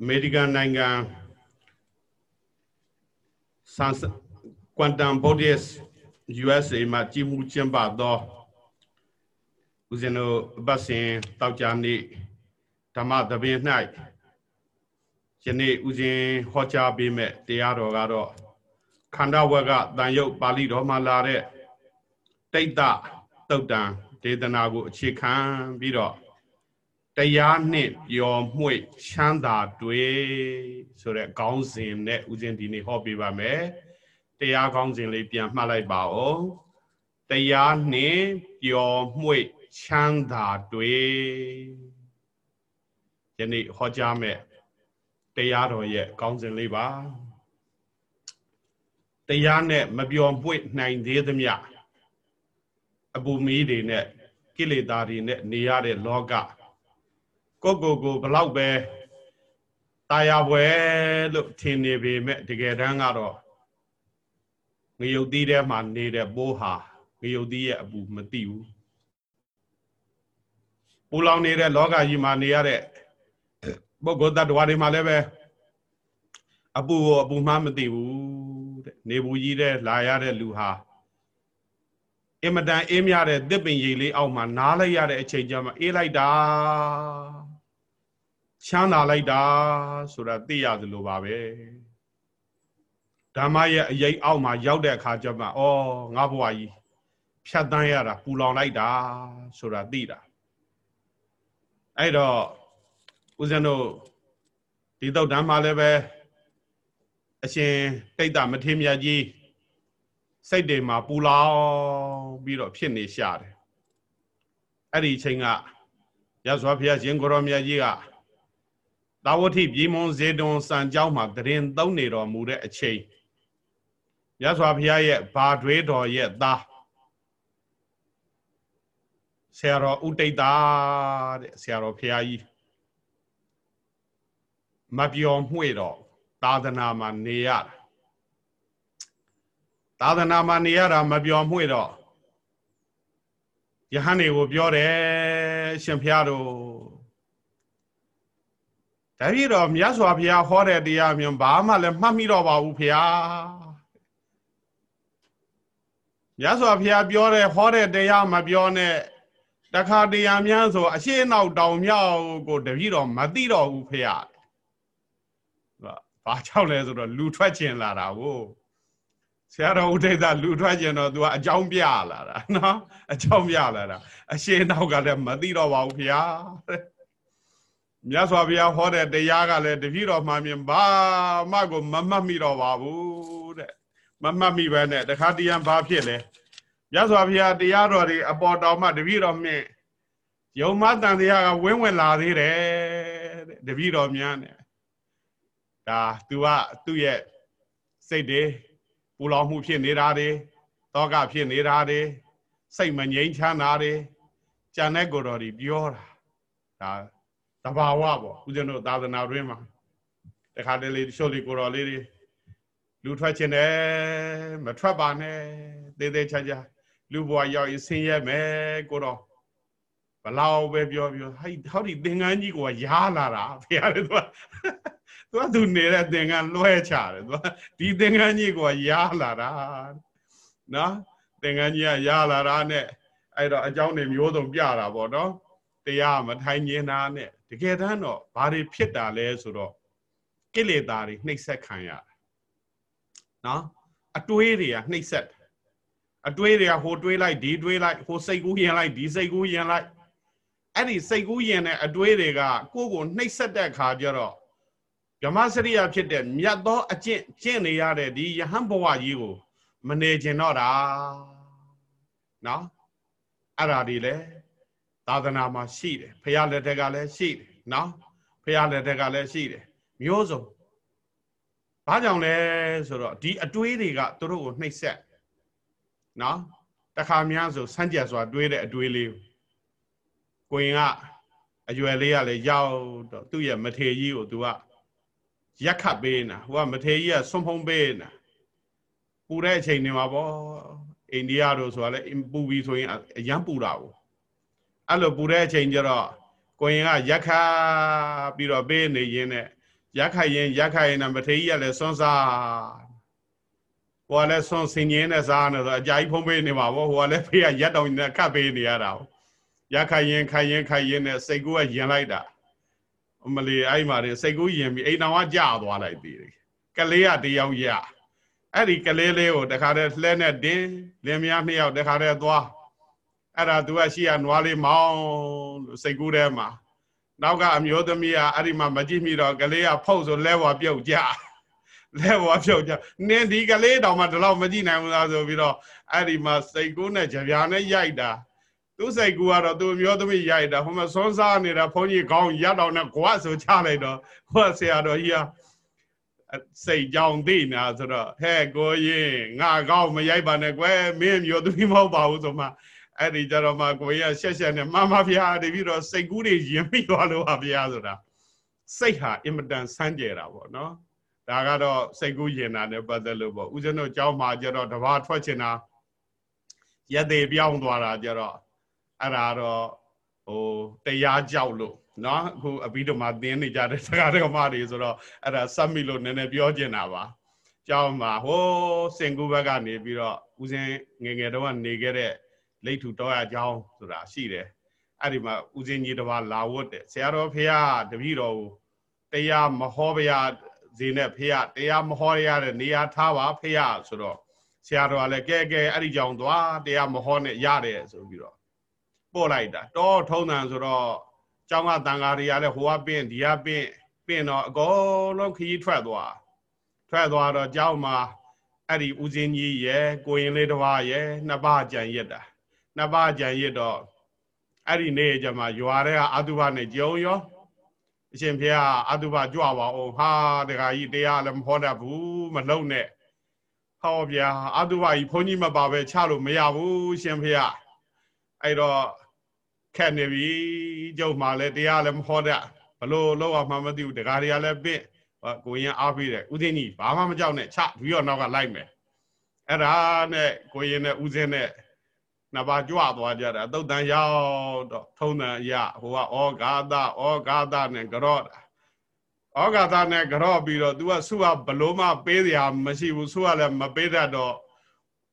အမေရိကန်နိုင်ငံဆန်ကွမ်တမ်ဘော်ဒီစ် USA မှာကြီးမှုကျင်းပသောဦးဇင်းတို့ပတ်စဉ်တောက်ကြနေ့ဓမ္မသဘင်၌ယနေ့ဦးဇင်းဟောကြားပေးမဲ့တရားတော်ကတော့ခန္ဓာဝကတန်ယုတ်ပါဠိတော်မှာလာတဲ့တိတ်တတုတ်တံဒေသနာကိုအခြေခံပြီးတော့ တရားနှင့်ပျော်မွေ့ချမ်းသာတွေဆိုတဲ့ခေါင်းစဉ်နဲ့ဦးဇင်းဒီနေ့ဟောပြပါမယ်တရားခေါင်းစဉ်လေးပြန်မှတ်လိုက်ပါဦးတရားနှင့်ပျော်မွေ့ချမ်းသာတွေယနေ့ဟောကြားမဲ့တရားတော်ရဲ့ခေါင်းစဉ်လေးပါတရားနဲ့မပျော်မွေ့နိုင်သေးသမျှအပူမီးတွေနဲ့ကိလေသာတွေနဲ့နေရတဲ့လောက ကိုကိုကိုဘလောက်ပဲตายာပွဲလို့ထင်နေပေမဲ့တကယ်တမ်းကတော့ငရုတ်သီးထဲမှာနေတဲ့ပိုးဟာငရုတ်သီးရဲ့အပူမသိဘူးပူလောင်နေတဲ့လောကကြီးမှာနေရတဲ့ပုဂ္ဂိုလ်တ attva တွေမှာလည်းပဲအပူကိုအပူမှမသိဘူးတဲ့နေဘူးကြီးတဲ့လာရတဲ့လူဟာအင်မတန်အေးမြတဲ့တစ်ပင်ရည်လေးအောက်မှာနားလိုက်ရတဲ့အချိန်ကျမှအေးလိုက်တာ ချမ်းသာလိုက်တာဆိုတာသိရသလိုပါပဲဓမ္မရဲ့အရေးအောက်မှာရောက်တဲ့အခါကျမှဩငါဘဝကြီးဖြတ်တန်းရတာပူလောင်လိုက်တာဆိုတာသိတာအဲ့တော့ဦးဇင်းတို့ဒီတော့ဓမ္မလည်းပဲအရှင်တိတ်တမထေမြတ်ကြီးစိတ်တွေမှာပူလောင်ပြီးတော့ဖြစ်နေရှာတယ်အဲ့ဒီအချိန်ကရသော်ဘုရားရှင်ကိုရောမြတ်ကြီးက သာဝတိပြည်မွန်ဇေတုံစံကြောင်းမှာတရင်သုံးနေတော်မူတဲ့အချိန်ရသော်ဘုရားရဲ့ဘာတွေးတော်ရဲ့သားဆရာတော်ဥတိတ်တာတဲ့ဆရာတော်ဘုရားကြီးမပြော်မှွေတော့သာသနာမှာနေရတာသာသနာမှာနေရတာမပြော်မှွေတော့ယဟန်တွေကိုပြောတယ်ရှင်ဘုရားတို့ တပည့်တော်မြတ်စွာဘုရားဟောတဲ့တရားမျိုးဘာမှလည်းမှတ်မိတော့ပါဘူးဘုရားမြတ်စွာဘုရားပြောတဲ့ဟောတဲ့တရားမပြောနဲ့တခါတရားများဆိုအရှိနောက်တောင်မြောက်ကိုတပည့်တော်မသိတော့ဘူးဖះဘာကြောင့်လဲဆိုတော့လူထွက်ကျင်လာတာကိုဆရာတော်ဦးဒိဋ္ဌလူထွက်ကျင်တော့ तू အကြောင်းပြလာတာနော်အကြောင်းပြလာတာအရှိနောက် ကလည်းမသိတော့ပါဘူးဖះ မြတ်စွာဘုရားဟောတဲ့တရားကလည်းတပည့်တော်မှမြင်ဘာမှကိုမမှတ်မိတော့ပါဘူးတဲ့မမှတ်မိပဲနဲ့တခါတည်းရန်ဘာဖြစ်လဲမြတ်စွာဘုရားတရားတော်တွေအပေါ်တော်မှတပည့်တော်မြင့်ယုံမတန်တရားကဝင်းဝင်လာသေးတယ်တဲ့တပည့်တော်များနဲ့ဒါ तू ကသူ့ရဲ့စိတ်တွေပူလောင်မှုဖြစ်နေတာတွေတောကဖြစ်နေတာတွေစိတ်မငြိမ်းချမ်းတာတွေကြံတဲ့ကိုယ်တော်တွေပြောတာဒါ တဘာဝပေါ့ဦးဇင်းတို့သာသနာတွင်မှာတခါတလေတချို့လေးကိုယ်တော်လေးတွေလူထွက်ခြင်းတယ်မထွက်ပါနဲ့သေးသေးချာချာလူဘဝရောက်ရင်ဆင်းရဲမယ်ကိုတော့ဘလောက်ပဲပြောပြောဟိဟောဒီသင်္ကန်းကြီးကရားလာတာဖေရတယ်သူကသူကသူနေတဲ့သင်္ကန်းလွှဲချတယ်သူကဒီသင်္ကန်းကြီးကရားလာတာနော်သင်္ကန်းကြီးကရားလာတာနဲ့အဲ့တော့အเจ้าနေမျိုးစုံပြတာပေါ့နော်တရားမထိုင်ញင်တာနဲ့ တကယ်တမ်းတော့ဘာတွေဖြစ်တာလဲဆိုတော့ကိလေသာတွေနှိပ်စက်ခံရတာနော်အတွေးတွေကနှိပ်စက်အတွေးတွေကဟိုတွေးလိုက်ဒီတွေးလိုက်ဟိုစိတ်ကူးယင်လိုက်ဒီစိတ်ကူးယင်လိုက်အဲ့ဒီစိတ်ကူးယင်တဲ့အတွေးတွေကကိုယ့်ကိုနှိပ်စက်တဲ့ခါကျတော့ဗြဟ္မစရိယဖြစ်တဲ့မြတ်သောအကျင့်ကျင့်နေရတဲ့ဒီယဟန်ဘဝကြီးကို မနေကျင်တော့တာနော်အဲ့ဒါဒီလေ သာသနာမှာရှိတယ်ဖရာလက်ထက်ကလည်းရှိတယ်နော်ဖရာလက်ထက်ကလည်းရှိတယ်မျိုးစုံဘာကြောင့်လဲဆိုတော့ဒီအတွေးတွေကသူတို့ကိုနှိပ်စက်နော်တခါများဆိုစမ်းကြက်စွာတွေးတဲ့အတွေးလေးကိုရင်ကအရွယ်လေးကလည်းရောက်တော့သူ့ရဲ့မထေကြီးကို तू ကရက်ခတ်ပေးနေတာဟိုကမထေကြီးကဆွန်ဖုံးပေးနေတာပူတဲ့အချိန်တွေမှာပေါ့အိန္ဒိယတို့ဆိုတာလေပူပြီဆိုရင်အရန်ပူတာကို အဲ့လိုပူတဲ့အချိန်ကျတော့ကိုရင်ကရက်ခတ်ပြီးတော့ပေးနေရင်းနဲ့ရက်ခိုက်ရင်ရက်ခိုက်ရင်မထေကြီးကလည်းစွန်းစားဟိုကလည်းစွန်းစင်ញင်းနဲ့စားနေဆိုအကြာကြီးဖုံးပေးနေမှာပေါ့ဟိုကလည်းဖေးကရက်တောင်နဲ့ခတ်ပေးနေရတာရက်ခိုက်ရင်ခိုက်ရင်ခိုက်ရင်နဲ့စိတ်ကူးကရင်လိုက်တာအမလီအဲ့မှာတွေစိတ်ကူးရင်ပြီးအိမ်တော်ကကြာသွားလိုက်သေးတယ်ကလေးကတယောက်ရအဲ့ဒီကလေးလေးကိုတခါတည်းလှဲနဲ့တင်းလင်းမယားနှစ်ယောက်တခါတည်းသွား အဲ့ဒါသူကရှိရနွားလေးမောင်းလို့စိတ်ကူးထဲမှာနောက်ကအမျိုးသမီးကအဲ့ဒီမှာမကြည့်မိတော့ကလေးကဖုတ်ဆိုလဲဘွားပြုတ်ကြလဲဘွားပြုတ်ကြနင်းဒီကလေးတောင်မှဒီလောက်မကြည့်နိုင်ဘူးလားဆိုပြီးတော့အဲ့ဒီမှာစိတ်ကူးနဲ့ကြပြာနဲ့ရိုက်တာသူစိတ်ကူကတော့သူအမျိုးသမီးရိုက်တာဟိုမှာစွန်းစားနေတာဘုန်းကြီးကောင်းရက်တော်နဲ့ကွာဆိုချလိုက်တော့ဟိုဆရာတော်ကြီးကစိတ်ကြောင်သိနေတာဆိုတော့ဟဲ့ကိုရင်ငါကောင်းမရိုက်ပါနဲ့ကွယ်မင်းမျိုးသမီးမဟုတ်ပါဘူးဆိုမှ အဲ့ဒီကြတော့မှကိုကြီးကရှက်ရှက်နဲ့မမဖျားတပြီးတော့စိတ်ကူးတွေရင်မိသွားလို့ပါဗျာဆိုတာစိတ်ဟာအင်မတန်ဆန်းကျယ်တာပေါ့နော်ဒါကတော့စိတ်ကူးရင်တာနဲ့ပတ်သက်လို့ပေါ့ဦးဇင်းတို့ကြောင်းမှာကြတော့တဘာထွက်ချင်တာရက်သေးပြောင်းသွားတာကြတော့အဲ့ဒါတော့ဟိုတရားကြောက်လို့နော်အခုအဘိဓမ္မာသင်နေကြတဲ့စကားဓမ္မတွေဆိုတော့အဲ့ဒါစက်မိလို့နည်းနည်းပြောချင်တာပါကြောင်းမှာဟိုးစင်ကူဘက်ကနေပြီးတော့ဦးဇင်းငငယ်တော့နေခဲ့တဲ့ လိတ်ထူတော်ရကျောင်းဆိုတာရှိတယ်အဲ့ဒီမှာဦးစင်းကြီးတစ်ပါးလာဝတ်တယ်ဆရာတော်ဖေရတပည့်တော်ကိုတရားမဟောဗျာဇင်းနဲ့ဖေရတရားမဟောရတဲ့နေရာထားပါဖေရဆိုတော့ဆရာတော်ကလည်းကဲကဲအဲ့ဒီကြောင်သွားတရားမဟောနဲ့ရတယ်ဆိုပြီးတော့ပို့လိုက်တာတော့ထုံးတန်ဆိုတော့ကျောင်းကတန်ဃာတွေကလည်းဟိုကပင့်ဒီကပင့်ပင့်တော့အကုန်လုံးခကြီးထွက်သွားထွက်သွားတော့ကျောင်းမှာအဲ့ဒီဦးစင်းကြီးရဲ့ကိုရင်လေးတစ်ပါးရဲ့နှစ်ပါးကြံရက်တာ နှစ်ပါးကြံရက်တော့အဲ့ဒီနေ့ကျမှရွာထဲကအတုဘနဲ့ကြုံရောအရှင်ဖေကအတုဘကြွပါအောင်ဟာတခါကြီးတရားလည်းမဟောတတ်ဘူးမလုံနဲ့ဟောဗျာအတုဘကြီးဘုန်းကြီးမပါပဲချလို့မရဘူးရှင်ဖေအဲ့တော့ခက်နေပြီကျုပ်မှလည်းတရားလည်းမဟောတတ်ဘလို့လောက်အောင်မှမသိဘူးတခါတွေကလည်းပြင့်ကိုရင်အားပေးတယ်ဦးသိန်းကြီးဘာမှမကြောက်နဲ့ချပြီးတော့နောက်ကလိုက်မယ်အဲ့ဒါနဲ့ကိုရင်နဲ့ဦးစင်းနဲ့ နှစ်ပါးကြွသွားကြတာသုတ်တန်ရောက်တော့ထုံးတန်ရဟိုကဩဃာသဩဃာသနဲ့ကြော့ဩဃာသနဲ့ကြော့ပြီးတော့ तू ကဆုကဘလို့မှပေးစရာမရှိဘူးဆုကလည်းမပေးတတ်တော့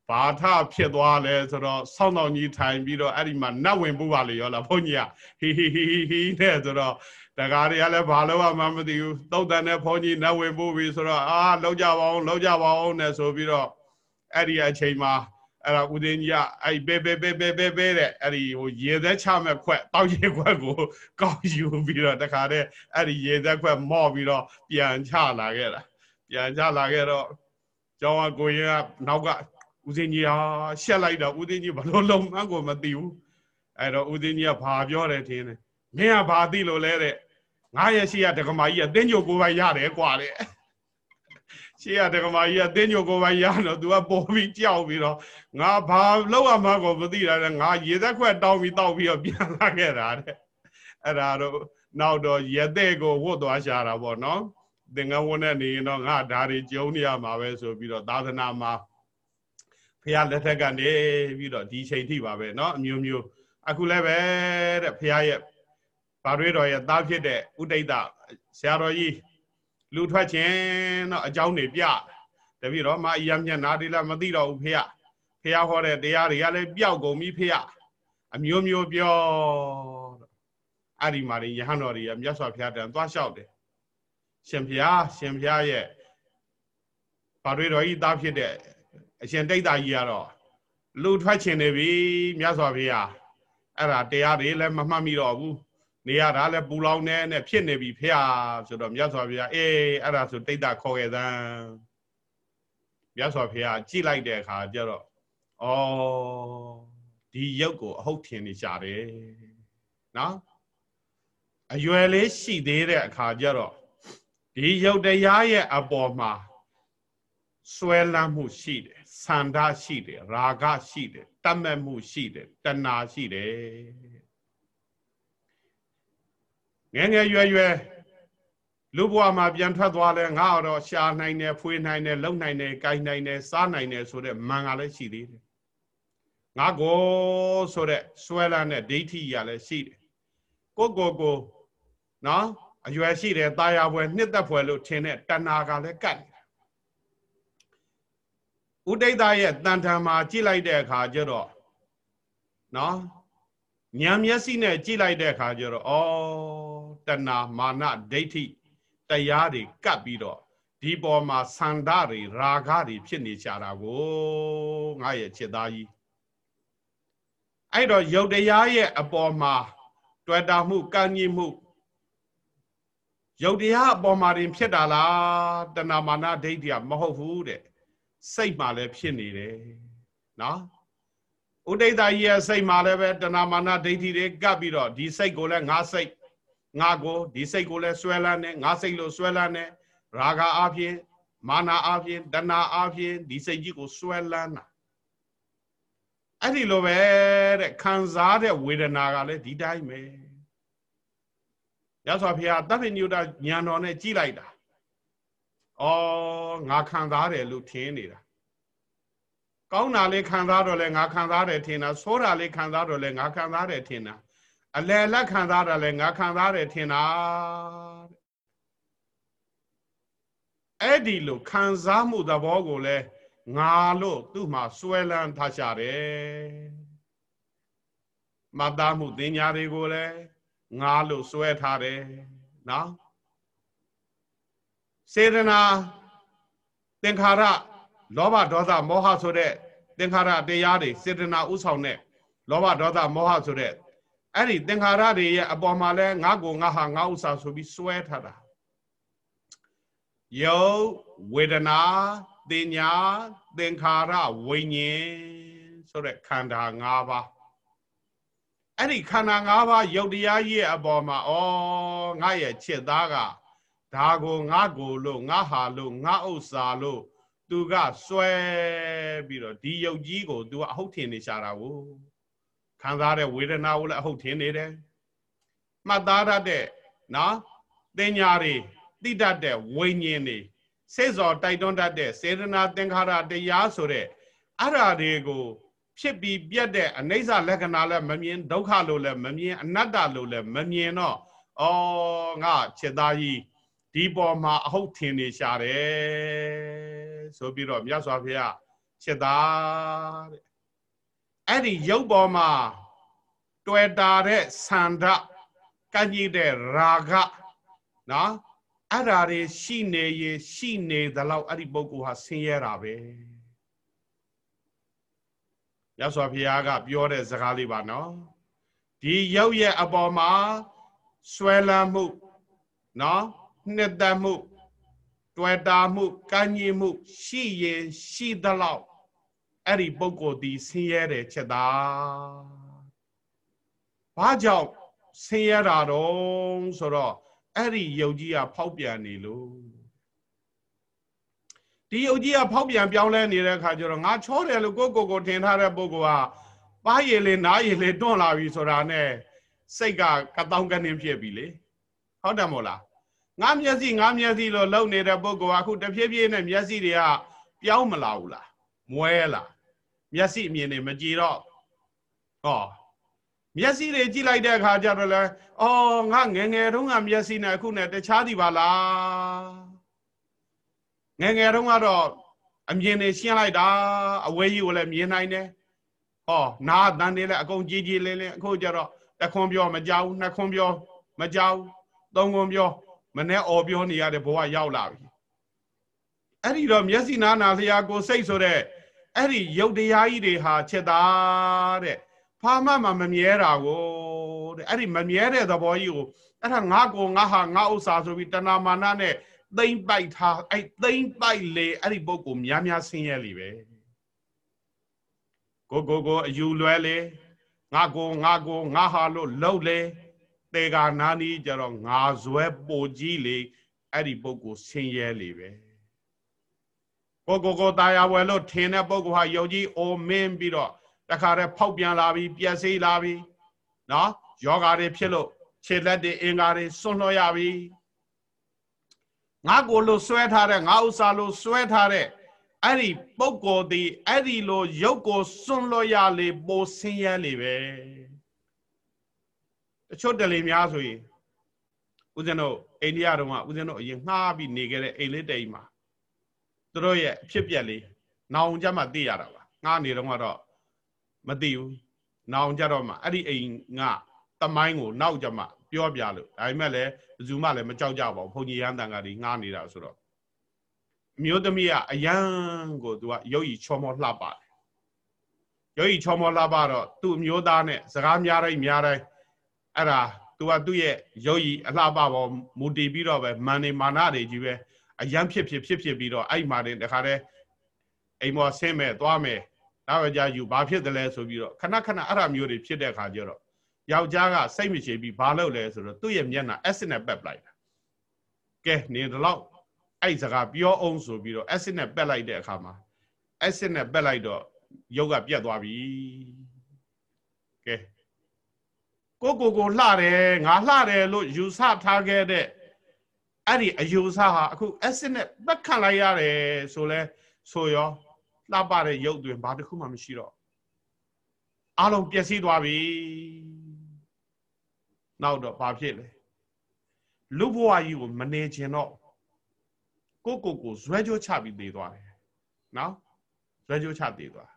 ဘာထဖြစ်သွားလဲဆိုတော့ဆောင်းတော်ကြီးထိုင်ပြီးတော့အဲ့ဒီမှာနတ်ဝင်ပူပါလေရောလားဘုန်းကြီးကဟီဟီဟီဟီနဲ့ဆိုတော့တကားတွေကလည်းဘာလို့မှမသိဘူးသုတ်တန်နဲ့ဘုန်းကြီးနတ်ဝင်ပူပြီဆိုတော့အာလောက်ကြပါအောင်လောက်ကြပါအောင်နဲ့ဆိုပြီးတော့အဲ့ဒီအချိန်မှာ အဲ့ဒါဦးသိန်းကြီးကအဲ့ဘဲဘဲဘဲဘဲဘဲဘဲတဲ့အဲ့ဒီဟိုရေသက်ချမဲ့ခွက်တောက်ရေခွက်ကိုကောက်ယူပြီးတော့တခါတည်းအဲ့ဒီရေသက်ခွက်မော့ပြီးတော့ပြန်ချလာခဲ့တာပြန်ချလာခဲ့တော့ကျောင်းကကိုရင်ကနောက်ကဦးသိန်းကြီးဟာရှက်လိုက်တော့ဦးသိန်းကြီးဘလို့လုံးမကိုမသိဘူးအဲ့တော့ဦးသိန်းကြီးကဘာပြောတယ်ထင်တယ်မင်းကဘာသိလို့လဲတဲ့ငါရဲ့ရှိရဒကမာကြီးကတင်းကြိုကိုပဲရတယ်ကွာတဲ့ ရှေ့ရတက္ကမကြီးကတင်းကြိုကိုပိုင်ရတော့ तू ကပေါ်ပြီးကြောက်ပြီးတော့ငါဘာလောက်ရမှာကိုမသိတာတဲ့ငါရေသက်ခွက်တောင်းပြီးတောက်ပြီးတော့ပြန်လာခဲ့တာတဲ့အဲ့ဒါတော့နောက်တော့ရတဲ့ကိုဝတ်သွားရှာတာပေါ့နော်သင်္ကန်းဝတ်နဲ့နေရင်တော့ငါဒါတွေကျုံနေရမှာပဲဆိုပြီးတော့သာသနာမှာဖះလက်ထက်ကနေပြီးတော့ဒီချိန်ထိပါပဲเนาะအမျိုးမျိုးအခုလည်းပဲတဲ့ဖះရဲ့ဗာရွေးတော်ရဲ့သားဖြစ်တဲ့ဥဒိတ်တဆရာတော်ကြီး လူထွက်ခြင်းတော့အကြောင်းတွေပြတပည့်တော်မအယံမျက်နာတွေလည်းမသိတော့ဘူးဖះဖះဟောတဲ့တရားတွေကလည်းပျောက်ကုန်ပြီဖះအမျိုးမျိုးပြောအဲ့ဒီမှာရဟန်းတော်တွေကမြတ်စွာဘုရားတန်သွားလျှောက်တယ်ရှင်ဘုရားရှင်ဘုရားရဲ့ဗာရွေးတော်ကြီးသားဖြစ်တဲ့အရှင်တိတ်တာကြီးကတော့လူထွက်ချင်နေပြီမြတ်စွာဘုရားအဲ့ဒါတရားတွေလည်းမမှတ်မိတော့ဘူး နေရတာလည်းပူလောင်နေနဲ့ဖြစ်နေပြီဖေဟာဆိုတော့မြတ်စွာဘုရားအေးအဲ့ဒါဆိုတိတ်တာခေါ်ခဲ့သမ်းမြတ်စွာဘုရားကြည့်လိုက်တဲ့အခါကျတော့ဩဒီရုပ်ကိုအဟုတ်ထင်နေကြတယ်နော်အရွယ်လေးရှိသေးတဲ့အခါကျတော့ဒီရုပ်တရားရဲ့အပေါ်မှာဆွဲလန်းမှုရှိတယ်ဆန္ဒရှိတယ်ရာဂရှိတယ်တတ်မဲ့မှုရှိတယ်တဏှာရှိတယ် ငယ်ငယ်ရွယ်ရွယ်လူဘဝမှာပြန်ထွက်သွားလဲငါတော့ရှာနိုင်တယ်ဖွေးနိုင်တယ်လုံနိုင်တယ်ကိုင်နိုင်တယ်စားနိုင်တယ်ဆိုတဲ့မန်ကလည်းရှိသေးတယ်ငါကိုဆိုတဲ့ဆွဲလန်းတဲ့ဒိဋ္ဌိရလည်းရှိတယ်ကိုကိုကိုနော်အရွယ်ရှိတယ်ตาရပွဲနှစ်သက်ဖွယ်လို့ထင်တဲ့တဏှာကလည်းကတ်နေတာဥဒိဋ္ဌရဲ့တန်ထံမှာကြည့်လိုက်တဲ့အခါကျတော့နော်ဉာဏ်မျက်စိနဲ့ကြည့်လိုက်တဲ့အခါကျတော့ဩ တဏှာမာနဒိဋ္ဌိတရားတွေကပ်ပြီးတော့ဒီပေါ်မှာဆန္ဒတွေရာဂတွေဖြစ်နေကြတာကိုငါရဲ့จิตသားကြီးအဲ့တော့ယုတ်တရားရဲ့အပေါ်မှာတွေ့တာမှုကံကြီးမှုယုတ်တရားအပေါ်မှာတင်ဖြစ်တာလားတဏမာနဒိဋ္ဌိကမဟုတ်ဘူးတဲ့စိတ်မှလည်းဖြစ်နေတယ်နော်ဥဒိဋ္ဌာကြီးရဲ့စိတ်မှလည်းပဲတဏမာနဒိဋ္ဌိတွေကပ်ပြီးတော့ဒီစိတ်ကိုလည်းငါစိတ် ငါကိုဒီစိတ်ကိုလည်းဆွဲလန်းနေငါစိတ်လို့ဆွဲလန်းနေရာဂအဖြစ်မာနာအဖြစ်တဏအဖြစ်ဒီစိတ်ကြီးကိုဆွဲလန်းတာအဲ့ဒီလိုပဲတဲ့ခံစားတဲ့ဝေဒနာကလည်းဒီတိုင်းပဲရသော်ဖေဟာတပ်ပိညုတညာတော်နဲ့ကြည်လိုက်တာဩငါခံစားတယ်လို့ထင်နေတာကောင်းတာလေးခံစားတော့လဲငါခံစားတယ်ထင်တာဆိုးတာလေးခံစားတော့လဲငါခံစားတယ်ထင်တာ အလယ်လက်ခံစားတာလဲငါခံစားတယ်ထင်တာအဲ့ဒီလိုခံစားမှုသဘောကိုလဲငါလို့သူ့မှာစွဲလန်းထားကြတယ်မသားမှုတင်ညာတွေကိုလဲငါလို့စွဲထားတယ်နော်စေတနာသင်္ခါရလောဘဒေါသမောဟဆိုတဲ့သင်္ခါရတရားတွေစေတနာဥဆောင်တဲ့လောဘဒေါသမောဟဆိုတဲ့ အဲ့ဒီသင်္ခါရတွေရဲ့အပေါ်မှာလဲငါကိုငါဟာငါဥစ္စာဆိုပြီးစွဲထားတာယုတ်ဝေဒနာတင်ညာသင်္ခါရဝိညာဉ်ဆိုတဲ့ခန္ဓာ၅ပါးအဲ့ဒီခန္ဓာ၅ပါးယုတ်တရားကြီးရဲ့အပေါ်မှာဩငါရဲ့ချစ်သားကဒါကိုငါကိုလို့ငါဟာလို့ငါဥစ္စာလို့သူကစွဲပြီးတော့ဒီယုတ်ကြီးကို तू ကအဟုတ်ထင်နေရှာတာကို ခံစားတဲ့ဝေဒနာကိုလည်းအဟုတ်ထင်နေတယ်မှတ်သားတတ်တဲ့နော်တင်ညာတွေတိတတ်တဲ့ဝိညာဉ်တွေစိတ်စော်တိုက်တွန်းတတ်တဲ့စေတနာသင်္ခါရတရားဆိုတဲ့အဲ့ဓာတွေကိုဖြစ်ပြီးပြတ်တဲ့အနိစ္စလက္ခဏာလည်းမမြင်ဒုက္ခလို့လည်းမမြင်အနတ္တလို့လည်းမမြင်တော့ဩငါခြေသားကြီးဒီပေါ်မှာအဟုတ်ထင်နေရှာတယ်ဆိုပြီးတော့မြတ်စွာဘုရားခြေသားတဲ့ အဲ့ဒီရုပ်ပေါ်မှာတွေ့တာတဲ့ဆန္ဒကန့်ကြီးတဲ့ရာဂနော်အဲ့ဓာတွေရှိနေရင်ရှိနေသလောက်အဲ့ဒီပုဂ္ဂိုလ်ဟာဆင်းရဲတာပဲရသော်ဘုရားကပြောတဲ့စကားလေးပါနော်ဒီရုပ်ရဲ့အပေါ်မှာဆွဲလန်းမှုနော်နှစ်သက်မှုတွေ့တာမှုကန့်ကြီးမှု ရှိရင်ရှိသလောက် အဲ့ဒီပုဂ္ဂိုလ်ဒီဆင်းရဲတယ်ချက်သားဘာကြောင့်ဆင်းရဲတာတော့ဆိုတော့အဲ့ဒီယုတ်ကြီးကဖောက်ပြန်နေလို့ဒီယုတ်ကြီးကဖောက်ပြန်ပြောင်းလဲနေတဲ့အခါကျတော့ငါချောတယ်လို့ကိုကိုကိုထင်ထားတဲ့ပုဂ္ဂိုလ်ကပါရည်လေးနားရည်လေးတွန့်လာပြီဆိုတာနဲ့စိတ်ကကတောင်းကနေဖြစ်ပြီလေဟုတ်တယ်မို့လားငါမျက်စိငါမျက်စိလို့လုံနေတဲ့ပုဂ္ဂိုလ်ကအခုတဖြည်းဖြည်းနဲ့မျက်စိတွေကပြောင်းမလာဘူးလားမွဲလား မျက်စိအမြင်တွေမကြည်တော့ဟောမျက်စိတွေကြည့်လိုက်တဲ့အခါကျတော့လဲအော်ငါငယ်ငယ်တုန်းကမျက်စိနဲ့အခုနဲ့တခြားသည်ပါလားငယ်ငယ်တုန်းကတော့အမြင်တွေရှင်းလိုက်တာအဝဲကြီးကိုလည်းမြင်နိုင်တယ်ဟောနားတန်တွေလည်းအကုန်ကြီးကြီးလေးလေးအခုကျတော့တခွန်းပြောမကြောက်နှစ်ခွန်းပြောမကြောက်သုံးခွန်းပြောမနဲ့អော်ပြောနေရတဲ့ဘဝရောက်လာပြီအဲ့ဒီတော့မျက်စိနာနာလျာကိုစိတ်ဆိုတဲ့ အဲ့ဒီယုတ်တရားကြီးတွေဟာချက်သားတဲ့ဘာမှမမမြဲတာကိုတဲ့အဲ့ဒီမမြဲတဲ့သဘောကြီးကိုအဲ့ဒါငါကိုငါဟာငါဥစ္စာဆိုပြီးတဏမာနနဲ့သိမ့်ပိုက်ထားအဲ့သိမ့်ပိုက်လေအဲ့ဒီပုဂ္ဂိုလ်များများဆင်းရဲလေပဲကိုကိုကိုအယူလွဲလေငါကိုငါကိုငါဟာလို့လှုပ်လေတေကာနာနီးကြတော့ငါဇွဲပိုကြီးလေအဲ့ဒီပုဂ္ဂိုလ်ဆင်းရဲလေပဲ ကိုကိုကိုတာယာဝယ်လို့ထင်တဲ့ပုဂ္ဂိုလ်ဟာယုံကြည်အိုမင်းပြီးတော့တခါတည်းဖောက်ပြန်လာပြီးပြက်စီးလာပြီးနော်ယောဂါတွေဖြစ်လို့ခြေလက်တွေအင်္ဂါတွေစွန့်လွှတ်ရပြီငါကိုလို့ဆွဲထားတဲ့ငါဥစ္စာလို့ဆွဲထားတဲ့အဲ့ဒီပုဂ္ဂိုလ်ဒီအဲ့ဒီလိုရုပ်ကိုစွန့်လွှတ်ရလေပိုဆင်းရဲလေပဲတချို့တလေများဆိုရင်ဦးဇင်းတို့အိန္ဒိယတုန်းကဦးဇင်းတို့အရင်ငှားပြီးနေခဲ့တဲ့အိမ်လေးတိမ်မှာ သူတို့ရဲ့အဖြစ်ပြက်လေးနောင်ကြမှသိရတာပါငှားနေတော့ကတော့မသိဘူးနောင်ကြတော့မှအဲ့ဒီအိမ်ကတမိုင်းကိုနောက်ကြမှပြောပြလို့ဒါပေမဲ့လည်းဘယ်သူမှလည်းမကြောက်ကြပါဘူးဘုန်းကြီးရန်တန်ကတွေငှားနေတာဆိုတော့မျိုးသမီးကအယံကိုသူကရုပ်ရည်ချောမောလှပါတယ်ရုပ်ရည်ချောမောလှပတော့သူ့မျိုးသားနဲ့စကားများတိုင်းများတိုင်းအဲ့ဒါသူကသူ့ရဲ့ရုပ်ရည်အလှပပေါ်မူတည်ပြီးတော့ပဲမန်နေမာနတွေကြီးပဲ အယံဖြစ်ဖြစ်ဖြစ်ဖြစ်ပြီးတော့အဲ့မှာတခါတည်းအိမ်မော်ဆင်းမဲ့သွားမယ်နောက်ကြယူဘာဖြစ်တယ်လဲဆိုပြီးတော့ခဏခဏအဲ့ဒါမျိုးတွေဖြစ်တဲ့ခါကျတော့ယောက်ျားကစိတ်မရှိပြီးဘာလုပ်လဲဆိုတော့သူ့ရဲ့မျက်နှာ acid နဲ့ပက်ပလိုက်တာကဲနေတော့အဲ့စကားပြောအောင်ဆိုပြီးတော့ acid နဲ့ပက်လိုက်တဲ့အခါမှာ acid နဲ့ပက်လိုက်တော့ရုပ်ကပြတ်သွားပြီကဲကိုကိုကိုလှတယ်ငါလှတယ်လို့ယူဆထားခဲ့တဲ့ အဲ့ဒီအယူဆဟာအခု acid နဲ့ပက်ခံလိုက်ရတယ်ဆိုလဲဆိုရောလှပတဲ့ရုပ်တွင်ဘာတစ်ခုမှမရှိတော့အလုံးပျက်စီးသွားပြီနောက်တော့ဘာဖြစ်လဲလူဘဝကြီးကိုမနေခြင်းတော့ကိုကိုကိုဇွဲကြိုးချပြီးသေးသွားတယ်နော်ဇွဲကြိုးချသေးသွား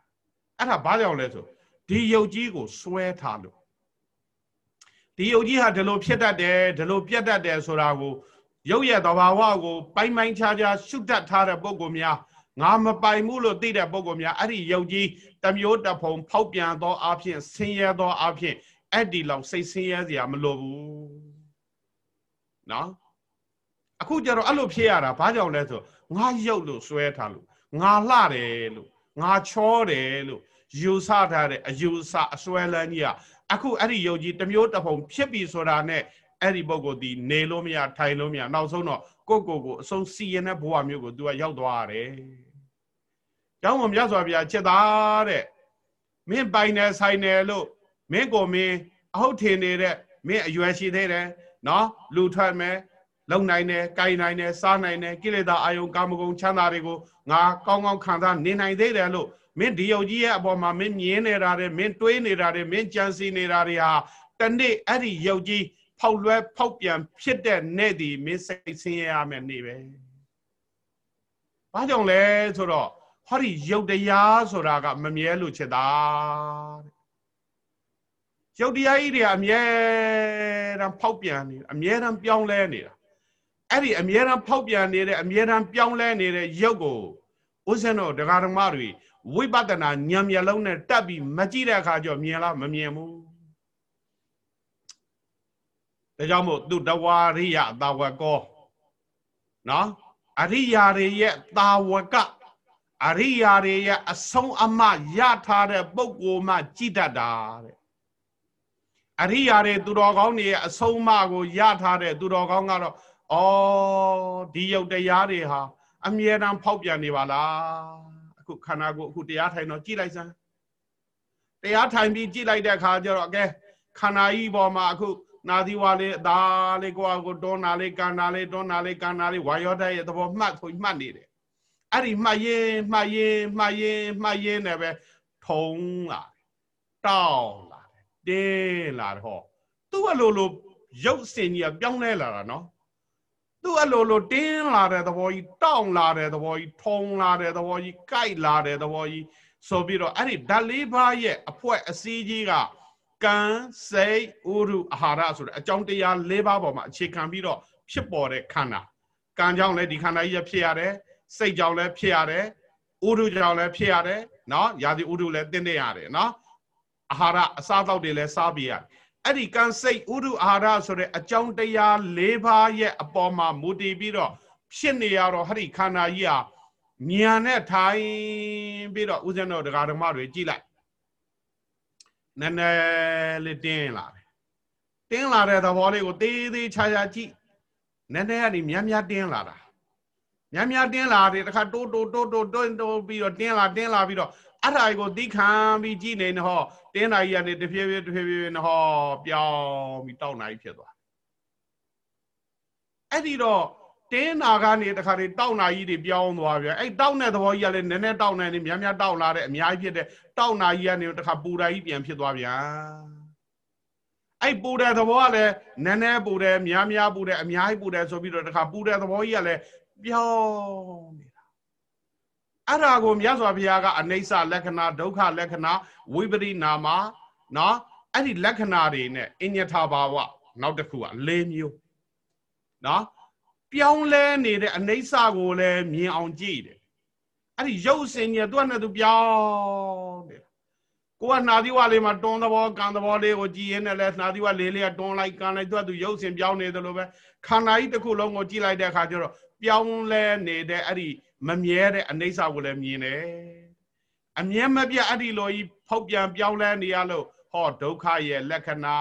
အဲ့ဒါဘာကြောင့်လဲဆိုဒီယုတ်ကြီးကိုစွဲထားလို့ဒီယုတ်ကြီးဟာဒီလိုဖြစ်တတ်တယ်ဒီလိုပြတ်တတ်တယ်ဆိုတာကို ရုပ်ရဲ့သဘာဝကိုပိုင်းပိုင်းခြားခြားရှုတတ်ထားတဲ့ပုံကိုများငါမပိုင်ဘူးလို့သိတဲ့ပုံကိုများအဲ့ဒီယုတ်ကြီးတမျိုးတဖုံဖောက်ပြန်သောအဖြစ်ဆင်းရဲသောအဖြစ်အဲ့ဒီလောက်စိတ်ဆင်းရဲစရာမလိုဘူးနော်အခုကျတော့အဲ့လိုဖြစ်ရတာဘာကြောင့်လဲဆိုငါရုပ်လို့စွဲထားလို့ငါလှတယ်လို့ငါချောတယ်လို့ယူဆထားတဲ့အယူဆအစွဲလန်းကြီးကအခုအဲ့ဒီယုတ်ကြီးတမျိုးတဖုံဖြစ်ပြီဆိုတာနဲ့ အဲ့ဒီပုဂ္ဂိုလ်ဒီနေလို့မရထိုင်လို့မရနောက်ဆုံးတော့ကိုယ့်ကိုယ်ကိုအဆုံးစီရင်တဲ့ဘဝမျိုးကို तू ကရောက်သွားရတယ်။ကျောင်းတော်မြတ်စွာဘုရားချက်သားတဲ့မင်းပိုင်တယ်ဆိုင်တယ်လို့မင်းကိုမင်းအဟုတ်ထင်နေတဲ့မင်းအရွယ်ရှိသေးတယ်နော်လူထွက်မယ်လုံနိုင်တယ်၊ကိုင်နိုင်တယ်၊စားနိုင်တယ်ကိလေသာအာယုံကာမဂုဏ်ချမ်းသာတွေကိုငါကောင်းကောင်းခံစားနေနိုင်သေးတယ်လို့မင်းဒီယုတ်ကြီးရဲ့အပေါ်မှာမင်းမြင်နေတာတွေမင်းတွေးနေတာတွေမင်းကြံစီနေတာတွေဟာတနေ့အဲ့ဒီယုတ်ကြီး ဖောက်လွဲဖောက်ပြန်ဖြစ်တဲ့နေ့ဒီမင်းစိတ်ဆင်းရဲရမယ်နေ့ပဲ။ဘာကြောင့်လဲဆိုတော့ဟောဒီယုတ်တရားဆိုတာကမမြဲလို့ချက်တာတဲ့။ယုတ်တရားကြီးတွေကအမြဲတမ်းဖောက်ပြန်နေအမြဲတမ်းပြောင်းလဲနေတာ။အဲ့ဒီအမြဲတမ်းဖောက်ပြန်နေတဲ့အမြဲတမ်းပြောင်းလဲနေတဲ့ယုတ်ကိုဥစ္စာတော်ဒကာဓမ္မတွေဝိပဿနာဉာဏ်မျက်လုံးနဲ့တက်ပြီးမကြည့်တဲ့အခါကျတော့မြင်လားမမြင်ဘူး ဒါကြောင့်မို့သူတဝါရိယတာဝကောနော်အရိယာတွေရဲ့တာဝကအရိယာတွေရဲ့အဆုံးအမရထားတဲ့ပုဂ္ဂိုလ်မှကြည်တတ်တာတဲ့အရိယာတွေသူတော်ကောင်းတွေရဲ့အဆုံးအမကိုရထားတဲ့သူတော်ကောင်းကတော့ဩဒီယုတ်တရားတွေဟာအမြဲတမ်းဖောက်ပြန်နေပါလားအခုခန္ဓာကိုယ်အခုတရားထိုင်တော့ကြည်လိုက်စမ်းတရားထိုင်ပြီးကြည်လိုက်တဲ့အခါကျတော့အကဲခန္ဓာကြီးပေါ်မှာအခု နာသီဝါလေးအသားလေးကိုယ့်အကိုတွန်းနာလေးကန်နာလေးတွန်းနာလေးကန်နာလေးဝါယောဓာတ်ရဲ့သဘောမှတ်ဆိုမှတ်နေတယ်အဲ့ဒီမှတ်ရင်မှတ်ရင်မှတ်ရင်မှတ်ရင်နဲ့ပဲထုံလာတောင်းလာတင်းလာတော့ဟောသူ့အလိုလိုရုပ်စင်ကြီးကပြောင်းလဲလာတာနော်သူ့အလိုလိုတင်းလာတဲ့သဘောကြီးတောင်းလာတဲ့သဘောကြီးထုံလာတဲ့သဘောကြီးကြိုက်လာတဲ့သဘောကြီးဆိုပြီးတော့အဲ့ဒီဓာတ်လေးပါးရဲ့အဖွဲအစည်းကြီးက ကံစိတ်ဥရုအာဟာရဆိုတဲ့အကြောင်းတရား၄ပါးပေါ်မှာအခြေခံပြီးတော့ဖြစ်ပေါ်တဲ့ခန္ဓာကံကြောင့်လည်းဒီခန္ဓာကြီးဖြစ်ရတယ်စိတ်ကြောင့်လည်းဖြစ်ရတယ်ဥရုကြောင့်လည်းဖြစ်ရတယ်နော်ယာတိဥရုလည်းတင်းနေရတယ်နော်အာဟာရအစားအသောက်တွေလည်းစားပြရတယ်အဲ့ဒီကံစိတ်ဥရုအာဟာရဆိုတဲ့အကြောင်းတရား၄ပါးရဲ့အပေါ်မှာမူတည်ပြီးတော့ဖြစ်နေရတော့ဟဲ့ဒီခန္ဓာကြီးဟာဉာဏ်နဲ့ထိုင်ပြီးတော့ဥစဉ်တော်ဒကာဓမ္မတွေကြည်လိုက် နည်းနည်းလေးတင်းလာတယ်တင်းလာတဲ့သဘောလေးကိုသေးသေးချာချာကြည့်နည်းနည်းကနေများများတင်းလာတာများများတင်းလာတယ်တခါတိုးတိုးတိုးတိုးတိုးတိုးပြီးတော့တင်းလာတင်းလာပြီးတော့အဲ့ဒါကိုသိခံပြီးကြည့်နေနေဟောတင်းလာကြီးကနေတဖြည်းဖြည်းတဖြည်းဖြည်းဟောပြောင်းပြီးတောက်နိုင်ဖြစ်သွားအဲ့ဒီတော့ တင်းနာကနေတခါတည်းတောက်နာကြီးတွေပြောင်းသွားပြန်အဲ့တောက်တဲ့သဘောကြီးကလည်းနည်းနည်းတောက်နေနေများများတောက်လာတဲ့အများကြီးဖြစ်တဲ့တောက်နာကြီးကနေတခါပူဓာကြီးပြန်ဖြစ်သွားပြန်အဲ့ပူတဲ့သဘောကလည်းနည်းနည်းပူတယ်များများပူတယ်အများကြီးပူတယ်ဆိုပြီးတော့တခါပူတဲ့သဘောကြီးကလည်းပြောင်းနေတာအဲ့ဒါကိုမြတ်စွာဘုရားကအနိစ္စလက္ခဏာဒုက္ခလက္ခဏာဝိပရိနာမနော်အဲ့ဒီလက္ခဏာတွေနဲ့အညထာဘာဝနောက်တစ်ခုက၄မျိုးနော် ပြောင်းလဲနေတဲ့အနိစ္စကိုလည်းမြင်အောင်ကြည့်တယ်အဲ့ဒီရုပ်စင်ကြီးသူကနဲ့သူပြောင်းတယ်ကိုကနှာသီးဝလေးမှာတွန်းသဘောကန်သဘောလေးကိုကြည်ရင်းနဲ့လဲနှာသီးဝလေးလေးကတွန်းလိုက်ကန်လိုက်သူကသူရုပ်စင်ပြောင်းနေတယ်လို့ပဲခန္ဓာကြီးတစ်ခုလုံးကိုကြည့်လိုက်တဲ့အခါကျတော့ပြောင်းလဲနေတဲ့အဲ့ဒီမမြဲတဲ့အနေဆာကိုလည်းမြင်တယ်အမြဲမပြတ်အဲ့ဒီလိုကြီးဖောက်ပြန်ပြောင်းလဲနေရလို့ဟောဒုက္ခရဲ့လက္ခဏာ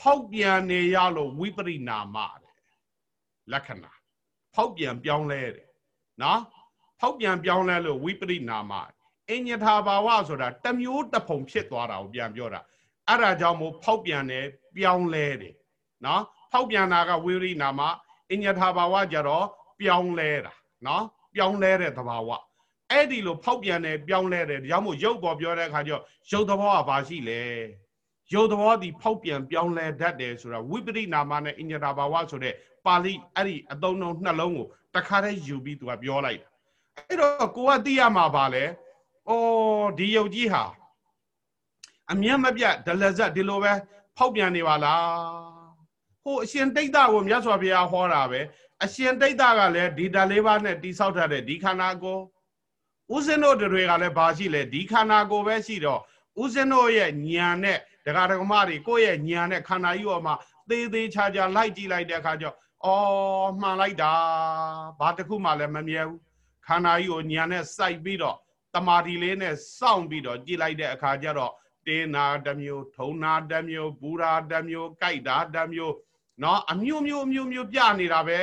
ဖောက်ပြန်နေရလို့ဝိပရိနာမတဲ့လက္ခဏာဖောက်ပြန်ပြောင်းလဲတယ်နော်ဖောက်ပြန်ပြောင်းလဲလို့ဝိပရိနာမအညထာဘာဝဆိုတာတမျိုးတဖုံဖြစ်သွားတာကိုပြန်ပြောတာအဲ့ဒါကြောင့်မို့ဖောက်ပြန်တယ်ပြောင်းလဲတယ်နော်ဖောက်ပြန်တာကဝိရိနာမအညထာဘာဝကြတော့ပြောင်းလဲတာနော်ပြောင်းလဲတဲ့သဘာဝအဲ့ဒီလိုဖောက်ပြန်တယ်ပြောင်းလဲတယ်ဒါကြောင့်မို့ရုပ်ပေါ်ပြောတဲ့အခါကျတော့ရုပ်သဘောကဘာရှိလဲ ရုပ်သဘောဒီဖောက်ပြန်ပြောင်းလဲတတ်တယ်ဆိုတာဝိပရိနာမနဲ့အညတာဘာဝဆိုတဲ့ပါဠိအဲ့ဒီအသုံးလုံးနှလုံးကိုတခါတည်းယူပြီးသူကပြောလိုက်တာအဲ့တော့ကိုကသိရမှာပါလေဩဒီယုတ်ကြီးဟာအမျက်မပြတ်ဒလဇတ်ဒီလိုပဲဖောက်ပြန်နေပါလားဟိုအရှင်တိတ်တာကိုမြတ်စွာဘုရားဟောတာပဲအရှင်တိတ်တာကလည်းဒီဓာလေးပါးနဲ့တိဆောက်ထားတဲ့ဒီခန္ဓာကိုဥစဉ်တို့တွေကလည်းဘာရှိလဲဒီခန္ဓာကိုပဲရှိတော့ဥစဉ်တို့ရဲ့ဉာဏ်နဲ့ ဒကာဒကမတွေကိုယ့်ရဲ့ဉာဏ်နဲ့ခန္ဓာကြီးပေါ်မှာသေးသေးချာချာလိုက်ကြည့်လိုက်တဲ့အခါကျအော်မှန်လိုက်တာဘာတစ်ခုမှလည်းမမြဲဘူးခန္ဓာကြီးကိုဉာဏ်နဲ့စိုက်ပြီးတော့တမာတိလေးနဲ့စောင့်ပြီးတော့ကြည့်လိုက်တဲ့အခါကျတော့တင်းနာတစ်မျိုးထုံနာတစ်မျိုးပူရာတစ်မျိုးကြိုက်တာတစ်မျိုးနော်အမျိုးမျိုးအမျိုးမျိုးပြနေတာပဲ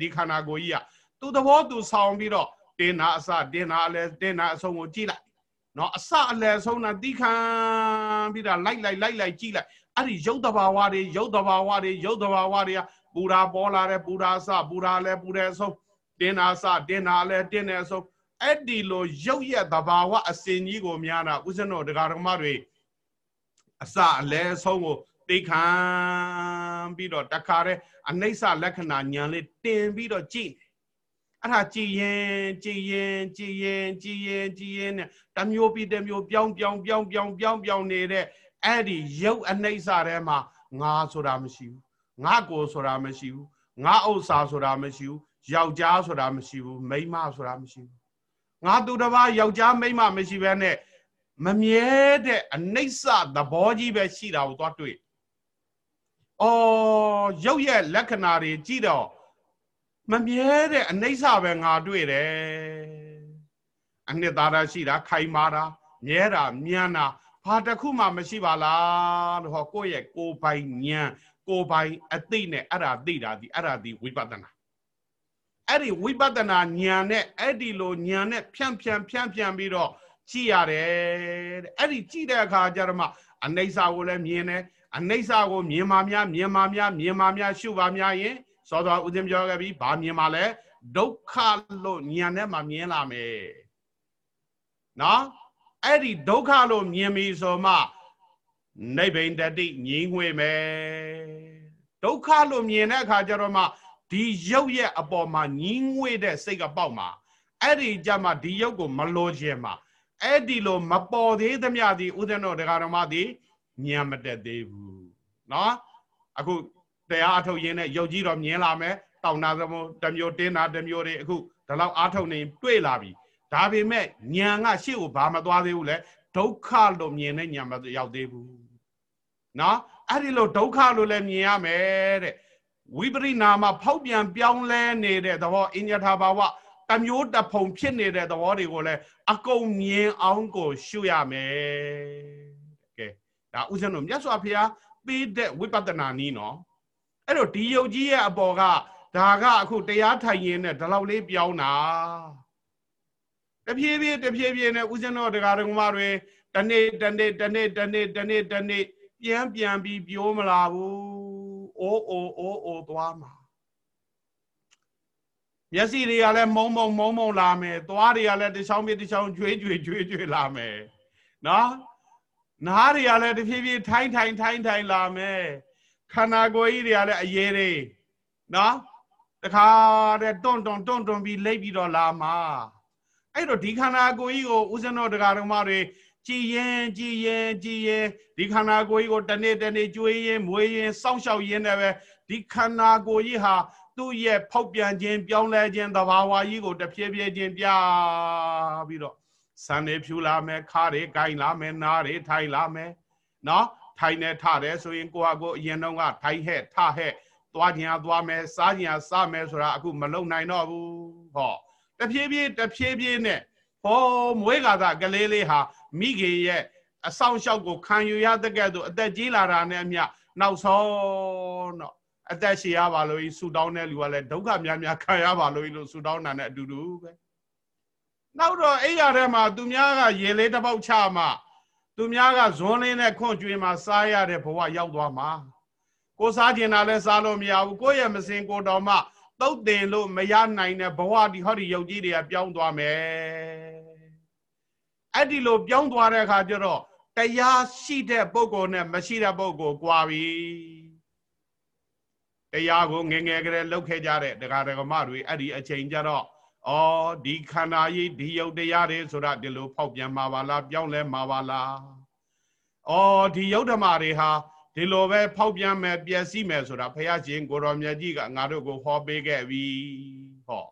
ဒီခန္ဓာကိုယ်ကြီးကသူသဘောသူဆောင်ပြီးတော့တင်းနာအစတင်းနာအလဲတင်းနာအဆုံးကိုကြည့်လိုက် နော်အစအလဲဆုံးတာတိခံပြီးတော့လိုက်လိုက်လိုက်လိုက်ကြည့်လိုက်အဲ့ဒီရုပ်တဘာဝတွေရုပ်တဘာဝတွေရုပ်တဘာဝတွေကပူရာပေါ်လာတယ်ပူရာအစပူရာလဲပူတဲ့အဆုံးတင်းနာအစတင်းနာလဲတင်းတဲ့အဆုံးအဲ့ဒီလိုရုပ်ရဲ့တဘာဝအစဉ်ကြီးကိုများတာဥစ္စနောဒကာဓမ္မတွေအစအလဲဆုံးကိုသိခံပြီးတော့တခါတည်းအနိစ္စလက္ခဏာညာလေးတင်ပြီးတော့ကြည့် အဲ့ဒါကြည်ရင်ကြည်ရင်ကြည်ရင်ကြည်ရင်ကြည်ရင်နဲ့တမျိုးပြီးတမျိုးပြောင်းပြောင်းပြောင်းပြောင်းပြောင်းပြောင်းနေတဲ့အဲ့ဒီရုပ်အနိစ္စထဲမှာငါဆိုတာမရှိဘူးငါကိုဆိုတာမရှိဘူးငါဥစ္စာဆိုတာမရှိဘူးယောက်ျားဆိုတာမရှိဘူးမိန်းမဆိုတာမရှိဘူးငါသူတစ်ပါးယောက်ျားမိန်းမမရှိဘဲနဲ့မမြဲတဲ့အနိစ္စသဘောကြီးပဲရှိတာကိုသွားတွေ့။အော်ရုပ်ရဲ့လက္ခဏာတွေကြည့်တော့ မမြဲတဲ့အနိစ္စပဲငါတွေ့တယ်။အနှစ်သာရရှိတာခိုင်မာတာမြဲတာမြန်တာဘာတစ်ခုမှမရှိပါလားလို့ဟောကိုယ့်ရဲ့ကိုယ်ပိုင်ဉာဏ်ကိုယ်ပိုင်အသိနဲ့အဲ့ဒါသိတာဒီအဲ့ဒါဒီဝိပဿနာအဲ့ဒီဝိပဿနာဉာဏ်နဲ့အဲ့ဒီလိုဉာဏ်နဲ့ဖြန့်ဖြန့်ဖြန့်ဖြန့်ပြီးတော့ကြည့်ရတယ်တဲ့အဲ့ဒီကြည့်တဲ့အခါကျတော့မှအနိစ္စကိုလည်းမြင်တယ်အနိစ္စကိုမြင်ပါများမြင်ပါများမြင်ပါများရှုပါများရင် စောစောဦးဇင်းပြောခဲ့ပြီဘာမြင်ပါလဲဒုက္ခလို့ဉာဏ်နဲ့မှမြင်လာမယ်နော်အဲ့ဒီဒုက္ခလို့မြင်ပြီဆိုမှနိဗ္ဗိန်တတိငြိမ်းငွေမယ်ဒုက္ခလို့မြင်တဲ့အခါကျတော့မှဒီရုပ်ရဲ့အပေါ်မှာညင်းငွေတဲ့စိတ်ကပေါက်မှာအဲ့ဒီကြမှာဒီရုပ်ကိုမလိုချင်မှာအဲ့ဒီလိုမပေါ်သေးသမျှဒီဥဒ္ဒနောတရားတော်မသည်ညံမတက်သေးဘူးเนาะအခု တရားအထုတ်ရင်းနဲ့ယုတ်ကြီးတော့မြင်လာမယ်တောင်နာသမုတမျိုးတင်းနာတမျိုးတွေအခုဒီလောက်အထုတ်နေတွေ့လာပြီဒါပေမဲ့ဉာဏ်ကရှေ့ကိုဘာမသွားသေးဘူးလဲဒုက္ခလို့မြင်တဲ့ဉာဏ်မရောက်သေးဘူးနော်အဲ့ဒီလိုဒုက္ခလို့လည်းမြင်ရမယ်တဲ့ဝိပရိနာမဖောက်ပြန်ပြောင်းလဲနေတဲ့သဘောအညထာဘာဝတမျိုးတဖုံဖြစ်နေတဲ့သဘောတွေကိုလည်းအကုန်မြင်အောင်ကိုရှုရမယ်ကဲဒါဥစဉ်တို့မြတ်စွာဘုရားပေးတဲ့ဝိပဿနာနည်းနော် အဲ့တော့ဒီယုတ်ကြီးရဲ့အပေါ်ကဒါကအခုတရားထိုင်ရင်နဲ့ဒီလောက်လေးပြောင်းတာတဖြည်းဖြည်းတဖြည်းဖြည်းနဲ့ဥစဉ်တော်တရားတော်မတွေတနေ့တနေ့တနေ့တနေ့တနေ့တနေ့ပြန်ပြန်ပြီးပြောမလာဘူးအိုးအိုးအိုးအိုးသွားမှာမျက်စိတွေကလည်းမုံမုံမုံမုံလာမယ်သွားတွေကလည်းတချောင်းပြတချောင်းကျွေးကျွေးကျွေးကျွေးလာမယ်နော်နားတွေကလည်းတဖြည်းဖြည်းထိုင်းထိုင်းထိုင်းထိုင်းလာမယ် ခန္ဓာကိုယ်ကြီးတွေကလည်းအရေးတွေနော်တခါတည်းတွန့်တွန့်တွန့်တွန့်ပြီးလိပ်ပြီးတော့လာမှာအဲ့တော့ဒီခန္ဓာကိုယ်ကြီးကိုဥစ္စနောတရားတော်မတွေကြည်ရင်ကြည်ရင်ကြည်ရင်ဒီခန္ဓာကိုယ်ကြီးကိုတနေ့တနေ့ကြွေးရင်မွေးရင်စောင့်ရှောက်ရင်းနဲ့ပဲဒီခန္ဓာကိုယ်ကြီးဟာသူ့ရဲ့ဖောက်ပြန်ခြင်းပြောင်းလဲခြင်းသဘာဝကြီးကိုတဖြည်းဖြည်းချင်းပြပြီးတော့ဆန်တွေဖြူလာမယ်ခါတွေကင်လာမယ်နားတွေထိုင်လာမယ်နော် ထိုင်နေထတယ်ဆိုရင်ကိုဟာကိုအရင်တော့ကထိုင်ဟဲ့ထဟဲ့သွားခြင်းသွားမယ်စားခြင်းစားမယ်ဆိုတာအခုမလုံနိုင်တော့ဘူးဟောတဖြည်းဖြည်းတဖြည်းဖြည်းနဲ့ဟောမွေးကာသကလေးလေးဟာမိခင်ရဲ့အဆောင်ရှောက်ကိုခံယူရတဲ့ကဲ့သို့အသက်ကြီးလာတာနဲ့အမျှနောက်ဆုံးတော့အသက်ရှည်ရပါလို့ဆူတောင်းတဲ့လူကလည်းဒုက္ခများများခံရပါလို့လို့ဆူတောင်းတာနဲ့အတူတူပဲနောက်တော့အဲ့ရထဲမှာသူများကရေလေးတစ်ပေါက်ချမှ သူများကဇွန်းလေးနဲ့ခွန့်ကျွေးမှစားရတဲ့ဘဝရောက်သွားမှာကိုစားကျင်တာလည်းစားလို့မရဘူးကိုယ့်ရဲ့မစင်ကိုတော်မှတုတ်တင်လို့မရနိုင်တဲ့ဘဝဒီဟောဒီယုတ်ကြီးတွေကပြောင်းသွားမယ်အဲ့ဒီလိုပြောင်းသွားတဲ့အခါကျတော့တရားရှိတဲ့ပုဂ္ဂိုလ်နဲ့မရှိတဲ့ပုဂ္ဂိုလ်ကွာပြီတရားကိုငငယ်ကလေးလှုပ်ခဲ့ကြတဲ့ဒကာဒကမတွေအဲ့ဒီအချိန်ကျတော့ ဩဒီခန္ဓာကြီးဒီယုတ်တရားတွေဆိုတာဒီလိုဖောက်ပြန်မှာပါလားပြောင်းလဲမှာပါလားဩဒီယုတ်ဓမ္မတွေဟာဒီလိုပဲဖောက်ပြန်မယ်ပျက်စီးမယ်ဆိုတာဘုရားရှင်ကိုတော်မြတ်ကြီးကငါတို့ကိုဟောပေးခဲ့ပြီဟော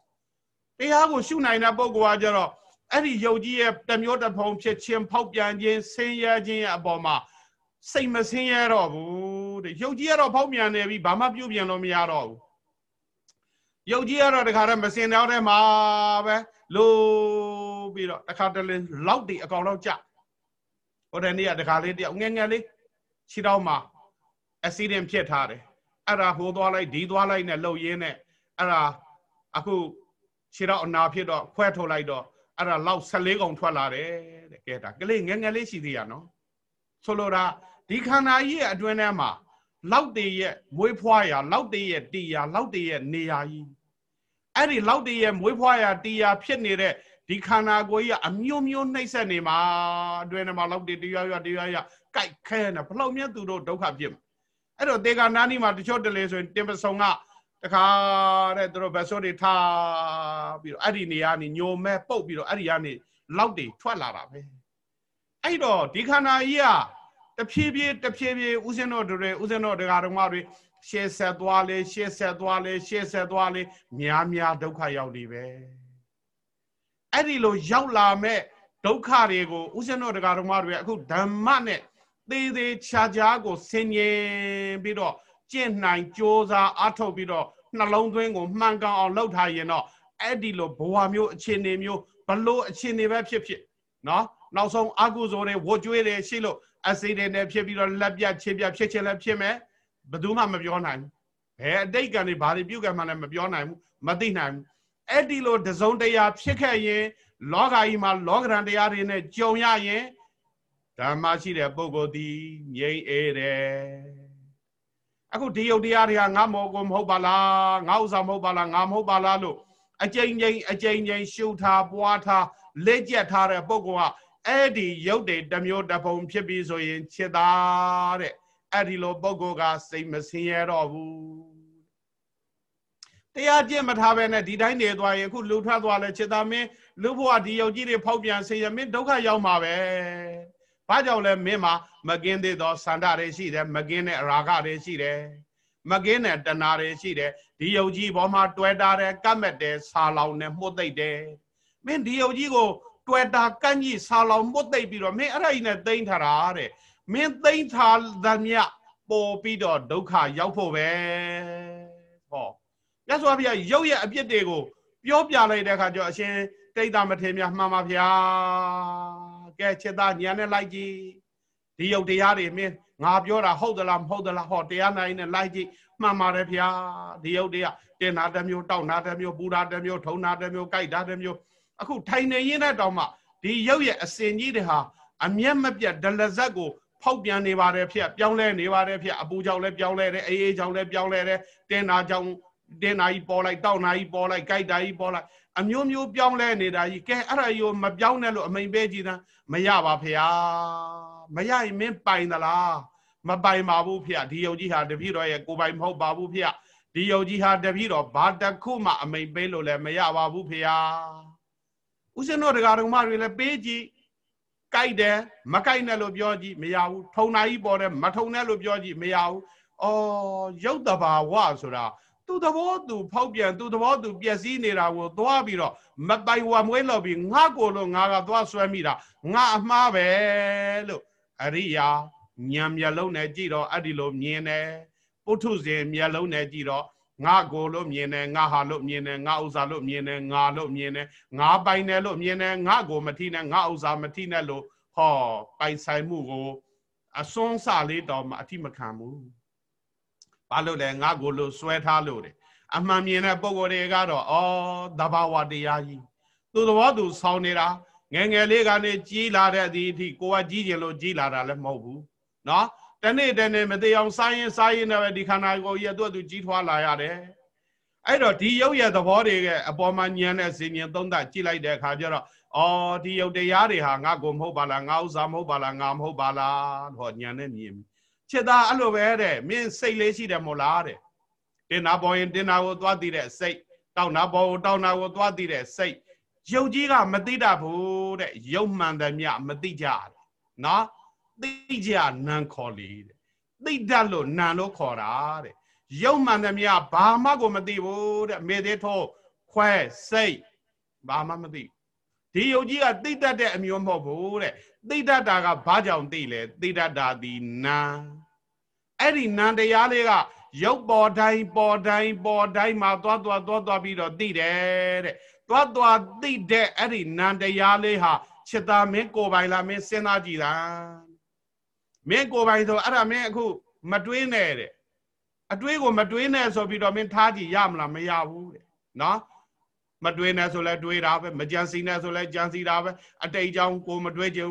တရားကိုရှုနိုင်တဲ့ပုဂ္ဂိုလ်ကကြတော့အဲ့ဒီယုတ်ကြီးရဲ့တမျိုးတစ်ဖုံဖြစ်ခြင်းဖောက်ပြန်ခြင်းဆင်းရဲခြင်းရဲ့အပေါ်မှာစိတ်မဆင်းရဲတော့ဘူးတဲ့ယုတ်ကြီးကတော့ဖောက်ပြန်နေပြီဘာမှပြုတ်ပြန်လို့မရတော့ဘူး ယုတ်ကြီးကတော့တခါတည်းမစင်တော့တဲ့မှာပဲလို့ပြီးတော့တခါတည်းလောက်တီအကောင်တော့ကြဟိုတနေ့ကတခါလေးတယောက်ငယ်ငယ်လေးခြေထောက်မှာအက်ဆီဒင့်ဖြစ်ထားတယ်အဲ့ဒါဟိုသွားလိုက်ဒီသွားလိုက်နဲ့လှုပ်ရင်းနဲ့အဲ့ဒါအခုခြေထောက်အနာဖြစ်တော့ခွဲထုတ်လိုက်တော့အဲ့ဒါလောက်14កုံထွက်လာတယ်တဲ့ကဲဒါကလေးငယ်ငယ်လေးရှိသေးရနော်ဆိုလိုတာဒီခန္ဓာကြီးရဲ့အတွင်းထဲမှာ လောက်တည်ရဲ့မွေးဖွားရာလောက်တည်ရဲ့တီရာလောက်တည်ရဲ့နေရာကြီးအဲ့ဒီလောက်တည်ရဲ့မွေးဖွားရာတီရာဖြစ်နေတဲ့ဒီခန္ဓာကိုယ်ကြီးကအမျိုးမျိုးနှိမ့်ဆက်နေမှာအတွင်းထဲမှာလောက်တည်တရားရတရားရကြိုက်ခဲနေဘလောက်မြတ်သူတို့ဒုက္ခဖြစ်အဲ့တော့တေကာနာနီမှာတချို့တလေဆိုရင်တင်ပဆုံကတခါတဲ့သူတို့ဘက်ဆိုတွေထားပြီးတော့အဲ့ဒီနေရာနေညိုမဲပုတ်ပြီးတော့အဲ့ဒီကနေလောက်တွေထွက်လာတာပဲအဲ့တော့ဒီခန္ဓာကြီးက တဖြည်းဖြည်းတဖြည်းဖြည်းဥစဉ်တော်တွေဥစဉ်တော်တရားတော်မတွေရှေ့ဆက်သွားလေရှေ့ဆက်သွားလေရှေ့ဆက်သွားလေများများဒုက္ခရောက်နေပဲအဲ့ဒီလိုရောက်လာမဲ့ဒုက္ခတွေကိုဥစဉ်တော်တရားတော်မတွေအခုဓမ္မနဲ့သေးသေးချာချာကိုဆင်ញင်ပြီးတော့ကျင့်နိုင်ကြိုးစားအထုတ်ပြီးတော့နှလုံးသွင်းကိုမှန်ကန်အောင်လုပ်ထားရင်တော့အဲ့ဒီလိုဘဝမျိုးအခြေအနေမျိုးဘလို့အခြေအနေပဲဖြစ်ဖြစ်နော်နောက်ဆုံးအကုသိုလ်တွေဝတ်ကြွေးတွေရှိလို့ အစိတ်တွေနဲ့ဖြစ်ပြီးတော့လက်ပြချေပြဖြစ်ချင်လည်းဖြစ်မယ်ဘယ်သူမှမပြောနိုင်ဘူးဘယ်အတိတ်ကံတွေဘာတွေပြုတ်ကံမှလည်းမပြောနိုင်ဘူးမသိနိုင်ဘူးအဲ့ဒီလိုတစုံတရာဖြစ်ခဲ့ရင် လောကကြီးမှာလောကရန်တရားတွေနဲ့ကြုံရရင်ဓမ္မရှိတဲ့ပုဂ္ဂိုလ်သည်ငြိမ့်အေးတယ်အခုဒီယုတ်တရားတွေကငါမောကိုမဟုတ်ပါလားငါဥစ္စာမဟုတ်ပါလားငါမဟုတ်ပါလားလို့အကြိမ်ကြိမ်အကြိမ်ကြိမ်ရှုထားပွားထားလက်ကျက်ထားတဲ့ပုဂ္ဂိုလ်က အဲ့ဒီရုပ်တွေတစ်မျိုးတစ်ပုံဖြစ်ပြီးဆိုရင်ချစ်တာတဲ့အဲ့ဒီလိုပုဂ္ဂိုလ်ကစိတ်မဆင်းရဲတော့ဘူးတရားကျင့်မထားပဲနဲ့ဒီတိုင်းနေသွားရင်အခုလူထွက်သွားလဲချစ်တာမင်းလူဘဝဒီယုတ်ကြီးတွေဖောက်ပြန်ဆေးရမင်းဒုက္ခရောက်မှာပဲဘာကြောင့်လဲမင်းမှာမကင်းသေးသောစန္ဒတွေရှိတယ်မကင်းတဲ့ရာဂတွေရှိတယ်မကင်းတဲ့တဏှာတွေရှိတယ်ဒီယုတ်ကြီးဘောမှာ တွဲတာတယ်ကတ်မက်တယ်ဆာလောင်တယ်မှုတ်သိပ်တယ်မင်းဒီယုတ်ကြီးကို တွေ့တာကန့်ကြီးဆာလောင်မှုတ်သိပ်ပြီးတော့မင်းအဲ့ဒါကြီးနဲ့သိမ့်ထားတာတဲ့မင်းသိမ့်ထားသမျှပေါ်ပြီးတော့ဒုက္ခရောက်ဖို့ပဲဟောမြတ်စွာဘုရားရုပ်ရဲ့အပြစ်တွေကိုပြောပြလိုက်တဲ့အခါကျတော့အရှင်တိတ်တာမထေမြမှန်ပါဗျာကဲချက်သားညံနဲ့လိုက်ကြည့်ဒီယုတ်တရားတွေမင်းငါပြောတာဟုတ်သလားမဟုတ်သလားဟောတရားနိုင်နဲ့လိုက်ကြည့်မှန်ပါတယ်ဗျာဒီယုတ်တရားတင်တာတစ်မျိုးတောက်တာတစ်မျိုးပူတာတစ်မျိုးထုံတာတစ်မျိုးကြိုက်တာတစ်မျိုး အခုထိုင်နေရင်းတဲ့တောင်မှဒီရုပ်ရဲ့အစဉ်ကြီးတွေဟာအမျက်မပြတ်ဒလဇက်ကိုဖောက်ပြန်နေပါတယ်ဖြစ်ပြောင်းလဲနေပါတယ်ဖြစ်အပူကြောင့်လည်းပြောင်းလဲတယ်အေးအေးကြောင့်လည်းပြောင်းလဲတယ်တင်းနာကြောင့်တင်းနာကြီးပေါ်လိုက်တောက်နာကြီးပေါ်လိုက်ကြိုက်တာကြီးပေါ်လိုက်အမျိုးမျိုးပြောင်းလဲနေတာကြီးကဲအဲ့ဒါကြီးကိုမပြောင်းနဲ့လို့အမိန်ပေးကြည့်တာမရပါဖျားမရရင်မင်းပိုင်သလားမပိုင်ပါဘူးဖေဒီယုတ်ကြီးဟာတပည့်တော်ရဲ့ကိုပိုင်မဟုတ်ပါဘူးဖေဒီယုတ်ကြီးဟာတပည့်တော်ဘာတခုမှအမိန်ပေးလို့လည်းမရပါဘူးဖေ ဥစဉ်တို့တရားတော်မတွေလည်းပေးကြည့်ကြိုက်တယ်မကြိုက်နဲ့လို့ပြောကြည့်မရဘူးထုံနာကြီးပေါ်တယ်မထုံနဲ့လို့ပြောကြည့်မရဘူးအော်ရုပ်တဘာဝဆိုတာသူသဘောသူဖောက်ပြန်သူသဘောသူပျက်စီးနေတာကိုသွားပြီးတော့မပိုင်ဝမွေးလို့ပြီးငါကိုလို့ငါကသွားဆွဲမိတာငါအမှားပဲလို့အရိယာညံမျက်လုံးနဲ့ကြည့်တော့အဲ့ဒီလိုမြင်တယ်ပုထုဇဉ်မျက်လုံးနဲ့ကြည့်တော့ ငါကိုလို့မြင်တယ်ငါဟာလို့မြင်တယ်ငါဥစ္စာလို့မြင်တယ်ငါလို့မြင်တယ်ငါပိုင်တယ်လို့မြင်တယ်ငါကိုမထိနဲ့ငါဥစ္စာမထိနဲ့လို့ဟောပိုင်ဆိုင်မှုကိုအစွန်းစလေးတော့မှအထိမခံဘူးဘာလို့လဲငါကိုလို့စွဲထားလို့တယ်အမှန်မြင်တဲ့ပုံကိုယ်တွေကတော့ဩသဘာဝတရားကြီးသူသဘောသူဆောင်းနေတာငယ်ငယ်လေးကနေကြီးလာတဲ့အသည့်အထိကိုကကြီးကျင်လို့ကြီးလာတာလည်းမဟုတ်ဘူးเนาะ တနေ့တနေ့မသေးအောင်စားရင်စားရင်လည်းဒီခန္ဓာကိုယ်ကြီးအတွက်သူကြီးထွားလာရတယ်အဲ့တော့ဒီရုပ်ရဲ့သဘောတွေကအပေါ်မှာညံတဲ့စင်ញင်သုံးသပ်ကြည့်လိုက်တဲ့အခါကျတော့အော်ဒီရုပ်တရားတွေဟာငါကိုမဟုတ်ပါလားငါဥစ္စာမဟုတ်ပါလားငါမဟုတ်ပါလားဟောညံနဲ့မြင်ချစ်သားအဲ့လိုပဲတဲ့မင်းစိတ်လေးရှိတယ်မို့လားတဲ့တင်နာပေါ်ရင်တင်နာကိုသွားသိတဲ့စိတ်တောက်နာပေါ်ကိုတောက်နာကိုသွားသိတဲ့စိတ်ယုတ်ကြီးကမသိတတ်ဘူးတဲ့ယုတ်မှန်တယ်မြမသိကြတယ်နော် သိကြနန်းခေါ်လေတဲ့သိတတ်လို့နန်းလို့ခေါ်တာတဲ့ယုတ်မှန်တယ်မြဘာမှကိုမသိဘူးတဲ့မေသေးထိုးခွဲစိတ်ဘာမှမသိဒီယုတ်ကြီးကသိတတ်တဲ့အမျိုးမဟုတ်ဘူးတဲ့သိတတ်တာကဘာကြောင့်သိလဲသိတတ်တာဒီနာအဲ့ဒီနံတရားလေးကရုပ်ပေါ်တိုင်းပေါ်တိုင်းပေါ်တိုင်းမှာသွားသွားသွားသွားပြီးတော့သိတယ်တဲ့သွားသွားသိတဲ့အဲ့ဒီနံတရားလေးဟာချစ်သားမင်းကိုယ်ပိုင်လားမင်းစဉ်းစားကြည့်လား မင်းကိုယ်ပိုင်ဆိုအဲ့ဒါမင်းအခုမတွေးနဲ့တဲ့အတွေးကိုမတွေးနဲ့ဆိုပြီးတော့မင်းထားကြည့်ရမလားမရဘူးတဲ့နော်မတွေးနဲ့ဆိုလဲတွေးတာပဲမကြံစီနဲ့ဆိုလဲကြံစီတာပဲအတိတ်ကြောင့်ကိုမတွေးကြုံ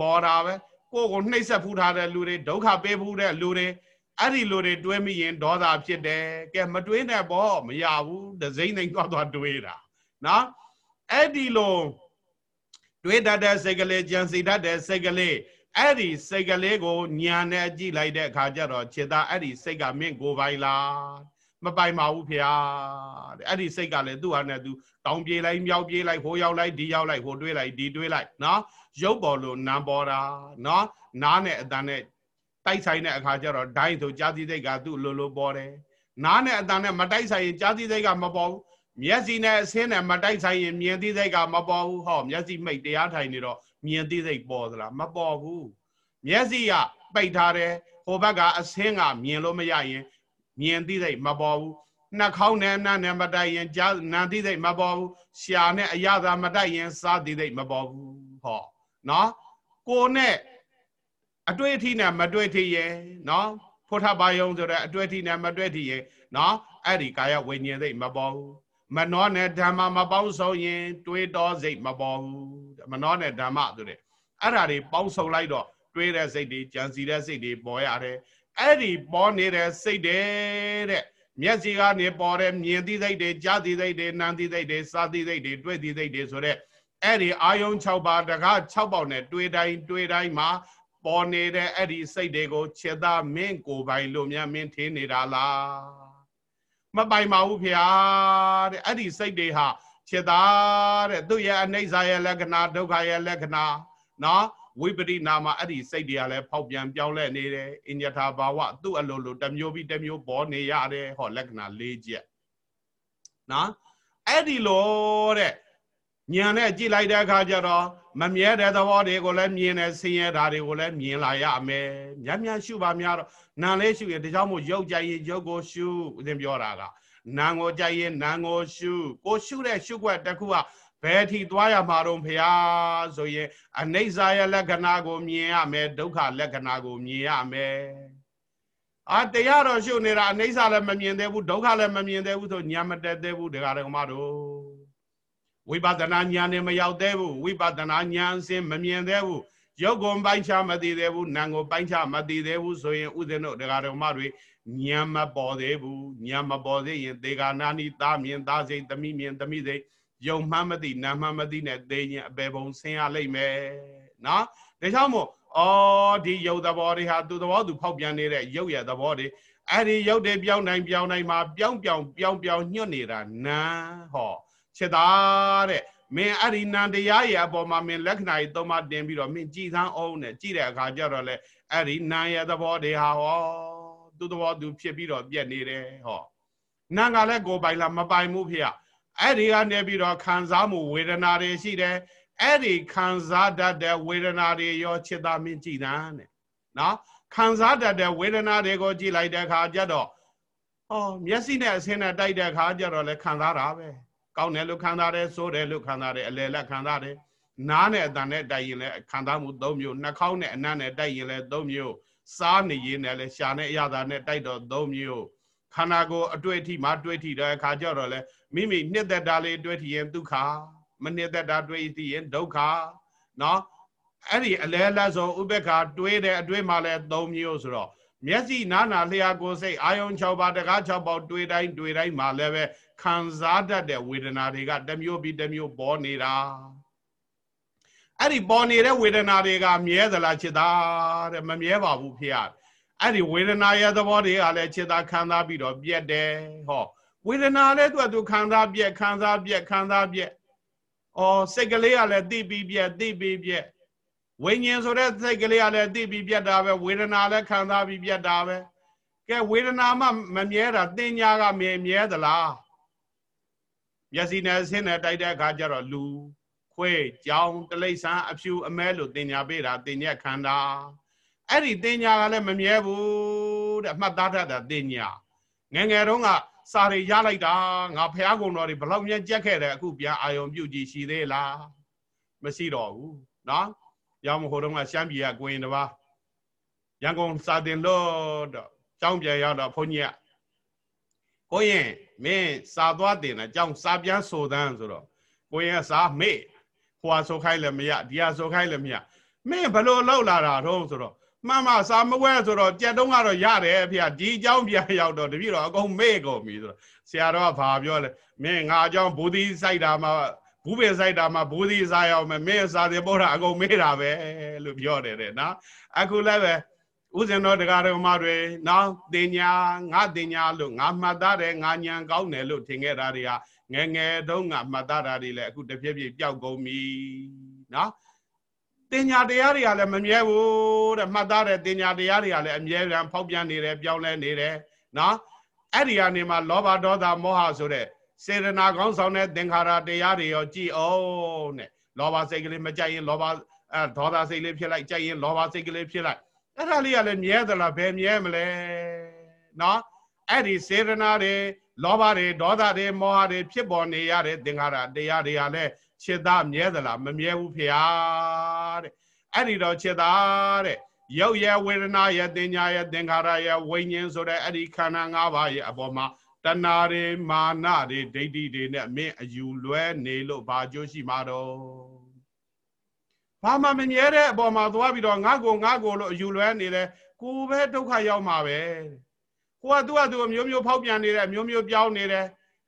ပေါ်တာပဲကိုကိုနှိပ်ဆက်ဖူးထားတဲ့လူတွေဒုက္ခပေးဖူးတဲ့လူတွေအဲ့ဒီလူတွေတွေးမိရင်ဒေါသဖြစ်တယ်ကဲမတွေးနဲ့ပေါ့မရဘူးဒဇိမ့်သိမ့်သွားသွားတွေးတာနော်အဲ့ဒီလိုတွေးတတ်တဲ့စိတ်ကလေးကြံစီတတ်တဲ့စိတ်ကလေး အဲ့ဒီစိတ်ကလေးကိုညာနဲ့ကြည့်လိုက်တဲ့အခါကျတော့ခြေသားအဲ့ဒီစိတ်ကမင်းကိုပိုင်လားမပိုင်ပါဘူးဖေဟာတဲ့အဲ့ဒီစိတ်ကလည်းသူ့ဟာနဲ့သူတောင်ပြေးလိုက်မြောက်ပြေးလိုက်ဟိုရောက်လိုက်ဒီရောက်လိုက်ဟိုတွေးလိုက်ဒီတွေးလိုက်နော်ရုပ်ပေါ်လို့နံပေါ်တာနော်နားနဲ့အတန်နဲ့တိုက်ဆိုင်တဲ့အခါကျတော့ဒိုင်းဆိုကြာတိစိတ်ကသူ့လိုလိုပေါ်တယ်နားနဲ့အတန်နဲ့မတိုက်ဆိုင်ရင်ကြာတိစိတ်ကမပေါ်ဘူးမျက်စိနဲ့အဆင်းနဲ့မတိုက်ဆိုင်ရင်မြင်သိစိတ်ကမပေါ်ဘူးဟောမျက်စိမိတ်တရားထိုင်နေတော့ မြင်သိစိတ်ပေါ်သလားမပေါ်ဘူးမျက်စိကပိတ်ထားတယ်ဟိုဘက်ကအဆင်းကမြင်လို့မရရင်မြင်သိစိတ်မပေါ်ဘူးနှာခေါင်းနဲ့နှာနဲ့မတိုက်ရင်ကြားနာသိစိတ်မပေါ်ဘူးရှာနဲ့အရသာမတိုက်ရင်စားသိစိတ်မပေါ်ဘူးဟောနော်ကိုနဲ့အတွေ့အထိနဲ့မတွေ့ထိရဲ့နော်ဖုထဘာယုံဆိုတဲ့အတွေ့အထိနဲ့မတွေ့ထိရဲ့နော်အဲ့ဒီကာယဝိညာဉ်စိတ်မပေါ်ဘူး မနောနဲ့ဓမ္မမပေါင်းစုံရင် တွေးတော်စိတ်မပေါ်ဘူးမနောနဲ့ဓမ္မဆိုတဲ့အဲ့ဓာတွေပေါင်းစုံလိုက်တော့တွေးတဲ့စိတ်တွေကြံစီတဲ့စိတ်တွေပေါ်ရတယ်အဲ့ဒီပေါ်နေတဲ့စိတ်တွေတဲ့မျက်စိကနေပေါ်တဲ့မြင်သိစိတ်တွေကြားသိစိတ်တွေနားသိစိတ်တွေစားသိစိတ်တွေတွေ့သိစိတ်တွေဆိုတဲ့အဲ့ဒီအာယုံ6ပါးတကား6ပေါက်နဲ့တွေးတိုင်းတွေးတိုင်းမှာပေါ်နေတဲ့အဲ့ဒီစိတ်တွေကိုခြေသားမင်းကိုပိုင်လို့များမင်းထင်းနေတာလား မပိုင်ပါဘူးဖေဟာတဲ့အဲ့ဒီစိတ်တွေဟာခြေသားတဲ့သူ့ရဲ့အနိစ္စရဲ့လက္ခဏာဒုက္ခရဲ့လက္ခဏာနော်ဝိပရိနာမှာအဲ့ဒီစိတ်တွေကလည်းဖောက်ပြန်ပြောင်းလဲနေတယ်အညထာဘာဝသူ့အလိုလိုတစ်မျိုးပြီးတစ်မျိုးပေါ်နေရတယ်ဟောလက္ခဏာ၄ချက်နော်အဲ့ဒီလိုတဲ့ညံနဲ့ကြည့်လိုက်တဲ့အခါကျတော့ မမြဲတဲ့သဘောတွေကိုလည်းမြင်တယ်ဆင်းရဲတာတွေကိုလည်းမြင်လာရမယ်မြတ်မြတ်ရှုပါများတော့နာလေးရှုရင်ဒါကြောင့်မို့ရုပ်ကြိုက်ရင်ရုပ်ကိုရှုဦးဇင်းပြောတာကနာကိုကြိုက်ရင်နာကိုရှုကိုရှုတဲ့ရှုွက်တစ်ခုကဘယ်ထိသွားရမှာတော့ဖရာဆိုရင်အနိစ္စရဲ့လက္ခဏာကိုမြင်ရမယ်ဒုက္ခလက္ခဏာကိုမြင်ရမယ်အာတရားတော်ရှုနေတာအနိစ္စလည်းမမြင်သေးဘူးဒုက္ခလည်းမမြင်သေးဘူးဆိုညာမတက်သေးဘူးဒကာဒကမတို့ ဝိပဿနာဉာဏ်နဲ့မရောက်သေးဘူးဝိပဿနာဉာဏ်စင်မမြင်သေးဘူးရုပ်ကိုပိုင်းခြားမသိသေးဘူးနာမ်ကိုပိုင်းခြားမသိသေးဘူးဆိုရင်ဥဒိနုဒကာတော်မတွေဉာဏ်မပေါ်သေးဘူးဉာဏ်မပေါ်သေးရင်ဒေဂာနာနိသားမြင်သားစိတ်သမီးမြင်သမီးစိတ်ယုံမှန်းမသိနာမှန်းမသိနဲ့သိရင်အပေပုံဆင်းရလိမ့်မယ်နော်ဒဒါကြောင့်မို့ဩဒီယုတ်သဘောတွေဟာသူသဘောသူဖောက်ပြန်နေတဲ့ယုတ်ရဲ့သဘောတွေအဲ့ဒီယုတ်တွေပြောင်းနိုင်ပြောင်းနိုင်မှာပြောင်းပြောင်းပြောင်းပြောင်းညွတ်နေတာနာဟော ချက်သားတဲ့မင်းအဲ့ဒီနန္တရားရဲ့အပေါ်မှာမင်းလက္ခဏာကြီးသုံးပါတင်ပြီးတော့မင်းကြည်စမ်းအောင်နဲ့ကြည်တဲ့အခါကျတော့လေအဲ့ဒီနာရဲ့သဘောတွေဟာဟောသူသဘောသူဖြစ်ပြီးတော့ပြက်နေတယ်ဟောနာကလည်းကိုယ်ပိုင်လားမပိုင်ဘူးဖေအဲ့ဒီကနေပြီးတော့ခံစားမှုဝေဒနာတွေရှိတယ်အဲ့ဒီခံစားတတ်တဲ့ဝေဒနာတွေရောจิตသားမင်းကြည်တာတဲ့နော်ခံစားတတ်တဲ့ဝေဒနာတွေကိုကြည်လိုက်တဲ့အခါကျတော့ဟောမျက်စိနဲ့အဆင်းနဲ့တိုက်တဲ့အခါကျတော့လည်းခံစားတာပဲ ကောင်းတယ်လို့ခံစားတယ်ဆိုးတယ်လို့ခံစားတယ်အလယ်လက်ခံစားတယ်နားနဲ့အတန်နဲ့တိုက်ရင်လည်းခံစားမှု၃မျိုးနှာခေါင်းနဲ့အနံ့နဲ့တိုက်ရင်လည်း၃မျိုးစားနေရင်လည်းရှာနဲ့အရသာနဲ့တိုက်တော့၃မျိုးခန္ဓာကိုယ်အတွေ့အထိမှတွေ့ထိတဲ့အခါကျတော့လေမိမိနှစ်သက်တာလေးတွေ့ထိရင်ဒုက္ခမနှစ်သက်တာတွေ့ထိရင်ဒုက္ခနော်အဲ့ဒီအလဲလက်ဆိုဥပ္ပခါတွေးတဲ့အတွေးမှလည်း၃မျိုးဆိုတော့မျက်စိနားနာလျှာကိုယ်စိတ်အာယုံ6ပါးတကား6ပေါက်တွေးတိုင်းတွေးတိုင်းမှလည်းပဲ ခံစားတတ်တဲ့ဝေဒနာတွေကတစ်မျိုးပြီးတစ်မျိုးပေါ်နေတာအဲ့ဒီပေါ်နေတဲ့ဝေဒနာတွေကမြဲသလားချစ်တာတဲ့မမြဲပါဘူးဖေရအဲ့ဒီဝေဒနာရဲ့သဘောတွေကလည်းချစ်တာခံစားပြီးတော့ပြက်တယ်ဟောဝေဒနာလည်းသူကသူခံစားပြက်ခံစားပြက်ခံစားပြက်အော်စိတ်ကလေးကလည်းသိပြီးပြက်သိပြီးပြက်ဝိညာဉ်ဆိုတဲ့စိတ်ကလေးကလည်းသိပြီးပြက်တာပဲဝေဒနာလည်းခံစားပြီးပြက်တာပဲကဲဝေဒနာမှမမြဲတာတင်ညာကမြဲမြဲသလား မျက်စိနဲ့ဆင်းနဲ့တိုက်တဲ့အခါကျတော့လူခွေးကြောင်တလိษံအဖြူအမဲလို့တင်ညာပေးတာတင်ညက်ခန္ဓာအဲ့ဒီတင်ညာကလည်းမမြဲဘူးတဲ့အမှတ်သားတတ်တာတင်ညာငငယ်တုန်းကစာတွေရလိုက်တာငါဖះကုံတော်တွေဘလောက်မြန်ကြက်ခဲ့တယ်အခုပြန်အာယုံပြုတ်ကြည့်ရှိသေးလားမရှိတော့ဘူးနော်ရောင်းမဟိုတုန်းကရှမ်းပြည်ကကိုရင်တပါရန်ကုန်စာတင်လို့တော့ကျောင်းပြန်ရောက်တော့ဘုန်းကြီးကကိုရင်မင်းစာသွားတင်တာကျောင်းစာပြန်ဆိုတန်းဆိုတော့ကိုရင်ကစာမေ့ဟိုဟာဆိုခိုင်းလည်းမရဒီဟာဆိုခိုင်းလည်းမရမင်းဘလို့လောက်လာတာတော့ဆိုတော့မှန်မှစာမဝဲဆိုတော့ကြက်တုံးကတော့ရတယ်ဖေဒီเจ้าပြန်ရောက်တော့တပြည့်တော့အကုန်မေ့ကုန်ပြီဆိုတော့ဆရာတော်ကဘာပြောလဲမင်းငါအကြောင်းဘူဒီစိုက်တာမှဘူးပေစိုက်တာမှဘူဒီစားရောက်မယ်မင်းစာတွေပို့တာအကုန်မေ့တာပဲလို့ပြောတယ်တဲ့နော်အခုလည်းပဲ ဥစဉ်တော်တရားတော်မတွေနော်တင်ညာငါတင်ညာလို့ငါမှတ်သားတယ်ငါညံကောင်းတယ်လို့ထင်ခဲ့တာတွေကငယ်ငယ်တုန်းကမှတ်သားတာတွေလည်းအခုတဖြည်းဖြည်းပျောက်ကုန်ပြီနော်တင်ညာတရားတွေကလည်းမမြဲဘူးတဲ့မှတ်သားတဲ့တင်ညာတရားတွေကလည်းအမြဲတမ်းဖောက်ပြန်နေတယ်ပြောင်းလဲနေတယ်နော်အဲ့ဒီကနေမှလောဘဒေါသမောဟဆိုတဲ့စေရနာကောင်းဆောင်တဲ့သင်္ခါရတရားတွေရောကြည်အောင်တဲ့လောဘစိတ်ကလေးမကြိုက်ရင်လောဘအဲဒေါသစိတ်လေးဖြစ်လိုက်ကြိုက်ရင်လောဘစိတ်ကလေးဖြစ်လိုက် အဲ့ဒါလေးကလည်းမြဲသလားဘယ်မြဲမလဲနော်အဲ့ဒီစေရနာတွေလောဘတွေဒေါသတွေမောဟတွေဖြစ်ပေါ်နေရတဲ့သင်္ခါရတရားတွေကလည်းခြေသားမြဲသလားမမြဲဘူးဖေဟာတဲ့အဲ့ဒီတော့ခြေသားတဲ့ရုပ်ရဲ့ဝေဒနာရဲ့တင်ညာရဲ့သင်္ခါရရဲ့ဝိညာဉ်ဆိုတဲ့အဲ့ဒီခန္ဓာ၅ပါးရဲ့အပေါ်မှာတဏှာတွေမာနတွေဒိဋ္ဌိတွေနဲ့မင်းအယူလွဲနေလို့ဘာကြိုးရှိမှာတော့ ဘာမှမမြဲတဲ့အပေါ်မှာသွားပြီးတော့ငါကိုငါကိုလို့အယူလွဲနေတယ်ကိုပဲဒုက္ခရောက်မှာပဲကိုကသူ့အတူအမျိုးမျိုးဖောက်ပြန်နေတယ်အမျိုးမျိုးပြောင်းနေတယ်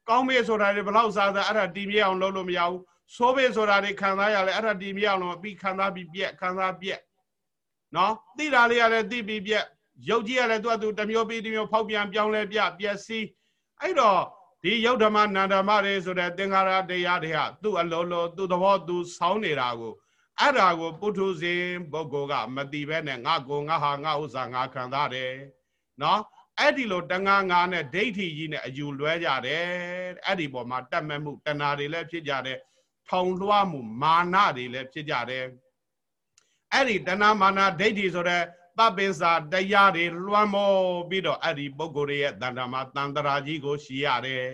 ကောင်းမေးဆိုတာတွေဘလောက်စားစားအဲ့ဒါတည်မြဲအောင်လုပ်လို့မရဘူးဆိုးပေဆိုတာတွေခံစားရလဲအဲ့ဒါတည်မြဲအောင်လို့ပြီးခံစားပြီးပြက်ခံစားပြက်နော်သိတာလေးကလည်းသိပြီးပြက်ရုပ်ကြီးကလည်းသူ့အတူတစ်မျိုးပြီးတစ်မျိုးဖောက်ပြန်ပြောင်းလဲပြပျက်စီးအဲ့တော့ဒီယုတ်ဓမ္မနန္ဒမတွေဆိုတဲ့သင်္ခါရတရားတွေဟာသူ့အလိုလိုသူ့သဘောသူဆောင်းနေတာကို အဲ့ဒါကိုပုထုဇဉ်ပုဂ္ဂိုလ်ကမတိပဲနဲ့ငါကိုငါဟာငါဥစ္စာငါခံစားတယ်နော်အဲ့ဒီလိုတငါငါနဲ့ဒိဋ္ဌိကြီးနဲ့အယူလွဲကြတယ်အဲ့ဒီပေါ်မှာတတ်မဲ့မှုတဏှာတွေလည်းဖြစ်ကြတယ်ထောင်လွှားမှုမာနတွေလည်းဖြစ်ကြတယ်အဲ့ဒီတဏှာမာနဒိဋ္ဌိဆိုတဲ့ပပင်စာတရားတွေလွှမ်းမောပြီးတော့အဲ့ဒီပုဂ္ဂိုလ်ရဲ့တဏ္ဍာမှာတန်တရာကြီးကိုရှည်ရတယ်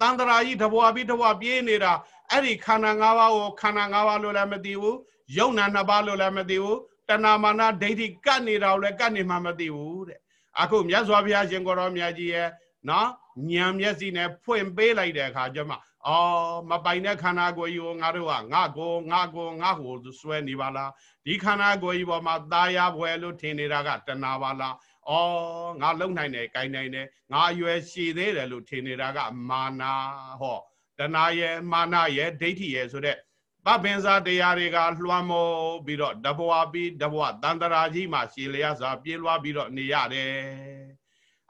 တန်တရာကြီးတဘွားပြီးတဘွားပြေးနေတာ အဲ့ဒီခန္ဓာ၅ပါးကိုခန္ဓာ၅ပါးလို့လည်းမသိဘူးယုံနာ၅ပါးလို့လည်းမသိဘူးတဏမာနဒိဋ္ဌိကတ်နေတာကိုလည်းကတ်နေမှမသိဘူးတဲ့အခုမြတ်စွာဘုရားရှင်ကိုရောမြတ်ကြီးရဲ့နော်ညံမျက်စိနဲ့ဖွင့်ပေးလိုက်တဲ့အခါကျမှအော်မပိုင်တဲ့ခန္ဓာကိုယ်ကြီးကိုငါတို့ကငါကိုငါကိုငါဟိုစွဲနေပါလားဒီခန္ဓာကိုယ်ကြီးပေါ်မှာသာယာဘွယ်လို့ထင်နေတာကတဏှာပါလားအော်ငါလုံနိုင်တယ်၊ကိုင်နိုင်တယ်၊ငါအရွယ်ရှည်သေးတယ်လို့ထင်နေတာကမာနာဟော တဏှာရဲ့မာနရဲ့ဒိဋ္ဌိရဲ့ဆိုတဲ့ပပပင်စားတရားတွေကလွှမ်းမိုးပြီးတော့တဘွားပြီးတဘွားတန်တရာကြီးမှာရှည်လျားစွာပြေးလွှားပြီးတော့နေရတယ်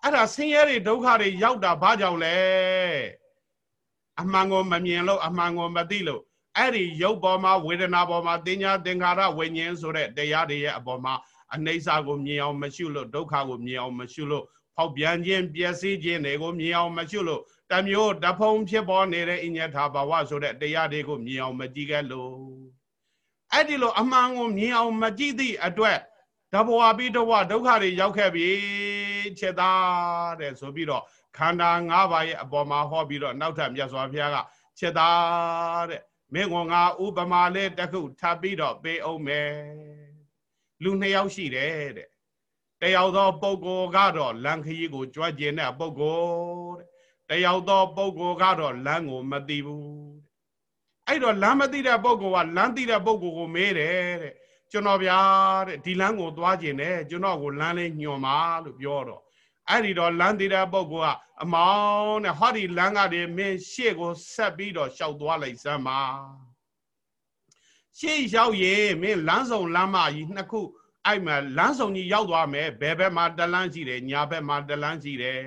အဲ့ဒါဆင်းရဲတွေဒုက္ခတွေရောက်တာဘာကြောင့်လဲအမှန်ကိုမမြင်လို့အမှန်ကိုမသိလို့အဲ့ဒီရုပ်ပေါ်မှာဝေဒနာပေါ်မှာတင်ညာသင်္ခါရဝိညာဉ်ဆိုတဲ့တရားတွေရဲ့အပေါ်မှာအနိစ္စကိုမြင်အောင်မရှုလို့ဒုက္ခကိုမြင်အောင်မရှုလို့ဖောက်ပြန်ခြင်းပျက်စီးခြင်းတွေကိုမြင်အောင်မရှုလို့ တမျိုးတဖုံဖြစ်ပေါ်နေတဲ့အညထာဘာဝဆိုတဲ့တရားတွေကိုမြင်အောင်မကြည့်ခဲ့လို့အဲ့ဒီလိုအမှန်ကိုမြင်အောင်မကြည့်သည့်အတွက်တဘဝပြီးတဘဝဒုက္ခတွေရောက်ခဲ့ပြီချက်သားတဲ့ဆိုပြီးတော့ခန္ဓာ၅ပါးရဲ့အပေါ်မှာဟောပြီးတော့နောက်ထပ်မြတ်စွာဘုရားကချက်သားတဲ့မင်းကငါဥပမာလေးတစ်ခုထပ်ပြီးတော့ပေးအောင်မယ်လူနှစ်ယောက်ရှိတယ်တဲ့တယောက်သောပုဂ္ဂိုလ်ကတော့လန်ခရီးကိုကြွကျင်တဲ့ပုဂ္ဂိုလ်တဲ့ တယောက်သောပုဂ္ဂိုလ်ကတော့လမ်းကိုမသိဘူးအဲ့တော့လမ်းမသိတဲ့ပုဂ္ဂိုလ်ကလမ်းသိတဲ့ပုဂ္ဂိုလ်ကိုမေးတယ်တဲ့ကျွန်တော်ဗျာတဲ့ဒီလမ်းကိုသွားကျင်တယ်ကျွန်တော်ကိုလမ်းလေးညွှန်ပါလို့ပြောတော့အဲ့ဒီတော့လမ်းသေးတဲ့ပုဂ္ဂိုလ်ကအမောင်းနဲ့ဟောဒီလမ်းကတည်းမင်းရှေ့ကိုဆက်ပြီးတော့ရှောက်သွားလိုက်စမ်းပါရှေ့ရောက်ရင်မင်းလမ်းဆောင်လမ်းမကြီးနှစ်ခုအဲ့မှာလမ်းဆောင်ကြီးရောက်သွားမယ်ဘယ်ဘက်မှာတလန်းရှိတယ်ညာဘက်မှာတလန်းရှိတယ်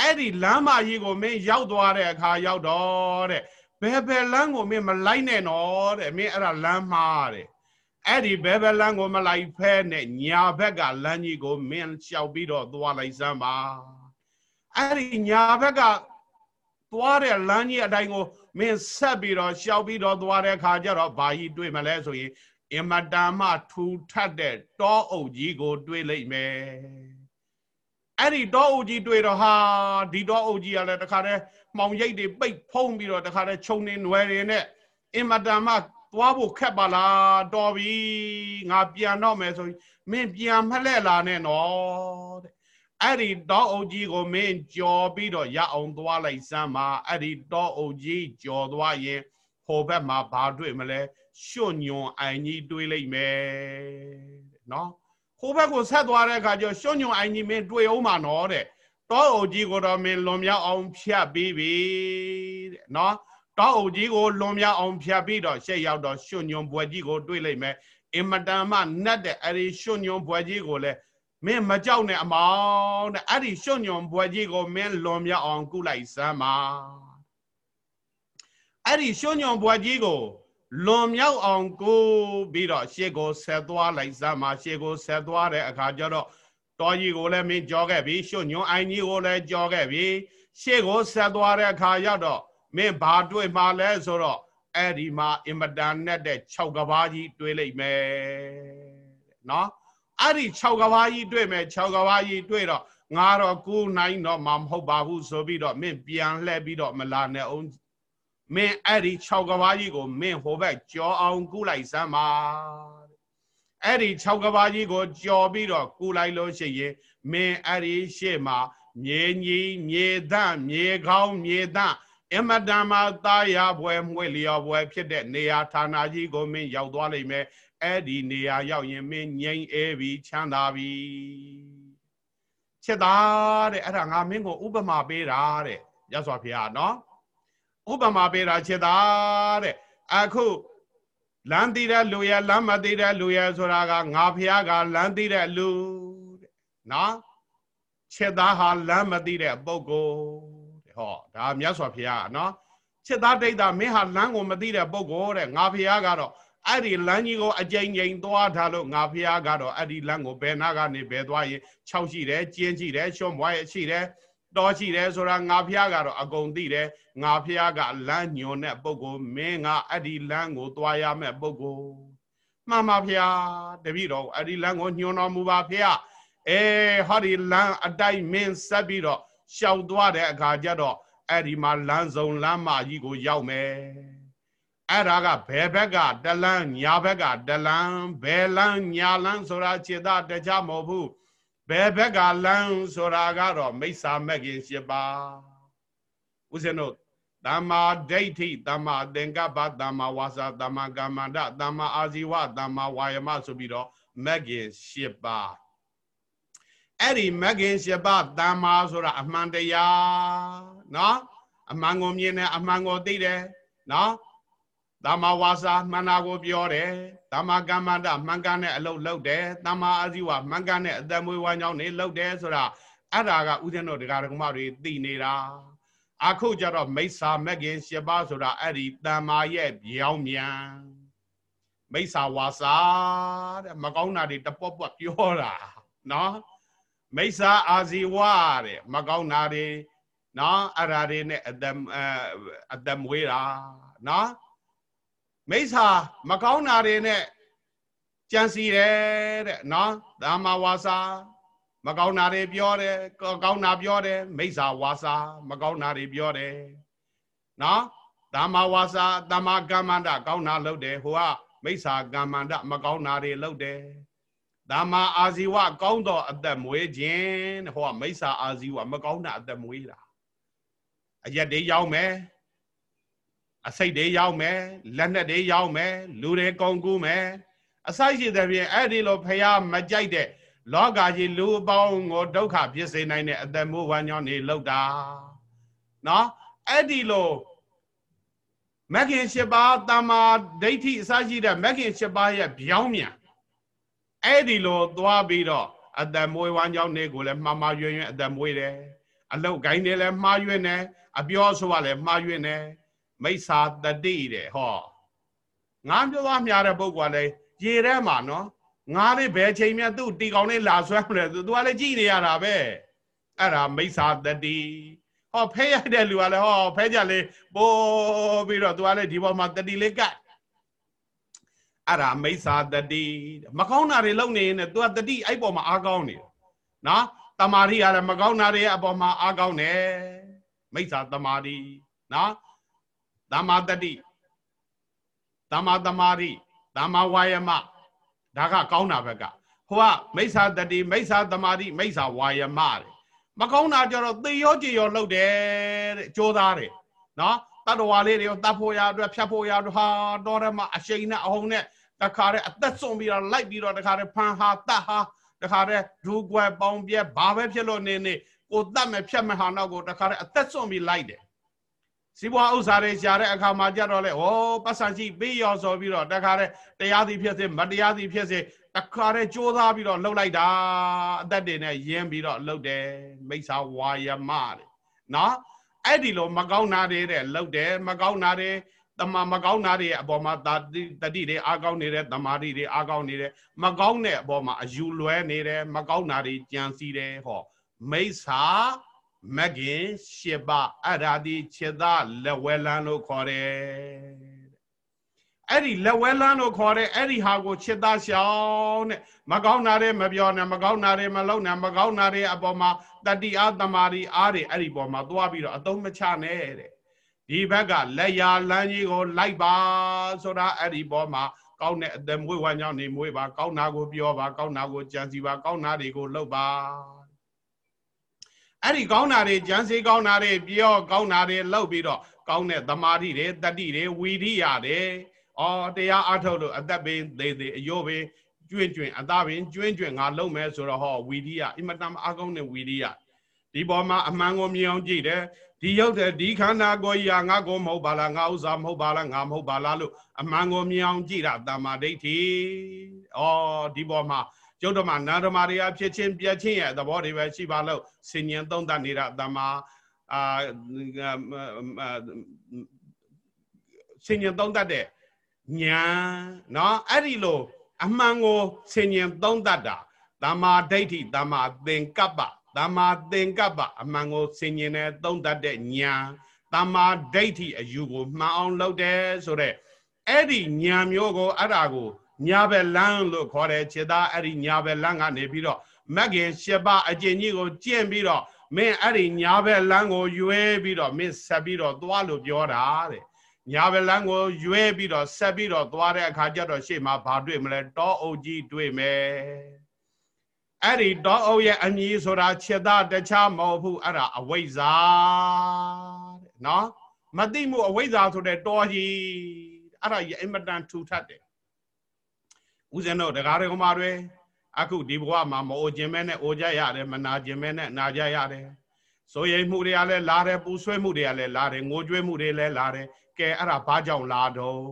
အဲ့ဒီလမ်းမကြီးကိုမင်းရောက်သွားတဲ့အခါရောက်တော့တဲ့ဘယ်ဘယ်လမ်းကိုမင်းမလိုက်နဲ့နော်တဲ့မင်းအဲ့ဒါလမ်းမှားတဲ့အဲ့ဒီဘဲဘဲလန်းကိုမလိုက်ဖဲနဲ့ညာဘက်ကလမ်းကြီးကိုမင်းလျှောက်ပြီးတော့သွားလိုက်စမ်းပါအဲ့ဒီညာဘက်ကသွားတဲ့လမ်းကြီးအတိုင်းကိုမင်းဆက်ပြီးတော့လျှောက်ပြီးတော့သွားတဲ့ခါကျတော့ဘာကြီးတွေ့မလဲဆိုရင်အင်မတန်မှထူထပ်တဲ့တောအုပ်ကြီးကို တွေ့လိမ့်မယ် အဲ့ဒီတောအုပ်ကြီးတွေ့တော့ဟာဒီတောအုပ်ကြီးကလည်းတခါတည်းမှောင်ရိပ်တွေပိတ်ဖုံးပြီးတော့တခါတည်းခြုံနေနွယ်တွေနဲ့အင်မတန်မှသွားဖို့ခက်ပါလားတော်ပြီငါပြန်တော့မယ်ဆိုရင်မင်းပြန်မလှဲ့လာနဲ့နော်တဲ့အဲ့ဒီတောအုပ်ကြီးကိုမင်းကြော်ပြီးတော့ရအောင်သွားလိုက်စမ်းပါအဲ့ဒီတောအုပ်ကြီးကြော်သွားရင်ဟိုဘက်မှာဘာတွေ့မလဲရွှွညွန်အိုင်ကြီးတွေးလိုက်မယ်နော်ဟို ဘက်ကိုဆက်သွားတဲ့အခါကျရွှွညွန်အိုင်ကြီးမင်းတွေ့အောင်မှာနော်တဲ့တောအုပ်ကြီးကိုတော့မင်းလွန်မြောက်အောင်ဖြတ်ပြီးပြီတဲ့နော်တောက်အုပ်ကြီးကိုလွန်မြောက်အောင်ဖြတ်ပြီးတော့ရှေ့ရောက်တော့ရွှွညွန်ဘွယ်ကြီးကိုတွေးလိုက်မယ်အင်မတန်မှနတ်တဲ့အဲ့ဒီရွှွညွန်ဘွယ်ကြီးကိုလည်းမင်းမကြောက်နဲ့အမောင်းတဲ့အဲ့ဒီရွှွညွန်ဘွယ်ကြီးကိုမင်းလွန်မြောက်အောင်ကုလိုက်စမ်းပါအဲ့ဒီရွှွညွန်ဘွယ်ကြီးကို လွန်မြောက်အောင်ကိုပြီးတော့ရှေ့ကိုဆက်သွားလိုက်စမ်းပါရှေ့ကိုဆက်သွားတဲ့အခါကျတော့တော်ကြီးကိုလည်းမင်းကြောခဲ့ပြီရွှွညွန်အိုင်ကြီးကိုလည်းကြောခဲ့ပြီရှေ့ကိုဆက်သွားတဲ့အခါရောက်တော့မင်းဘာတွေ့မှလဲဆိုတော့အဲ့ဒီမှာအင်မတန်နဲ့တဲ့6ကဘာကြီးတွေ့လိုက်မယ်နော်အဲ့ဒီ6ကဘာကြီးတွေ့မယ်6ကဘာကြီးတွေ့တော့ငါတော့ကူနိုင်တော့မှမဟုတ်ပါဘူးဆိုပြီးတော့မင်းပြန်လှည့်ပြီးတော့မလာနဲ့အောင် မင်းအဲ့ဒီ6ကဘာကြီးကိုမင်းဟိုဘက်ကြောအောင်ကူလိုက်စမ်းပါအဲ့ဒီ6ကဘာကြီးကိုကြော်ပြီးတော့ကူလိုက်လို့ရှိရင်မင်းအဲ့ဒီရှေ့မှာမြေကြီးမြေသန့်မြေကောင်းမြေသန့်အမတန်မှသာယာပွဲမွေလျော်ပွဲဖြစ်တဲ့နေရာဌာနကြီးကိုမင်းရောက်သွားလိမ့်မယ်အဲ့ဒီနေရာရောက်ရင်မင်းငြိမ်အေးပြီးချမ်းသာပြီချက်သားတဲ့အဲ့ဒါငါမင်းကိုဥပမာပေးတာတဲ့ရသော်ဖေဟာနော် ဥပမာပေးတာချက်သားတဲ့အခုလမ်းတည်တဲ့လူရဲ့လမ်းမတည်တဲ့လူရဲ့ဆိုတာကငါဖះကလမ်းတည်တဲ့လူတဲ့နော်ချက်သားဟာလမ်းမတည်တဲ့ပုဂ္ဂိုလ်ဟောဒါမြတ်စွာဘုရားနော်စစ်သားဒိဋ္ဌမင်းဟာလမ်းကိုမသိတဲ့ပုဂ္ဂိုလ်တဲ့ငါဘုရားကတော့အဲ့ဒီလမ်းကြီးကိုအကြိမ်ကြိမ်သွားထားလို့ငါဘုရားကတော့အဲ့ဒီလမ်းကိုဘယ်နာကနေဘယ်သွားရင်6ရှိတယ်ကျင်းရှိတယ်ရှုံးဘွားရရှိတယ် တော်ရှိတယ်ဆိုတာငါဖះကတော့အကုန်သိတယ်ငါဖះကလမ်းညွန်တဲ့ပုဂ္ဂိုလ်မင်းကအဲ့ဒီလမ်းကိုသွားရမယ့်ပုဂ္ဂိုလ်မှန်ပါဖះတပည့်တော်အဲ့ဒီလမ်းကိုညွန်တော်မူပါဖះအဲဟောဒီလမ်းအတိုက်မင်းဆက်ပြီးတော့ရှောက်သွားတဲ့အခါကျတော့အဲ့ဒီမှာလမ်းစုံလမ်းမကြီးကိုရောက်မယ်အဲ့ဒါကဘယ်ဘက်ကတလန်းညာဘက်ကတလန်းဘယ်လန်းညာလန်းဆိုတာခြေသားတကြမဟုတ်ဘူး ဘယ်ဘက်ကလန်းဆိုတာကတော့မိစ္ဆာမဂ်ရင်၈ပါးဦးဇင်းတို့သမ္မာဒိဋ္ဌိသမ္မာသင်္ကပ္ပသမ္မာဝါစာသမ္မာကမ္မန္တသမ္မာအာဇီဝသမ္မာဝါယမဆိုပြီးတော့မဂ်ရင်၈ပါးအဲ့ဒီမဂ္ဂင်၈ပါးတမ္မာဆိုတာအမှန်တရားနော်အမှန်ကိုမြင်တယ်အမှန်ကိုသိတယ်နော် သမ္မာဝါစာမှန်တာကိုပြောတယ်သမ္မာကမ္မန္တမှန်ကန်တဲ့အလုပ်လုပ်တယ်သမ္မာအာဇီဝမှန်ကန်တဲ့အသက်မွေးဝမ်းကြောင်းနေလုပ်တယ်ဆိုတာအဲ့ဒါကဥဒ္ဒနောတရားဓမ္မတွေသိနေတာအခုကြတော့မိစ္ဆာမက်ခင်၈ပါးဆိုတာအဲ့ဒီတမ္မာရဲ့ပြောင်းမြန်မိစ္ဆာဝါစာတဲ့မကောင်းတာတွေတပွက်ပွက်ပြောတာနော်မိစ္ဆာအာဇီဝတဲ့မကောင်းတာတွေနော်အဲ့ဒါတွေနဲ့အသက်အသက်မွေးတာနော် မိစ္ဆာမကောင်းတာတွေနဲ့ကြံစီတယ်တဲ့နော်ဓမ္မဝါစာမကောင်းတာတွေပြောတယ်ကောင်းတာပြောတယ်မိစ္ဆာဝါစာမကောင်းတာတွေပြောတယ်နော်ဓမ္မဝါစာတမကမ္မန္တကောင်းတာလုပ်တယ်ဟိုကမိစ္ဆာကမ္မန္တမကောင်းတာတွေလုပ်တယ်ဓမ္မအာဇီဝကောင်းတော့အသက်မွေးခြင်းဟိုကမိစ္ဆာအာဇီဝမကောင်းတာအသက်မွေးတာအရက်တွေရောက်မယ် အစိတ်တွေရောက်မယ်လက်နက်တွေရောက်မယ်လူတွေကုန်ကူးမယ်အစိုက်ရှိတဲ့ပြင်အဲ့ဒီလိုဖះမကြိုက်တဲ့လောကကြီးလူအပေါင်းကိုဒုက္ခဖြစ်စေနိုင်တဲ့အတ္တမိုးဝမ်းကြောင်းနေလောက်တာနော်အဲ့ဒီလိုမဂ်ခင်၈ပါးတမ္မာဒိဋ္ဌိအစရှိတဲ့မဂ်ခင်၈ပါးရဲ့ဗျောင်းမြန်အဲ့ဒီလိုသွားပြီးတော့အတ္တမွေးဝမ်းကြောင်းနေကိုလည်းမှားမှားရွံ့ရွံ့အတ္တမွေးတယ်အလုတ်ဂိုင်းတွေလည်းမှားရွံ့တယ်အပြောဆိုကလည်းမှားရွံ့တယ် မိစ္ဆာတတိတဲ့ဟောငါပြောသွားမြားတဲ့ပုဂ္ဂိုလ်ကလည်းရေထဲမှာနော်ငါလေးဘယ်ချိန်မြတ်သူ့တီကောင်လေးလာဆွဲမလဲသူကလည်းကြည်နေရတာပဲအဲ့ဒါမိစ္ဆာတတိဟောဖဲရတဲ့လူကလည်းဟောဖဲကြလေးပိုးပြီးတော့သူကလည်းဒီပေါ်မှာတတိလေးကတ်အဲ့ဒါမိစ္ဆာတတိမကောင်းတာတွေလုပ်နေရင်သူကတတိအဲ့ပေါ်မှာအားကောင်းနေတယ်နော်တမာတိကလည်းမကောင်းတာတွေအပေါ်မှာအားကောင်းတယ်မိစ္ဆာတမာတိနော် သမ္မာတတိသမ္မာတမာတိသမ္မာဝါယမဒါကကောင်းတာဘက်ကဟိုကမိစ္ဆာတတိမိစ္ဆာတမာတိမိစ္ဆာဝါယမတဲ့မကောင်းတာကြတော့သေရောကြည်ရောလှုပ်တယ်တဲ့ကြိုးသားတယ်နော်တတ္တဝါလေးတွေရောတတ်ဖို့ရအတွက်ဖြတ်ဖို့ရအတွက်ဟာတော်ရမအရှိန်နဲ့အဟုန်နဲ့တခါတည်းအသက်ဆုံးပြီးတော့လိုက်ပြီးတော့တခါတည်းဖန်ဟာတတ်ဟာတခါတည်းဒူကွယ်ပေါင်းပြဲဘာပဲဖြစ်လို့နေနေကိုတတ်မဲ့ဖြတ်မဲ့ဟာနောက်ကိုတခါတည်းအသက်ဆုံးပြီးလိုက်တယ် စီးပွားဥစ္စာတွေရှာတဲ့အခါမှာကြတော့လေဩပတ်စံရှိပေးရောဆိုပြီးတော့တခါတည်းတရားသည်ဖြစ်စေမတရားသည်ဖြစ်စေတခါတည်းကြိုးစားပြီးတော့လှုပ်လိုက်တာအသက်တွေနဲ့ယင်းပြီးတော့လှုပ်တယ်မိစ္ဆာဝါယမတဲ့နော်အဲ့ဒီလိုမကောင်းတာတွေတဲ့လှုပ်တယ်မကောင်းတာတွေတမမကောင်းတာတွေအပေါ်မှာတတိတွေအားကောင်းနေတဲ့တမာတိတွေအားကောင်းနေတယ်မကောင်းတဲ့အပေါ်မှာအယူလွဲနေတယ်မကောင်းတာတွေကြံစီတယ်ဟောမိစ္ဆာ မဂင်ရှစ်ပါအရာဒီခြေသားလက်ဝဲလန်းလို့ခေါ်တယ်အဲ့ဒီလက်ဝဲလန်းလို့ခေါ်တဲ့အဲ့ဒီဟာကိုခြေသားရှောင်းတဲ့မကောင်းတာတွေမပြောနဲ့မကောင်းတာတွေမလုပ်နဲ့မကောင်းတာတွေအပေါ်မှာတတိအားတမာရီအားတွေအဲ့ဒီပေါ်မှာသွားပြီးတော့အသုံးမချနဲ့တဲ့ဒီဘက်ကလက်ရာလန်းကြီးကိုလိုက်ပါဆိုတာအဲ့ဒီပေါ်မှာကောင်းတဲ့အသက်မွေးဝမ်းကြောင်းနေမွေးပါကောင်းတာကိုပြောပါကောင်းတာကိုကြံစီပါကောင်းတာတွေကိုလုပ်ပါ အဲ့ဒီကောင်းတာတွေကြံစီကောင်းတာတွေပြောကောင်းတာတွေလောက်ပြီးတော့ကောင်းတဲ့သမာဓိတွေတတိတွေဝီရိယတွေအော်တရားအထုတ်လို့အသက်ပင်သေးသေးအယိုးပင်ကျွင့်ကျွင့်အသားပင်ကျွင့်ကျွင့်ငါလုံမယ်ဆိုတော့ဟောဝီရိယအင်မတန်အကောင်းတဲ့ဝီရိယဒီပေါ်မှာအမှန်ကိုမြင်အောင်ကြည့်တယ်ဒီရောက်တဲ့ဒီခန္ဓာကိုယ်ကြီးငါကိုမဟုတ်ပါလားငါဥစ္စာမဟုတ်ပါလားငါမဟုတ်ပါလားလို့အမှန်ကိုမြင်အောင်ကြည့်တာတမ္မာဒိဋ္ဌိဩဒီပေါ်မှာ ကျုပ်တို့မှာနာဓမ္မတွေကဖြစ်ချင်းပြက်ချင်းရဲ့သဘောတွေပဲရှိပါလို့ဆင်ញင်သုံးသပ်နေတာတမအာဆင်ញင်သုံးသပ်တဲ့ညာเนาะအဲ့ဒီလိုအမှန်ကိုဆင်ញင်သုံးသပ်တာတမ္မာဒိဋ္ဌိတမ္မာသင်္ကပ္ပတမ္မာသင်္ကပ္ပအမှန်ကိုဆင်ញင်တဲ့သုံးသပ်တဲ့ညာတမ္မာဒိဋ္ဌိအယူကိုမှန်အောင်လုပ်တယ်ဆိုတော့အဲ့ဒီညာမျိုးကိုအဲ့ဒါကို ညာဘက်လန်းလို့ခေါ်တယ်ခြေသားအဲ့ဒီညာဘက်လန်းကနေပြီးတော့မက်ကင်ရှစ်ပါအကျင့်ကြီးကိုကျင့်ပြီးတော့မင်းအဲ့ဒီညာဘက်လန်းကိုရွေးပြီးတော့မင်းဆက်ပြီးတော့သွားလို့ပြောတာတဲ့ညာဘက်လန်းကိုရွေးပြီးတော့ဆက်ပြီးတော့သွားတဲ့အခါကျတော့ရှေ့မှာဘာတွေ့မလဲတောအုပ်ကြီးတွေ့မယ်အဲ့ဒီတောအုပ်ရဲ့အမည်ဆိုတာခြေသားတခြားမဟုတ်ဘူးအဲ့ဒါအဝိဇ္ဇာတဲ့နော်မသိမှုအဝိဇ္ဇာဆိုတဲ့တောကြီးအဲ့ဒါအင်မတန်ထူထပ်တယ် ဦးဇင်းတို့တရားတော်မှာတွေအခုဒီဘဝမှာမအိုခြင်းမဲနဲ့အိုကြရတယ်မနာခြင်းမဲနဲ့နာကြရတယ်ဆိုရင်မှုတွေကလည်းလာတယ်ပူဆွဲမှုတွေကလည်းလာတယ်ငိုကြွေးမှုတွေလည်းလာတယ်ကဲအဲ့ဒါဘာကြောင့်လာတော့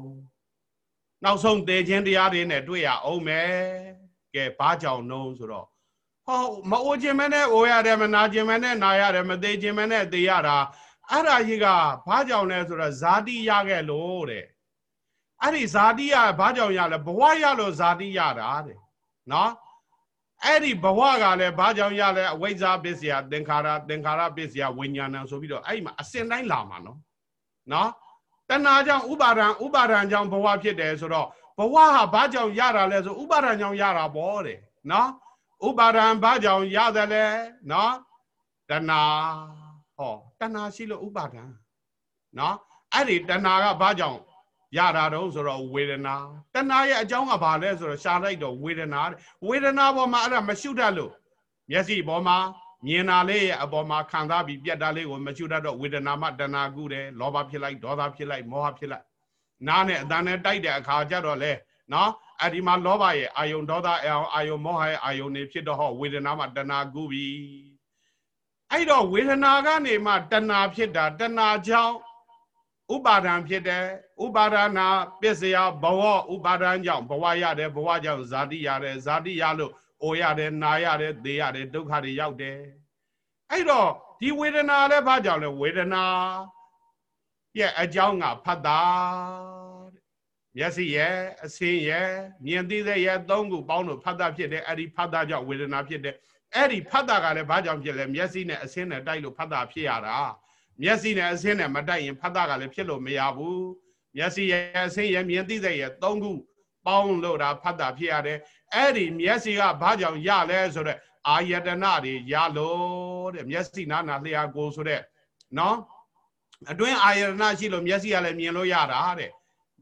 နောက်ဆုံးသေခြင်းတရားတွေနဲ့တွေ့ရအောင်မယ်ကဲဘာကြောင့်နှုံးဆိုတော့ဟောမအိုခြင်းမနဲ့အိုရတယ်မနာခြင်းမနဲ့နာရတယ်မသေးခြင်းမနဲ့သေရတာအဲ့ဒါကြီးကဘာကြောင့်လဲဆိုတော့ဇာတိရခဲ့လို့တဲ့ အဲ့ဒီဇာတိရဘာကြောင့်ရလဲဘဝရလို့ဇာတိရတာတဲ့နော်အဲ့ဒီဘဝကလည်းဘာကြောင့်ရလဲအဝိဇ္ဇာပစ္စယသင်္ခါရသင်္ခါရပစ္စယဝိညာဏဆိုပြီးတော့အဲ့ဒီမှာအစဉ်တိုင်းလာမှာနော်နော်တဏှာကြောင့်ဥပါဒံဥပါဒံကြောင့်ဘဝဖြစ်တယ်ဆိုတော့ဘဝဟာဘာကြောင့်ရတာလဲဆိုဥပါဒံကြောင့်ရတာပေါ့တဲ့နော်ဥပါဒံဘာကြောင့်ရတယ်လဲနော်တဏှာဟောတဏှာရှိလို့ဥပါဒံနော်အဲ့ဒီတဏှာကဘာကြောင့် ရတာတော့ဆိုတော့ဝေဒနာတဏှာရဲ့အကြောင်းကဘာလဲဆိုတော့ရှားလိုက်တော့ဝေဒနာဝေဒနာပေါ်မှာအဲ့ဒါမရှုတတ်လို့မျက်စိပေါ်မှာမြင်တာလေးရဲ့အပေါ်မှာခံစားပြီးပြက်တာလေးကိုမရှုတတ်တော့ဝေဒနာမှတဏှာကုတယ်လောဘဖြစ်လိုက်ဒေါသဖြစ်လိုက်မောဟဖြစ်လိုက်နားနဲ့အတန်နဲ့တိုက်တဲ့အခါကျတော့လေနော်အဲ့ဒီမှာလောဘရဲ့အာယုံဒေါသအာယုံမောဟရဲ့အာယုံနေဖြစ်တော့ဟောဝေဒနာမှတဏှာကုပြီအဲ့တော့ဝေဒနာကနေမှတဏှာဖြစ်တာတဏှာကြောင့် ဥပါဒံဖြစ်တယ်ဥပါဒနာပစ္စယဘဝဥပါဒံကြောင့်ဘဝရတယ်ဘဝကြောင့်ဇာတိရတယ်ဇာတိရလို့အိုရတယ်နာရတယ်သေရတယ်ဒုက္ခတွေရောက်တယ်အဲ့တော့ဒီဝေဒနာလည်းဘာကြောင့်လဲဝေဒနာရဲ့အကြောင်းကဖတ်တာမျက်စိရဲ့အဆင်းရဲ့မြင်သိတဲ့ရဲ့သုံးခုပေါင်းလို့ဖတ်တာဖြစ်တယ်အဲ့ဒီဖတ်တာကြောင့်ဝေဒနာဖြစ်တယ်အဲ့ဒီဖတ်တာကလည်းဘာကြောင့်ဖြစ်လဲမျက်စိနဲ့အဆင်းနဲ့တိုက်လို့ဖတ်တာဖြစ်ရတာ မျက်စိနဲ့အဆင်းနဲ့မတိုက်ရင်ဖတ်တာကလည်းဖြစ်လို့မရဘူးမျက်စိရဲ့အဆင်းရဲ့မြင်သိတဲ့ရဲ့သုံးခုပေါင်းလို့တာဖတ်တာဖြစ်ရတယ်အဲ့ဒီမျက်စိကဘာကြောင့်ရလဲဆိုတော့အာယတနာတွေရလို့တဲ့မျက်စိနာနာလျှာကိုဆိုတဲ့နော်အတွင်းအာယတနာရှိလို့မျက်စိကလည်းမြင်လို့ရတာတဲ့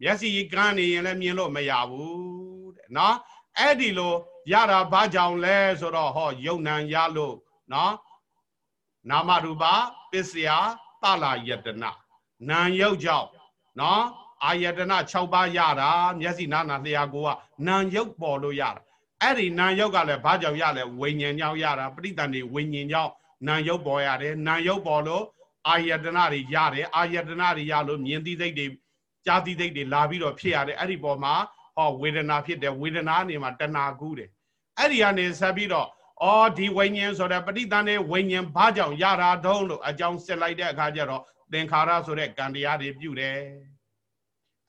မျက်စိကန်းနေရင်လည်းမြင်လို့မရဘူးတဲ့နော်အဲ့ဒီလိုရတာဘာကြောင့်လဲဆိုတော့ဟောယုံနံရလို့နော်နာမရူပပစ္စယ တလာယတနာနာယုတ်ကြောင့်နော်အာယတနာ6ပါးရတာမျက်စိနာနာလျှာကိုကနာယုတ်ပေါ်လို့ရတာအဲ့ဒီနာယုတ်ကလည်းဘာကြောင့်ရလဲဝိညာဉ်ကြောင့်ရတာပဋိသန္ဓေဝိညာဉ်ကြောင့်နာယုတ်ပေါ်ရတယ်နာယုတ်ပေါ်လို့အာယတနာတွေရတယ်အာယတနာတွေရလို့မြင်သိသိတွေကြားသိသိတွေလာပြီးတော့ဖြစ်ရတယ်အဲ့ဒီပေါ်မှာဟောဝေဒနာဖြစ်တယ်ဝေဒနာနေမှာတဏှာကူးတယ်အဲ့ဒီကနေဆက်ပြီးတော့ အော်ဒီဝိညာဉ်ဆိုတဲ့ပဋိသန္ဓေဝိညာဉ်ဘာကြောင့်ရတာတုံးလို့အကြောင်းစစ်လိုက်တဲ့အခါကျတော့သင်္ခါရဆိုတဲ့ကံတရားတွေပြုတယ်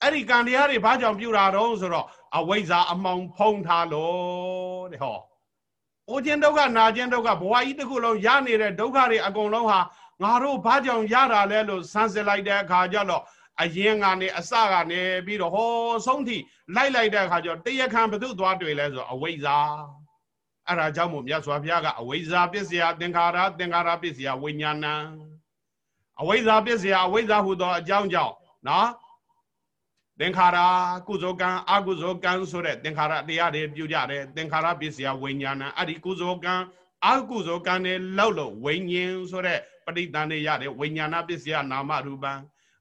အဲ့ဒီကံတရားတွေဘာကြောင့်ပြုတာတုံးဆိုတော့အဝိဇ္ဇာအမှောင်ဖုံးထားလို့တဲ့ဟောအိုခြင်းဒုက္ခနာခြင်းဒုက္ခဘဝကြီးတစ်ခုလုံးရနေတဲ့ဒုက္ခတွေအကုန်လုံးဟာငါတို့ဘာကြောင့်ရတာလဲလို့စမ်းစစ်လိုက်တဲ့အခါကျတော့အရင်ကနေအစကနေပြီးတော့ဟောဆုံးထိလိုက်လိုက်တဲ့အခါကျတော့တရခံဘသူသွားတွေ့လဲဆိုအဝိဇ္ဇာ အဲ့ဒါကြောင့်မို့မြတ်စွာဘုရားကအဝိဇ္ဇာပစ္စယသင်္ခါရသင်္ခါရပစ္စယဝိညာဏံအဝိဇ္ဇာပစ္စယအဝိဇ္ဇာဟူသောအကြောင်းကြောင့်နော်သင်္ခါရကုသိုလ်ကံအကုသိုလ်ကံဆိုတဲ့သင်္ခါရတရားတွေပြုကြတယ်သင်္ခါရပစ္စယဝိညာဏအဲ့ဒီကုသိုလ်ကံအကုသိုလ်ကံတွေလောက်လို့ဝိညာဉ်ဆိုတဲ့ပဋိသန္ဓေရတယ်ဝိညာဏပစ္စယနာမရူပံ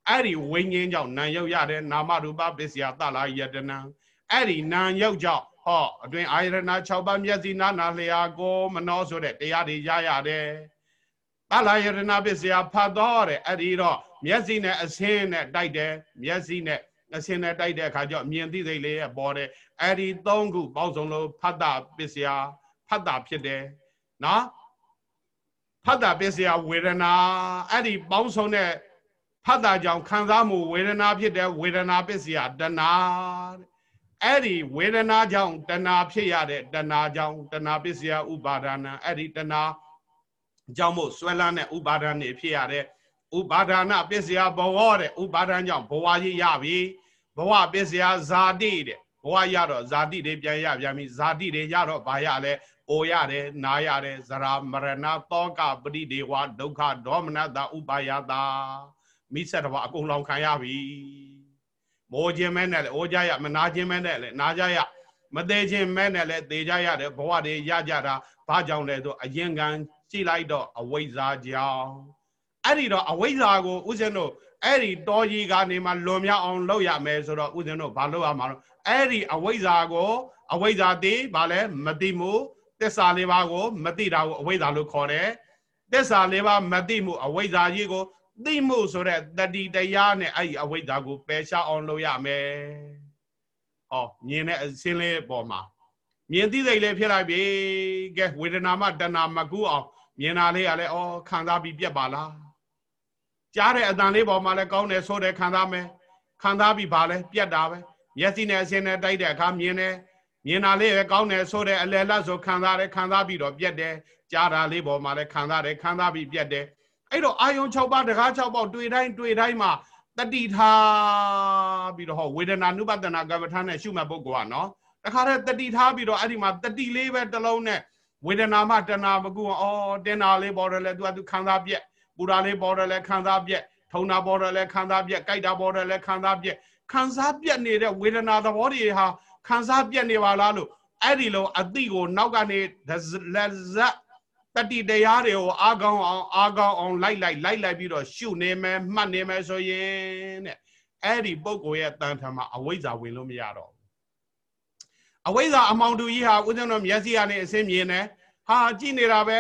အဲ့ဒီဝိညာဉ်ကြောင့်နာယုတ်ရတယ်နာမရူပပစ္စယတလာယတနံအဲ့ဒီနာယုတ်ကြောင့် ဟောအတွင်အာယရဏ6ပါးမျက်စိနာနာလျာကိုမနောဆိုတဲ့တရားတွေရရတယ်တလာယရဏပစ္စယဖတ်တော့တဲ့အဲ့ဒီတော့မျက်စိနဲ့အဆင်းနဲ့တိုက်တယ်မျက်စိနဲ့အစင်းနဲ့တိုက်တဲ့အခါကျတော့မြင်သိသိလေးရဲ့ပေါ်တယ်အဲ့ဒီသုံးခုပေါင်းစုံလို့ဖတ်တာပစ္စယဖတ်တာဖြစ်တယ်နော်ဖတ်တာပစ္စယဝေဒနာအဲ့ဒီပေါင်းစုံတဲ့ဖတ်တာကြောင့်ခံစားမှုဝေဒနာဖြစ်တဲ့ဝေဒနာပစ္စယတဏ အဲ့ဒီဝေဒနာကြောင့်တဏဖြစ်ရတဲ့တဏကြောင့်တဏပစ္စယဥပါဒနာအဲ့ဒီတဏကြောင့်မို့ဆွဲလန်းတဲ့ဥပါဒဏ်နေဖြစ်ရတဲ့ဥပါဒနာပစ္စယဘဝတဲ့ဥပါဒဏ်ကြောင့်ဘဝကြီးရပြီဘဝပစ္စယဇာတိတဲ့ဘဝရတော့ဇာတိတွေပြန်ရပြန်ပြီဇာတိတွေရတော့ဘာရလဲအိုရတယ်နာရတယ်ဇရာမရဏတောကပရိဒေဝဒုက္ခဒေါမနတာဥပါယတာမိဆက်တော်အကုန်လောင်ခံရပြီ မိုးခြင်းမဲနဲ့လေအိုးကြရမနာခြင်းမဲနဲ့လေနာကြရမသေးခြင်းမဲနဲ့လေသေကြရတယ်ဘဝတွေရကြတာဘာကြောင့်လဲဆိုအရင်ကံကြည့်လိုက်တော့အဝိဇ္ဇာကြောင့်အဲ့ဒီတော့အဝိဇ္ဇာကိုဥစဉ်တို့အဲ့ဒီတောကြီးကနေမှလွန်မြောက်အောင်လုပ်ရမယ်ဆိုတော့ဥစဉ်တို့ဘာလုပ်ရမှာလဲအဲ့ဒီအဝိဇ္ဇာကိုအဝိဇ္ဇာသိဘာလဲမသိမှုသစ္စာလေးပါးကိုမသိတာကိုအဝိဇ္ဇာလို့ခေါ်တယ်သစ္စာလေးပါးမသိမှုအဝိဇ္ဇာကြီးကို သိမှုဆိုတဲ့တတိတရားနဲ့အဲ့ဒီအဝိဇ္ဇာကိုပယ်ရှားအောင်လုပ်ရမယ်ဟောမြင်တဲ့အစင်းလေးပေါ်မှာမြင်သိစိတ်လေးဖြစ်လိုက်ပြီကဲဝေဒနာမှတဏမကူအောင်မြင်တာလေးကလည်းဩခံစားပြီးပြက်ပါလားကြားတဲ့အတန်လေးပေါ်မှာလည်းကောင်းတယ်ဆိုတယ်ခံစားမယ်ခံစားပြီးပါလဲပြက်တာပဲမျက်စိနဲ့အစင်းနဲ့တိုက်တဲ့အခါမြင်တယ်မြင်တာလေးပဲကောင်းတယ်ဆိုတဲ့အလယ်လတ်ဆိုခံစားတယ်ခံစားပြီးတော့ပြက်တယ်ကြားတာလေးပေါ်မှာလည်းခံစားတယ်ခံစားပြီးပြက်တယ် အဲ့တော့အာယုံ6ပါးတကား6ပေါက်တွေ့တိုင်းတွေ့တိုင်းမှာတတိထားပြီးတော့ဟောဝေဒနာနုပဒနာကမ္မထာနဲ့ရှုမှတ်ပုဂ္ဂိုလ်ကနော်တခါတည်းတတိထားပြီးတော့အဲ့ဒီမှာတတိလေးပဲတစ်လုံးနဲ့ဝေဒနာမှတဏမကူအော်တင်တာလေးပေါ်တယ်လေသူကသူခံစားပြက်ပူတာလေးပေါ်တယ်လေခံစားပြက်ထုံတာပေါ်တယ်လေခံစားပြက်ကြိုက်တာပေါ်တယ်လေခံစားပြက်ခံစားပြက်နေတဲ့ဝေဒနာသဘောတွေဟာခံစားပြက်နေပါလားလို့အဲ့ဒီလိုအတိကိုနောက်ကနေလက်ဇက် တတိတရားတွေကိုအာကောင်းအောင်အာကောင်းအောင်လိုက်လိုက်လိုက်လိုက်ပြီးတော့ရှုနေမယ်မှတ်နေမယ်ဆိုရင်တဲ့အဲ့ဒီပုံကိုရဲ့တန်ထမှာအဝိဇ္ဇာဝင်လို့မရတော့အဝိဇ္ဇာအမောင်တူကြီးဟာဦးဇင်းတို့မျက်စိကနေအစင်းမြင်တယ်ဟာကြည့်နေတာပဲ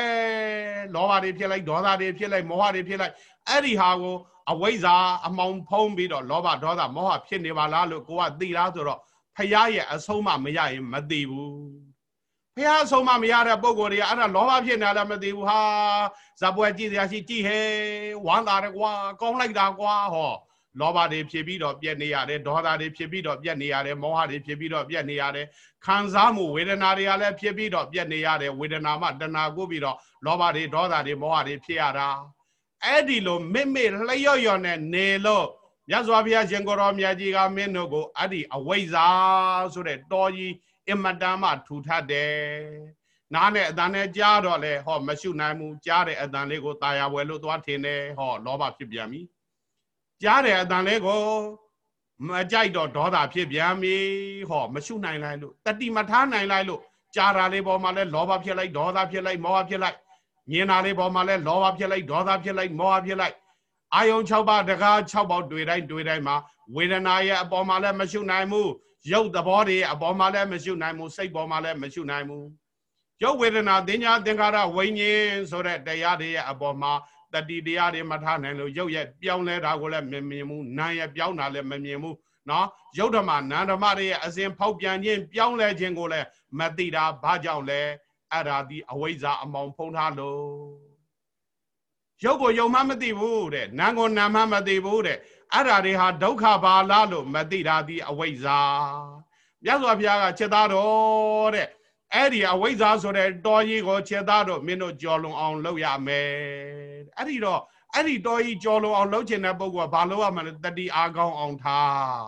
လောဘတွေဖြစ်လိုက်ဒေါသတွေဖြစ်လိုက်မောဟတွေဖြစ်လိုက်အဲ့ဒီဟာကိုအဝိဇ္ဇာအမောင်ဖုံးပြီးတော့လောဘဒေါသမောဟဖြစ်နေပါလားလို့ကိုကသိလားဆိုတော့ဖရာရဲ့အဆုံးမမရရင်မသိဘူး ဖះဆုံးမမရတဲ့ပုံကိုယ်တွေကအဲ့ဒါလောဘဖြစ်နေလားမသိဘူးဟာဇပွဲကြည့်စရာရှိကြည့်ဟဲဝမ်းသာတယ်ကွာကောင်းလိုက်တာကွာဟောလောဘတွေဖြစ်ပြီးတော့ပြက်နေရတယ်ဒေါသတွေဖြစ်ပြီးတော့ပြက်နေရတယ်မောဟတွေဖြစ်ပြီးတော့ပြက်နေရတယ်ခံစားမှုဝေဒနာတွေကလည်းဖြစ်ပြီးတော့ပြက်နေရတယ်ဝေဒနာမှတဏှာကိုပြီးတော့လောဘတွေဒေါသတွေမောဟတွေဖြစ်ရတာအဲ့ဒီလိုမိမိလျော့လျော့နဲ့နေလို့မြတ်စွာဘုရားရှင်ကိုရောမြတ်ကြီးကမင်းတို့ကိုအဲ့ဒီအဝိဇ္ဇာဆိုတဲ့တော်ကြီး အမတန်မှထူထပ်တယ်။နားနဲ့အတန်နဲ့ကြားတော့လေဟောမရှုနိုင်ဘူးကြားတဲ့အတန်လေးကိုตาရဝယ်လို့သွားထင်တယ်ဟောလောဘဖြစ်ပြန်ပြီ။ကြားတဲ့အတန်လေးကိုမကြိုက်တော့ဒေါသဖြစ်ပြန်ပြီဟောမရှုနိုင်လိုက်လို့တတိမထားနိုင်လိုက်လို့ကြားတာလေးပေါ်မှာလဲလောဘဖြစ်လိုက်ဒေါသဖြစ်လိုက်မောဟဖြစ်လိုက်မြင်တာလေးပေါ်မှာလဲလောဘဖြစ်လိုက်ဒေါသဖြစ်လိုက်မောဟဖြစ်လိုက်အာယုံ6ပါးတကား6ပေါက်တွေ့တိုင်းတွေ့တိုင်းမှာဝေဒနာရဲ့အပေါ်မှာလည်းမရှုနိုင်ဘူး ရုပ်သဘောတွေအပေါ်မှာလည်းမရှုနိုင်ဘူးစိတ်ပေါ်မှာလည်းမရှုနိုင်ဘူးရုပ်ဝေဒနာတင်ညာသင်္ခါရဝိညာဉ်ဆိုတဲ့တရားတွေရဲ့အပေါ်မှာတတိတရားတွေမထားနိုင်လို့ရုပ်ရဲ့ပြောင်းလဲတာကိုလည်းမမြင်ဘူးနာမ်ရဲ့ပြောင်းတာလည်းမမြင်ဘူးနော်ရုပ်ဓမ္မနာမ်ဓမ္မတွေရဲ့အစဉ်ဖောက်ပြန်ခြင်းပြောင်းလဲခြင်းကိုလည်းမသိတာဘာကြောင့်လဲအဲ့ဒါဒီအဝိဇ္ဇာအမောင်ဖုံးထားလို့ရုပ်ကိုယုံမှမသိဘူးတဲ့နာမ်ကိုနာမ်မှမသိဘူးတဲ့ အဲ့ဓာတွေဟာဒုက္ခပါလားလို့မသိတာဒီအဝိဇ္ဇာမြတ်စွာဘုရားကချက်သားတော်တဲ့အဲ့ဒီအဝိဇ္ဇာဆိုတဲ့တော်ကြီးကိုချက်သားတော်မင်းတို့ကြော်လွန်အောင်လုပ်ရမယ်အဲ့ဒီတော့အဲ့ဒီတော်ကြီးကြော်လွန်အောင်လုပ်ချင်တဲ့ပုဂ္ဂိုလ်ကဘာလုပ်ရမလဲတတိအားကောင်းအောင်ထား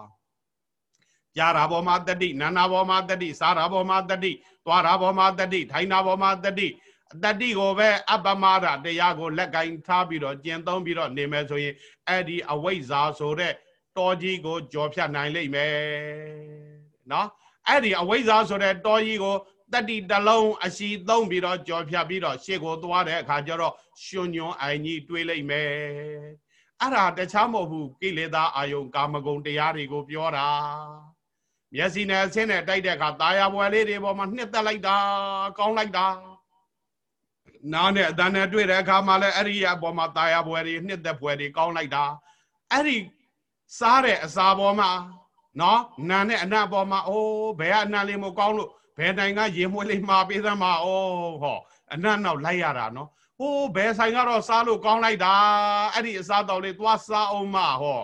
ကြားတာပေါ်မှာတတိနာနာပေါ်မှာတတိစားတာပေါ်မှာတတိသွားတာပေါ်မှာတတိထိုင်တာပေါ်မှာတတိ တတိကိုပဲအပမဒတရားကိုလက်ကင်ထားပြီးတော့ကျင့်သုံးပြီးတော့နေမယ်ဆိုရင်အဲ့ဒီအဝိဇ္ဇာဆိုတဲ့တောကြီးကိုကြော်ဖြတ်နိုင်လိမ့်မယ်နော်အဲ့ဒီအဝိဇ္ဇာဆိုတဲ့တောကြီးကိုတတိတလုံးအရှိသုံးပြီးတော့ကြော်ဖြတ်ပြီးတော့ရှေ့ကိုသွားတဲ့အခါကျတော့ရှင်ညွန်အိုင်ကြီးတွေးလိုက်မယ်အဲ့ဒါတခြားမဟုတ်ဘူးကိလေသာအာယုံကာမဂုဏ်တရားတွေကိုပြောတာမျက်စိနဲ့အဆင်းနဲ့တိုက်တဲ့အခါตาရပွဲလေးတွေပေါ်မှာနှစ်သက်လိုက်တာကောင်းလိုက်တာ နားနဲ့အတန်နဲ့တွေ့တဲ့အခါမှာလည်းအဲ့ဒီအပေါ်မှာတာယာပွဲတွေနှစ်သက်ပွဲတွေကောင်းလိုက်တာအဲ့ဒီစားတဲ့အစာပေါ်မှာနော်နာနဲ့အနတ်ပေါ်မှာအိုးဘယ်ကအနတ်လေးမို့ကောင်းလို့ဘယ်တိုင်ကရေမွေးလေးမှာပေးသမ်းမှာအိုးဟောအနတ်နောက်လိုက်ရတာနော်ဟိုးဘယ်ဆိုင်ကတော့စားလို့ကောင်းလိုက်တာအဲ့ဒီအစာတော်လေးသွားစားအောင်မဟော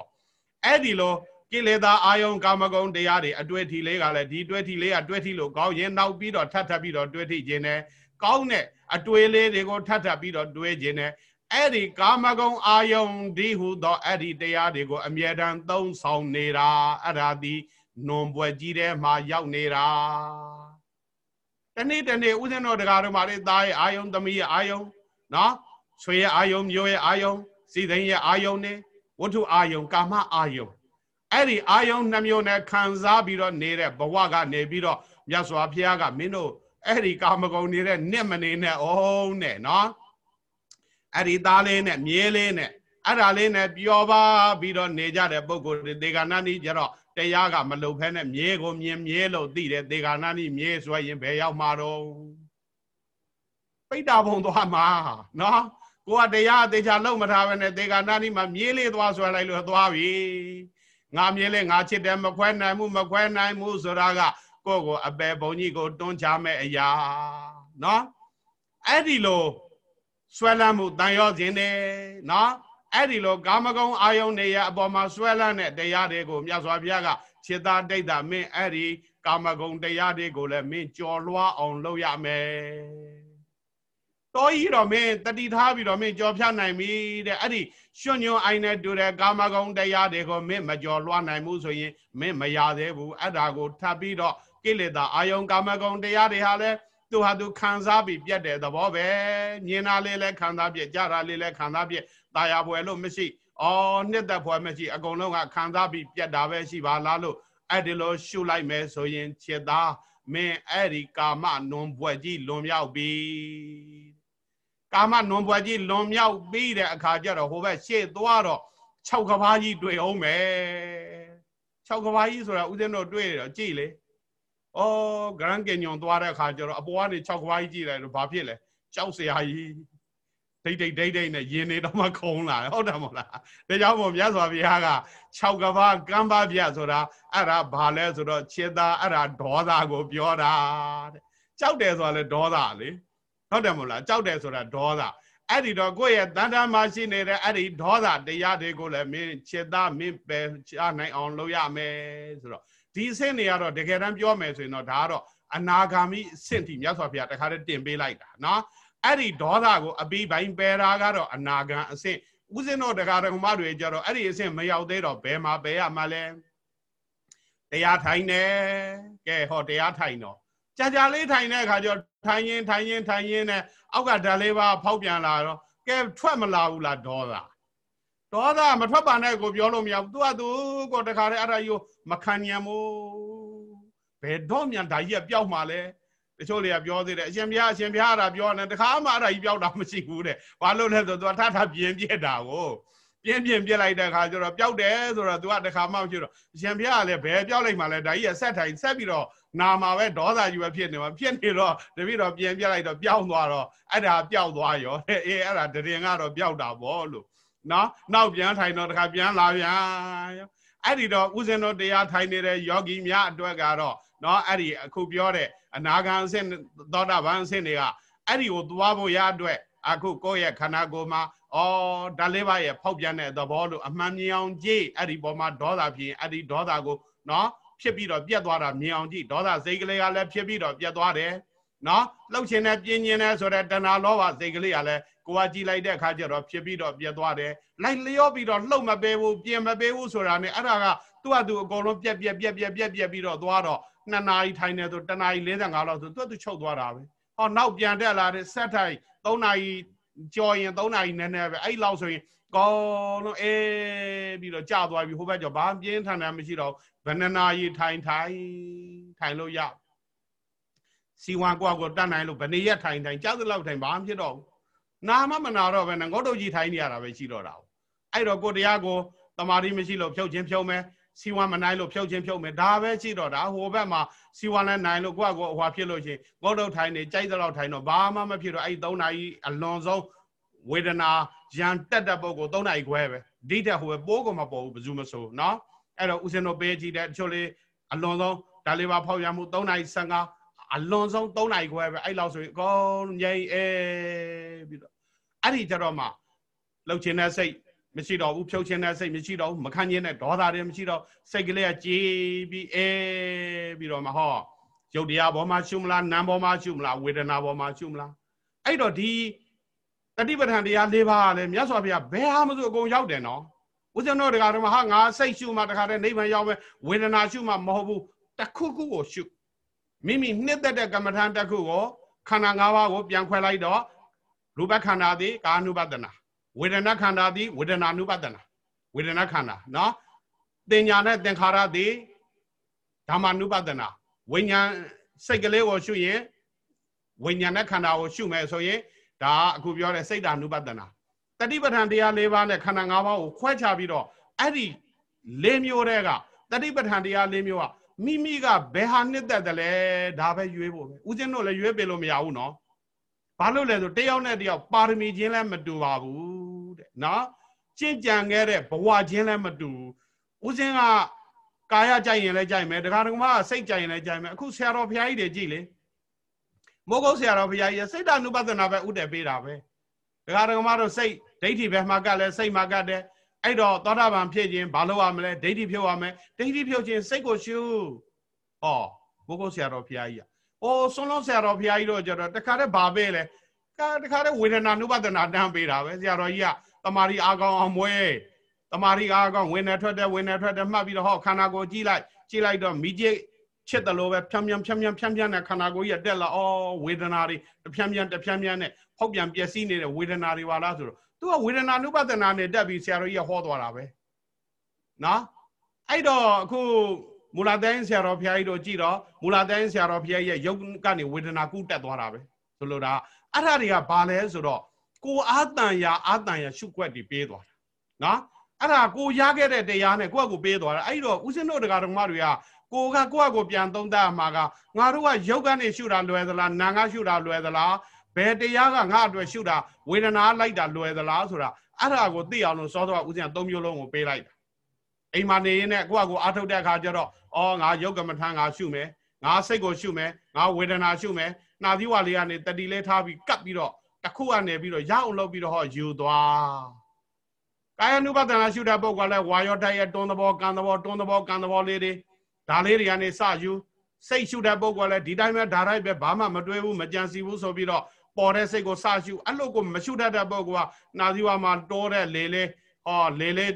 အဲ့ဒီလိုကိလေသာအာယုံကာမဂုဏ်တရားတွေအတွေ့အထိလေးကလည်းဒီတွေ့ထိလေးကတွေ့ထိလို့ကောင်းရင်နောက်ပြီးတော့ထပ်ထပ်ပြီးတော့တွေ့ထိခြင်းနဲ့ကောင်းတဲ့ အတွေ့လေးတွေကိုထပ်ထပ်ပြီးတော့တွေးခြင်းနဲ့အဲ့ဒီကာမဂုဏ်အာယုံဒီဟုသောအဲ့ဒီတရားတွေကိုအမြဲတမ်းသုံးဆောင်နေတာအဲ့ဒါဒီနွန်ပွဲကြီးထဲမှာရောက်နေတာတနေ့တနေ့ဥစဉ်တော်တရားတော်မှာလေသားရဲ့အာယုံသမီးရဲ့အာယုံနော်ဆွေရဲ့အာယုံမျိုးရဲ့အာယုံစီသိန်းရဲ့အာယုံနေဝတ္ထုအာယုံကာမအာယုံအဲ့ဒီအာယုံနှမျိုးနဲ့ခံစားပြီးတော့နေတဲ့ဘဝကနေပြီးတော့မြတ်စွာဘုရားကမင်းတို့ အဲ့ဒီကာမဂုဏ်နေတဲ့နှစ်မနေနဲ့အောင်နဲ့နော်အဲ့ဒီသားလေးနဲ့မြေးလေးနဲ့အဲ့ဒါလေးနဲ့ပျော်ပါပြီးတော့နေကြတဲ့ပုဂ္ဂိုလ်တွေဒေဂာနာနီကျတော့တရားကမလုံဖဲနဲ့မြေးကိုမြင်မြေးလို့သိတယ်ဒေဂာနာနီမြေးဆိုရင်ဘယ်ရောက်မှာတော့ပိဋ္ဌာဘုံသွားမှာနော်ကိုကတရားအသေးချာလုံးမထားပဲနဲ့ဒေဂာနာနီမှာမြေးလေးသွားဆွဲလိုက်လို့သွားပြီငါမြေးလေးငါချစ်တယ်မခွဲနိုင်မှုမခွဲနိုင်မှုဆိုတာက ကိုယ့်ကိုအပယ်ဘုံကြီးကိုတွန်းချမဲ့အရာနော်အဲ့ဒီလိုဆွဲလန်းမှုတန်ရောခြင်းတယ်နော်အဲ့ဒီလိုကာမဂုဏ်အာယုန်တွေရအပေါ်မှာဆွဲလန်းတဲ့တရားတွေကိုမြတ်စွာဘုရားကခြေသာဒိဋ္ဌမင်းအဲ့ဒီကာမဂုဏ်တရားတွေကိုလည်းမင်းကြော်လွှားအောင်လုပ်ရမယ်တော်ကြီးတော့မင်းတတိထားပြီးတော့မင်းကြော်ဖြတ်နိုင်ပြီတဲ့အဲ့ဒီရွှွညွန်အိုင်နဲ့တူတဲ့ကာမဂုဏ်တရားတွေကိုမင်းမကြော်လွှားနိုင်ဘူးဆိုရင်မင်းမရသေးဘူးအဲ့ဒါကိုထပ်ပြီးတော့ ကိလေသာအာယုံကာမဂုဏ်တရားတွေဟာလည်းသူဟာသူခံစားပြီးပြတ်တဲ့သဘောပဲမြင်တာလေးလည်းခံစားပြက်ကြားတာလေးလည်းခံစားပြက်တာယာပွဲလို့မရှိအော်နှစ်သက်ပွဲမရှိအကုန်လုံးကခံစားပြီးပြတ်တာပဲရှိပါလားလို့အဲ့ဒီလိုရှုလိုက်မယ်ဆိုရင်ခြေသားမင်းအဲ့ဒီကာမနွန်ပွဲကြီးလွန်မြောက်ပြီကာမနွန်ပွဲကြီးလွန်မြောက်ပြီးတဲ့အခါကျတော့ဟိုဘက်ရှေ့သွားတော့၆ကဘာကြီးတွေ့အောင်မယ်၆ကဘာကြီးဆိုတာဥစဉ်တော့တွေ့ရတော့ကြည်လေ ဩဂရန်ကင်ညွန်သွားတဲ့အခါကျတော့အပေါ်ကနေ6ကဘာကြီးကြည့်လိုက်တော့ဘာဖြစ်လဲကြောက်စရာကြီးဒိတ်ဒိတ်ဒိတ်ဒိတ်နဲ့ရင်နေတော့မှခုံလာဟုတ်တယ်မဟုတ်လားဒါကြောင့်မို့မြတ်စွာဘုရားက6ကဘာကံပါပြဆိုတာအဲ့ဒါဘာလဲဆိုတော့ခြေသားအဲ့ဒါဒေါသကိုပြောတာတဲ့ကြောက်တယ်ဆိုတာလေဒေါသလေဟုတ်တယ်မဟုတ်လားကြောက်တယ်ဆိုတာဒေါသအဲ့ဒီတော့ကိုယ့်ရဲ့တန်တမ်းမှာရှိနေတဲ့အဲ့ဒီဒေါသတရားတွေကိုလည်းမင်းခြေသားမင်းပယ်ချနိုင်အောင်လုပ်ရမယ်ဆိုတော့ ဒီအဆင့်တွေကတော့တကယ်တမ်းပြောမယ်ဆိုရင်တော့ဒါကတော့အနာဂါမိအဆင့်ထိမြတ်စွာဘုရားတခါတည်းတင်ပေးလိုက်တာနော်အဲ့ဒီဒေါသကိုအပြီးပိုင်းပယ်တာကတော့အနာဂံအဆင့်ဥစဉ်တော့တရားတော်မတွေကြတော့အဲ့ဒီအဆင့်မရောက်သေးတော့ဘယ်မှာပယ်ရမှာလဲတရားထိုင်နေကဲဟောတရားထိုင်တော့ကြာကြာလေးထိုင်တဲ့အခါကျတော့ထိုင်ရင်ထိုင်ရင်ထိုင်ရင်နဲ့အောက်ကဓာတ်လေးပါဖောက်ပြန်လာတော့ကဲထွက်မလာဘူးလားဒေါသ ဒေါသမထွက်ပါနဲ့ကိုပြောလို့မရဘူးသူကသူကိုတခါတည်းအဲ့ဒါယူမခံညံမို့ဘယ်တော့မြန်ဓာကြီးကပျောက်မှလဲတချို့တွေကပြောသေးတယ်အရှင်ဘုရားအရှင်ဘုရားအဲ့ဒါပြောတယ်တခါမှအဲ့ဒါကြီးပျောက်တာမရှိဘူးတဲ့ဘာလို့လဲဆိုတော့သူကထထပြင်းပြက်တာကိုပြင်းပြင်းပြက်လိုက်တဲ့အခါကျတော့ပျောက်တယ်ဆိုတော့ तू ကတခါမှမရှိတော့အရှင်ဘုရားကလည်းဘယ်ပျောက်လိုက်မှလဲဒါကြီးကဆက်ထိုင်ဆက်ပြီးတော့နာမှာပဲဒေါသကြီးပဲဖြစ်နေမှာဖြစ်နေတော့တပည့်တော်ပြန်ပြက်လိုက်တော့ပျောက်သွားတော့အဲ့ဒါပျောက်သွားရောတဲ့အေးအဲ့ဒါတရင်ကတော့ပျောက်တာပေါ့လို့ နော်နောက်ပြန်ထိုင်တော့တခါပြန်လာပြန်အဲ့ဒီတော့ဥစဉ်တော်တရားထိုင်နေတဲ့ယောဂီများအတွက်ကတော့နော်အဲ့ဒီအခုပြောတဲ့အနာဂံအဆင့်သောတာပန်အဆင့်တွေကအဲ့ဒီကိုသွားဖို့ရအတွက်အခုကိုယ့်ရဲ့ခန္ဓာကိုယ်မှာဩဓာလေးပါးရဲ့ဖောက်ပြန်တဲ့သဘောလို့အမှန်မြင်အောင်ကြည့်အဲ့ဒီပေါ်မှာဒေါသဖြစ်အဲ့ဒီဒေါသကိုနော်ဖြစ်ပြီးတော့ပြတ်သွားတာမြင်အောင်ကြည့်ဒေါသစိတ်ကလေးကလည်းဖြစ်ပြီးတော့ပြတ်သွားတယ်နော်လှုပ်ရှင်နဲ့ပြင်းကျင်နဲ့ဆိုတဲ့တဏှာလောဘစိတ်ကလေးကလည်း ကိုကကြည်လိုက်တဲ့အခါကျတော့ဖြစ်ပြီးတော့ပြတ်သွားတယ်လိုက်လျောပြီးတော့လှုပ်မပေးဘူးပြင်မပေးဘူးဆိုတာနဲ့အဲ့ဒါကသူ့အတူအကုန်လုံးပြက်ပြက်ပြက်ပြက်ပြက်ပြက်ပြီးတော့သွားတော့2နာရီထိုင်နေဆို1နာရီ45လောက်ဆိုသူ့သူချုပ်သွားတာပဲဟောနောက်ပြန်တက်လာတဲ့ဆက်ထိုင်3နာရီကြော်ရင်3နာရီနည်းနည်းပဲအဲ့လောက်ဆိုရင်ကောင်းလုံးအေးပြီးတော့ကြာသွားပြီဟိုဘက်ကျဘာပြင်းထန်တယ်မရှိတော့ဘယ်နှနာရီထိုင်ထိုင်ထိုင်လို့ရစီဝါကွာကိုတတ်နိုင်လို့ဘယ်နေရက်ထိုင်ထိုင်ကြားသလောက်ထိုင်ဘာမှဖြစ်တော့ဘူး နာမမနာတော့ပဲနဲ့ငေါတုတ်ကြီးထိုင်နေရတာပဲရှိတော့တာအဲ့တော့ကိုတရားကိုတမာရီမရှိလို့ဖြုတ်ခြင်းဖြုတ်မယ်စီဝါမနိုင်လို့ဖြုတ်ခြင်းဖြုတ်မယ်ဒါပဲရှိတော့တာဟိုဘက်မှာစီဝါလည်းနိုင်လို့ကိုယ့်ကိုဟွာဖြစ်လို့ရှိရင်ငေါတုတ်ထိုင်နေကြိုက်သလောက်ထိုင်တော့ဘာမှမဖြစ်တော့အဲ့၃နာရီအလွန်ဆုံးဝေဒနာရန်တက်တဲ့ပုဂ္ဂိုလ်၃နာရီခွဲပဲဒီတက်ဟိုပဲပိုးကမပေါ်ဘူးဘယ်သူမဆိုနော်အဲ့တော့ဦးစင်တို့ပေးကြည့်တဲ့တချို့လေးအလွန်ဆုံးဒါလေးပါဖောက်ရမှု3နာရီ15 အလွန်ဆုံး3နာရီခွဲပဲအဲ့လောက်ဆိုရင်အကုန်ငြိမ်အေးပြီးတော့အဲ့ဒီကြတော့မှလှုပ်ခြင်းတဲ့စိတ်မရှိတော့ဘူးဖြုတ်ခြင်းတဲ့စိတ်မရှိတော့ဘူးမခံခြင်းတဲ့ဒေါသတွေမရှိတော့စိတ်ကလေးကကြေးပြီးအေးပြီးတော့မှဟောရုပ်တရားပေါ်မှာရှုမလားနာမ်ပေါ်မှာရှုမလားဝေဒနာပေါ်မှာရှုမလားအဲ့တော့ဒီတတိပဋ္ဌာန်တရား၄ပါးကလည်းမြတ်စွာဘုရားဘယ်ဟာမှမဆိုအကုန်ရောက်တယ်နော်ဦးဇင်းတို့တရားတော်မှာဟာငါစိတ်ရှုမှတခါတည်းနိဗ္ဗာန်ရောက်မယ်ဝေဒနာရှုမှမဟုတ်ဘူးတခုခုကိုရှု မိမိနှစ်သက်တဲ့ကမ္မထာတခုကိုခန္ဓာ၅ပါးကိုပြန်ခွဲလိုက်တော့ရူပခန္ဓာသည်ကာနုပဒနာဝေဒနာခန္ဓာသည်ဝေဒနာနုပဒနာဝေဒနာခန္ဓာနော်တင်ညာနဲ့သင်္ခါရသည်ဓမ္မနုပဒနာဝိညာဉ်စိတ်ကလေးကိုရှုရင်ဝိညာဉ်နဲ့ခန္ဓာကိုရှုမယ်ဆိုရင်ဒါအခုပြောတဲ့စိတ်ဓာနုပဒနာတတိပဋ္ဌာန်တရား၄ပါးနဲ့ခန္ဓာ၅ပါးကိုခွဲခြားပြီးတော့အဲ့ဒီ၄မျိုးတည်းကတတိပဋ္ဌာန်တရား၄မျိုးက မိမိကဘယ်ဟာနှစ်သက်တယ်လဲဒါပဲရွေးဖို့ပဲဦးဇင်းတို့လည်းရွေးပေးလို့မရဘူးနော်ဘာလို့လဲဆိုတယောက်နဲ့တယောက်ပါရမီချင်းလည်းမတူပါဘူးတဲ့နော်ကျင့်ကြံခဲ့တဲ့ဘဝချင်းလည်းမတူဦးစင်းကကာယကြိုက်ရင်လည်းကြိုက်မယ်ဒကာဒကမကစိတ်ကြိုက်ရင်လည်းကြိုက်မယ်အခုဆရာတော်ဘုရားကြီးတွေကြည့်လေမိုးကုတ်ဆရာတော်ဘုရားကြီးစိတ်တ ानु ပဒနာပဲဥတည်ပေးတာပဲဒကာဒကမတို့စိတ်ဒိဋ္ဌိပဲမှာကလည်းစိတ်မှာကတဲ့ အဲ့တော့သောတာပန်ဖြစ်ခြင်းဘာလို့ရမလဲဒိဋ္ဌိဖြုတ်ရမယ်ဒိဋ္ဌိဖြုတ်ခြင်းစိတ်ကိုရှုဟောဘုကိုဆရာတော်ဖရာကြီးอ่ะအိုးဆွန်းလုံးဆရာတော်ဖရာကြီးတော့ကျတော့တခါတည်းဘာပဲလဲတခါတည်းဝေဒနာနုပဒနာတန်းပေးတာပဲဆရာတော်ကြီးကတမာရီအာကောင်အောင်မွဲတမာရီအာကောင်ဝင်နေထွက်တဲ့ဝင်နေထွက်တဲ့မှတ်ပြီးတော့ဟောခန္ဓာကိုယ်ကြည့်လိုက်ကြည့်လိုက်တော့မိကြည့်ချစ်တယ်လို့ပဲဖြံဖြံဖြံဖြံဖြံဖြံနဲ့ခန္ဓာကိုယ်ကြီးကတက်လာအော်ဝေဒနာတွေဖြံဖြံတဖြံဖြံနဲ့ဖောက်ပြန်ပျက်စီးနေတဲ့ဝေဒနာတွေပါလားဆိုတော့ သူကဝေဒနာနုပဒနာနဲ့တက်ပြီးဆရာတော်ကြီးကဟောသွားတာပဲနော်အဲ့တော့အခုမူလာတိုင်းဆရာတော်ဘုရားကြီးတို့ကြည့်တော့မူလာတိုင်းဆရာတော်ဘုရားရဲ့ယုတ်ကနေဝေဒနာကုတက်သွားတာပဲဆိုလိုတာအဲ့ဒါတွေကဘာလဲဆိုတော့ကိုအာတန်ရာအာတန်ရာရှုွက်တွေပေးသွားတာနော်အဲ့ဒါကိုရခဲ့တဲ့တရားနဲ့ကိုယ့်အကိုပေးသွားတာအဲ့တော့ဦးစင်းတို့တရားတော်မတွေကကိုကကိုယ့်အကိုပြန်သုံးသပ်မှာကငါတို့ကယုတ်ကနေရှုတာလွယ်သလားနာငါရှုတာလွယ်သလား ဘယ်တရားကငါအတွက်ရှုတာဝေဒနာလိုက်တာလွယ်သလားဆိုတာအဲ့ဒါကိုသိအောင်လို့စောစောကဦးစင်းကသုံးမျိုးလုံးကိုပေးလိုက်တာအိမ်မှာနေရင်လည်းကိုယ့်အကိုအားထုတ်တဲ့အခါကျတော့အော်ငါယုတ်ကမ္မထံငါရှုမယ်ငါစိတ်ကိုရှုမယ်ငါဝေဒနာရှုမယ်နှာသီးဝါလေးကနေတတိလဲထားပြီးကပ်ပြီးတော့တစ်ခုကနေပြီးတော့ရအောင်လုပ်ပြီးတော့ဟောယူသွားကာယ ानु ပဒနာရှုတဲ့ပုဂ္ဂိုလ်ကလည်းဝါရောတိုက်ရတွန်းသဘောကံသဘောတွန်းသဘောကံသဘောလေးတွေဒါလေးတွေကနေစယူစိတ်ရှုတဲ့ပုဂ္ဂိုလ်လည်းဒီတိုင်းပဲဒါရိုက်ပဲဘာမှမတွေးဘူးမကြံစီဘူးဆိုပြီးတော့ ပေါ်တဲ့စိတ်ကိုစရှုအဲ့လိုကိုမရှုတတ်တဲ့ပုဂ္ဂိုလ်ကနာသီဝါမှာတိုးတဲ့လေလေဟောလေလေ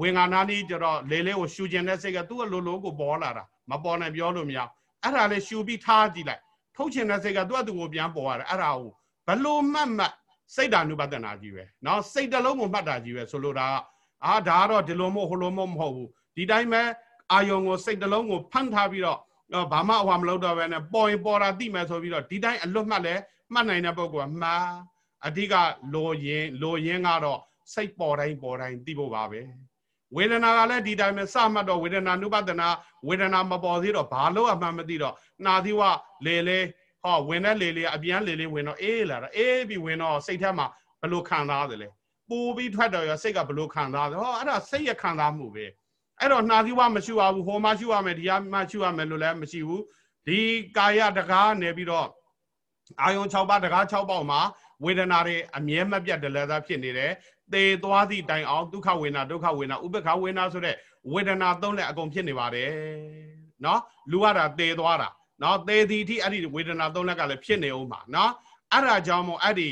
ဝင်္ဂနာနီးကြတော့လေလေကိုရှူကျင်တဲ့စိတ်ကသူ့အလိုလိုကိုပေါ်လာတာမပေါ်နိုင်ပြောလို့မရအဲ့ဒါလေးရှူပြီးထားကြည့်လိုက်ထုတ်ချင်တဲ့စိတ်ကသူ့အတူကိုပြန်ပေါ်ရတယ်အဲ့ဒါကိုဘလို့မှတ်မှတ်စိတ်ဓာနုပဒနာကြီးပဲเนาะစိတ်တလုံးကိုမှတ်တာကြီးပဲဆိုလိုတာကအာဒါကတော့ဒီလိုမို့ဟိုလိုမို့မဟုတ်ဘူးဒီတိုင်းပဲအာယုံကိုစိတ်တလုံးကိုဖန့်ထားပြီးတော့ဘာမှအဟွာမလုပ်တော့ဘဲနဲ့ပေါ်ရင်ပေါ်တာသိမယ်ဆိုပြီးတော့ဒီတိုင်းအလွတ်မှတ်လဲ မှတ်နိုင်တဲ့ပုဂ္ဂိုလ်ကမှားအဓိကလိုရင်လိုရင်းကတော့စိတ်ပေါ်တိုင်းပေါ်တိုင်းသိဖို့ပါပဲဝေဒနာကလည်းဒီတိုင်းပဲစမှတ်တော့ဝေဒနာနုပဒနာဝေဒနာမပေါ်သေးတော့ဘာလို့အမှန်မသိတော့နာသီဝလေလေဟောဝင်တဲ့လေလေအပြန်လေလေဝင်တော့အေးလာတော့အေးပြီးဝင်တော့စိတ်ထဲမှာဘလို့ခံစားတယ်လဲပူပြီးထွက်တော့ရစိတ်ကဘလို့ခံစားတယ်ဟောအဲ့ဒါစိတ်ရခံစားမှုပဲအဲ့တော့နှာသီးဝမရှိပါဘူးဟိုမှရှိရမယ်ဒီကမှရှိရမယ်လို့လည်းမရှိဘူးဒီကာယတကားနေပြီးတော့ အာယုံ6ပါးတကား6ပေါက်မှာဝေဒနာတွေအမြဲမပြတ်တလဲသားဖြစ်နေတယ်သေသွားသည့်တိုင်အောင်ဒုက္ခဝေဒနာဒုက္ခဝေဒနာဥပ္ပခဝေဒနာဆိုတဲ့ဝေဒနာသုံးလက်အကုန်ဖြစ်နေပါတယ်နော်လူရတာသေသွားတာနော်သေသည်ထိအဲ့ဒီဝေဒနာသုံးလက်ကလည်းဖြစ်နေအောင်ပါနော်အဲ့ဒါကြောင့်မို့အဲ့ဒီ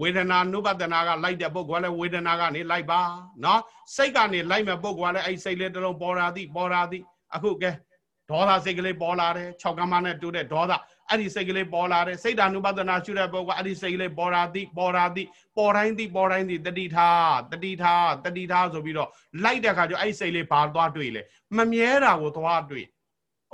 ဝေဒနာနုပဒနာကလိုက်တဲ့ပုဂ္ဂိုလ်ကလည်းဝေဒနာကနေလိုက်ပါနော်စိတ်ကနေလိုက်မဲ့ပုဂ္ဂိုလ်ကလည်းအဲ့စိတ်လေးတစ်လုံးပေါ်လာသည်ပေါ်လာသည်အခုကဲဒေါသစိတ်ကလေးပေါ်လာတယ်၆ကမ္မနဲ့တူတဲ့ဒေါသ အဲ့ဒီစိတ်ကလေးပေါ်လာတယ်စိတ်ဓာနုပဒနာရှုတဲ့ပုဂ္ဂိုလ်အဲ့ဒီစိတ်ကလေးပေါ်လာသည်ပေါ်လာသည်ပေါ်တိုင်းသည်ပေါ်တိုင်းသည်တတိထားတတိထားတတိထားဆိုပြီးတော့လိုက်တဲ့အခါကျအဲ့ဒီစိတ်လေးဘာသွားတွေ့လဲမမြဲတာကိုသွားတွေ့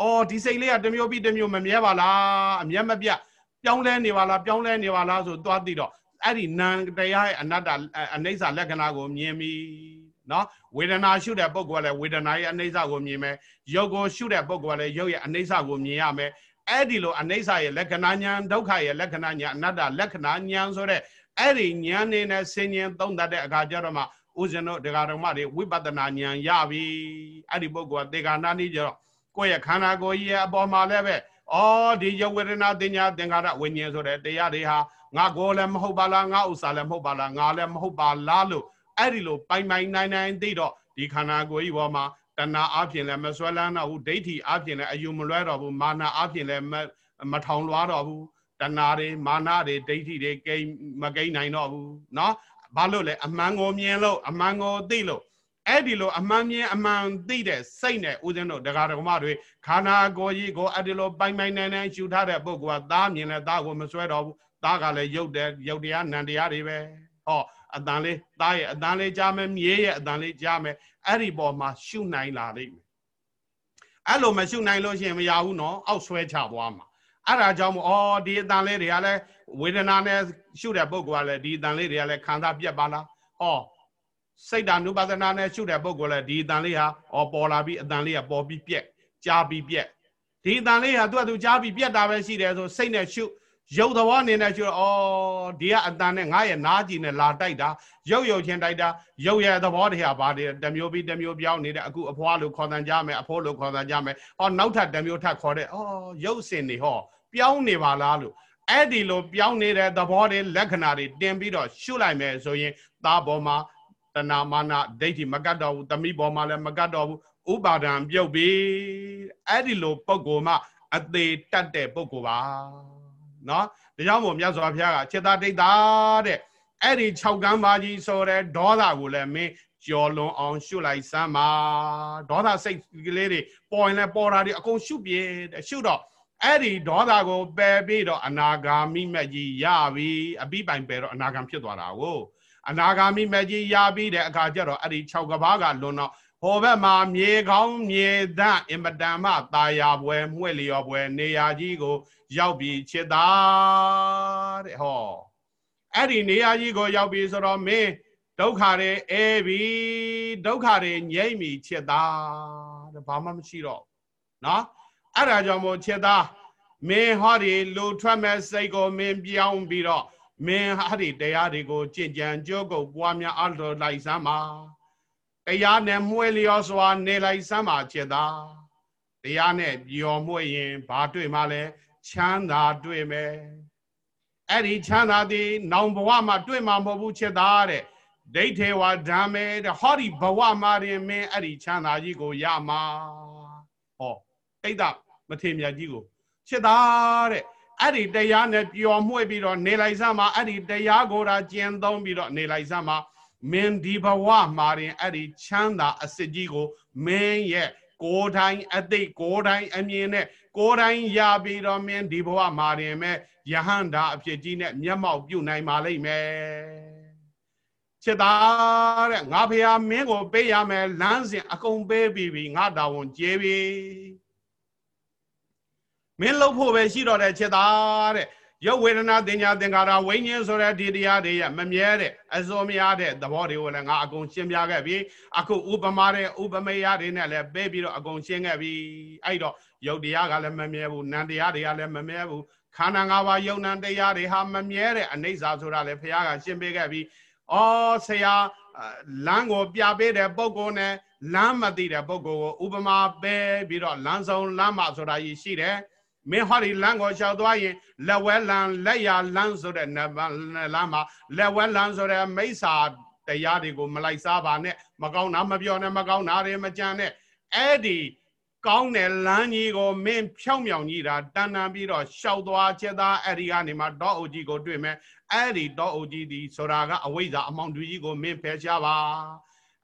အော်ဒီစိတ်လေးကတမျိုးပြီးတမျိုးမမြဲပါလားအမျက်မပြတ်ပြောင်းလဲနေပါလားပြောင်းလဲနေပါလားဆိုသွားသိတော့အဲ့ဒီနံတရားရဲ့အနတ္တအနိစ္စလက္ခဏာကိုမြင်ပြီနော်ဝေဒနာရှုတဲ့ပုဂ္ဂိုလ်ကလည်းဝေဒနာရဲ့အနိစ္စကိုမြင်မယ်ရုပ်ကိုရှုတဲ့ပုဂ္ဂိုလ်ကလည်းရုပ်ရဲ့အနိစ္စကိုမြင်ရမယ် အဲ့ဒီလိုအနိစ္စရဲ့လက္ခဏာဉာဏ်ဒုက္ခရဲ့လက္ခဏာဉာဏ်အနတ္တလက္ခဏာဉာဏ်ဆိုတဲ့အဲ့ဒီဉာဏ်နေနဲ့ဆင်ញင်သုံးတတ်တဲ့အခါကျတော့မှဥစဉ်တို့ဒကာတော်မတွေဝိပဿနာဉာဏ်ရပြီအဲ့ဒီပုဂ္ဂိုလ်ကတေဂာနာနိကျတော့ကိုယ့်ရဲ့ခန္ဓာကိုယ်ကြီးရဲ့အပေါ်မှာလည်းပဲအော်ဒီယဝေဒနာတင်ညာသင်္ခါရဝိညာဉ်ဆိုတဲ့တရားတွေဟာငါကိုယ်လည်းမဟုတ်ပါလားငါဥစ္စာလည်းမဟုတ်ပါလားငါလည်းမဟုတ်ပါလားလို့အဲ့ဒီလိုပိုင်ပိုင်နိုင်နိုင်သိတော့ဒီခန္ဓာကိုယ်ကြီးပေါ်မှာ တဏှာအပြင်လည်းမဆွဲလန်းတော့ဘူးဒိဋ္ဌိအပြင်လည်းအယူမလွဲတော့ဘူးမာနအပြင်လည်းမထောင်လွှားတော့ဘူးတဏှာတွေမာနတွေဒိဋ္ဌိတွေကိမကိနိုင်တော့ဘူးเนาะဘာလို့လဲအမှန်ကိုမြင်လို့အမှန်ကိုသိလို့အဲ့ဒီလိုအမှန်မြင်အမှန်သိတဲ့စိတ်နဲ့ဦးဇင်းတို့ဒကာဒကမတွေခန္ဓာကိုယ်ကြီးကိုအဲ့ဒီလိုပိုင်ပိုင်နိုင်နိုင်ရှုထားတဲ့ပုဂ္ဂိုလ်ကသားမြင်လဲသားကိုမဆွဲတော့ဘူးသားကလည်းရုပ်တယ်ရုပ်တရားနံတရားတွေပဲဟောအတန်လေးသားရဲ့အတန်လေးကြားမယ်မြေရဲ့အတန်လေးကြားမယ် အဲ့ဒီပေါ်မှာရှုနိုင်လာလိမ့်မယ်အဲ့လိုမရှုနိုင်လို့ရှိရင်မရဘူးနော်အောက်ဆွဲချသွားမှာအဲ့ဒါကြောင့်မို့ဩဒီအတန်လေးတွေကလည်းဝေဒနာနဲ့ရှုတဲ့ပုဂ္ဂိုလ်ကလည်းဒီအတန်လေးတွေကလည်းခံစားပြတ်ပါလားဟောစိတ်ဓာနုပါဒနာနဲ့ရှုတဲ့ပုဂ္ဂိုလ်လည်းဒီအတန်လေးဟာဩပေါ်လာပြီးအတန်လေးကပေါ်ပြီးပြက်ကြားပြီးပြက်ဒီအတန်လေးဟာသူ့အတူကြားပြီးပြက်တာပဲရှိတယ်ဆိုစိတ်နဲ့ရှု ရုပ်သဘောအနေနဲ့ရှုတော့ဩဒီကအတန်နဲ့ငါရဲ့နားကြည့်နဲ့လာတိုက်တာရုပ်ရုပ်ချင်းတိုက်တာရုပ်ရဲ့သဘောတရားဘာတွေတမျိုးပြီးတမျိုးပြောင်းနေတဲ့အခုအဖွားလို့ခေါ်တန်ကြမယ်အဖိုးလို့ခေါ်တန်ကြမယ်ဟောနောက်ထပ်တမျိုးထပ်ခေါ်တဲ့ဩရုပ်စင်နေဟော ပြောင်းနေပါလားလို့အဲ့ဒီလိုပြောင်းနေတဲ့သဘောတွေလက္ခဏာတွေတင်ပြီးတော့ရှုလိုက်မယ်ဆိုရင်သားပေါ်မှာတဏမာနဒိဋ္ဌိမကတ်တော့ဘူးတမိပေါ်မှာလည်းမကတ်တော့ဘူးဥပါဒံပြုတ်ပြီအဲ့ဒီလိုပုံကိုမှအသေးတတ်တဲ့ပုံကိုပါ နော်ဒါကြောင့်မို့မြတ်စွာဘုရားကจิตဒိဋ္ဌာတဲ့အဲ့ဒီ6ကမ်းပါကြီးဆိုတဲ့ဒေါသကိုလည်းမင်းကြော်လွန်အောင်ရှုလိုက်စမ်းပါဒေါသစိတ်ကလေးတွေပေါ်ရင်လည်းပေါ်တာတွေအကုန်ရှုပြေတဲ့ရှုတော့အဲ့ဒီဒေါသကိုပယ်ပြီးတော့အနာဂါမိမက်ကြီးရပြီအပိပိုင်ပယ်တော့အနာဂံဖြစ်သွားတာကိုအနာဂါမိမက်ကြီးရပြီးတဲ့အခါကျတော့အဲ့ဒီ6ကဘာကလွန်တော့ ဟောဘက်မှာမြေကောင်းမြေသန့်အင်မတန်မှตาယာပွဲမှွဲ့လျော်ပွဲနေရာကြီးကို ရောက်ပြီးချစ်တာတဲ့ဟောအဲ့ဒီနေရာကြီးကိုရောက်ပြီးဆိုတော့မင်းဒုက္ခတွေအဲပြီဒုက္ခတွေငြိမ့်ပြီချစ်တာတဲ့ဘာမှမရှိတော့နော်အဲ့ဒါကြောင့်မို့ချစ်သားမင်းဟောဒီလူထွက်မဲ့စိတ်ကိုမင်းပြောင်းပြီးတော့မင်းဟာဒီတရားတွေကိုကြင်ကြံကြိုးကုပ်ပွားများအတော်လိုက်စမ်းပါ တရားနဲ့မှုဲလျောစွာနေလိုက်စမ်းပါချစ်သားတရားနဲ့ပြောမှုဲရင်ဘာတွေ့မှလဲချမ်းသာတွေ့မယ်အဲ့ဒီချမ်းသာသည်နောင်ဘဝမှာတွေ့မှာမဟုတ်ဘူးချစ်သားတဲ့ဒိဋ္ဌေဝဓမ္မေတဲ့ဟောဒီဘဝမှာရင်မင်းအဲ့ဒီချမ်းသာကြီးကိုရမှာဟောတိတ်တာမထေမြတ်ကြီးကိုချစ်သားတဲ့အဲ့ဒီတရားနဲ့ပျော်မွှေ့ပြီးတော့နေလိုက်စမ်းမှာအဲ့ဒီတရားကိုသာကျင့်သုံးပြီးတော့နေလိုက်စမ်းမှာ မင်းဒီဘဝမှာရင်အဲ့ဒီချမ်းသာအစစ်ကြီးကိုမင်းရဲ့ကိုယ်တိုင်အသိကိုယ်တိုင်အမြင်နဲ့ကိုယ်တိုင်ရပြီးတော့မင်းဒီဘဝမှာရင်မဲ့ယဟန္တာအဖြစ်ကြီးနဲ့မျက်မှောက်ပြုနိုင်ပါလိမ့်မယ်ချစ်သားတဲ့ငါဖရာမင်းကိုပေးရမယ်လမ်းစဉ်အကုန်ပေးပြီးပြီငါတာဝန်ကျေးပြီမင်းလှုပ်ဖို့ပဲရှိတော့တဲ့ချက်သားတဲ့ ရုပ်ဝေဒနာတင်ညာသင်္ခါရဝိညာဉ်ဆိုတဲ့ဒီတရားတွေရမမြဲတဲ့အစုံမရတဲ့သဘောတွေကိုလည်းငါအကုန်ရှင်းပြခဲ့ပြီအခုဥပမာတဲ့ဥပမေယတွေနဲ့လည်းပေးပြီးတော့အကုန်ရှင်းခဲ့ပြီအဲ့တော့ရုပ်တရားကလည်းမမြဲဘူးနာမ်တရားတွေကလည်းမမြဲဘူးခန္ဓာ၅ပါးယုံနာတရားတွေဟာမမြဲတဲ့အနိစ္စဆိုတာလည်းဘုရားကရှင်းပေးခဲ့ပြီအော်ဆရာလမ်းကိုပြပေးတဲ့ပုံကိုနဲ့လမ်းမသိတဲ့ပုံကိုဥပမာပေးပြီးတော့လမ်းဆုံးလမ်းမဆိုတာရှိတယ် မင်းဟောဒီလမ်းကိုလျှောက်သွားရင်လက်ဝဲလမ်းလက်ရလမ်းဆိုတဲ့လမ်းမှာလက်ဝဲလမ်းဆိုတဲ့မိစ္ဆာတရားတွေကိုမလိုက်စားပါနဲ့မကောင်းတာမပြောနဲ့မကောင်းတာတွေမကြံနဲ့အဲ့ဒီကောင်းတဲ့လမ်းကြီးကိုမင်းဖြောင်းမြောင်ကြီးတာတန်တန်ပြီးတော့ရှောက်သွားချက်သားအဲ့ဒီကနေမှတောအုပ်ကြီးကိုတွေ့မယ်အဲ့ဒီတောအုပ်ကြီးဒီဆိုတာကအဝိဇ္ဇာအမောင်တူကြီးကိုမင်းဖယ်ရှားပါ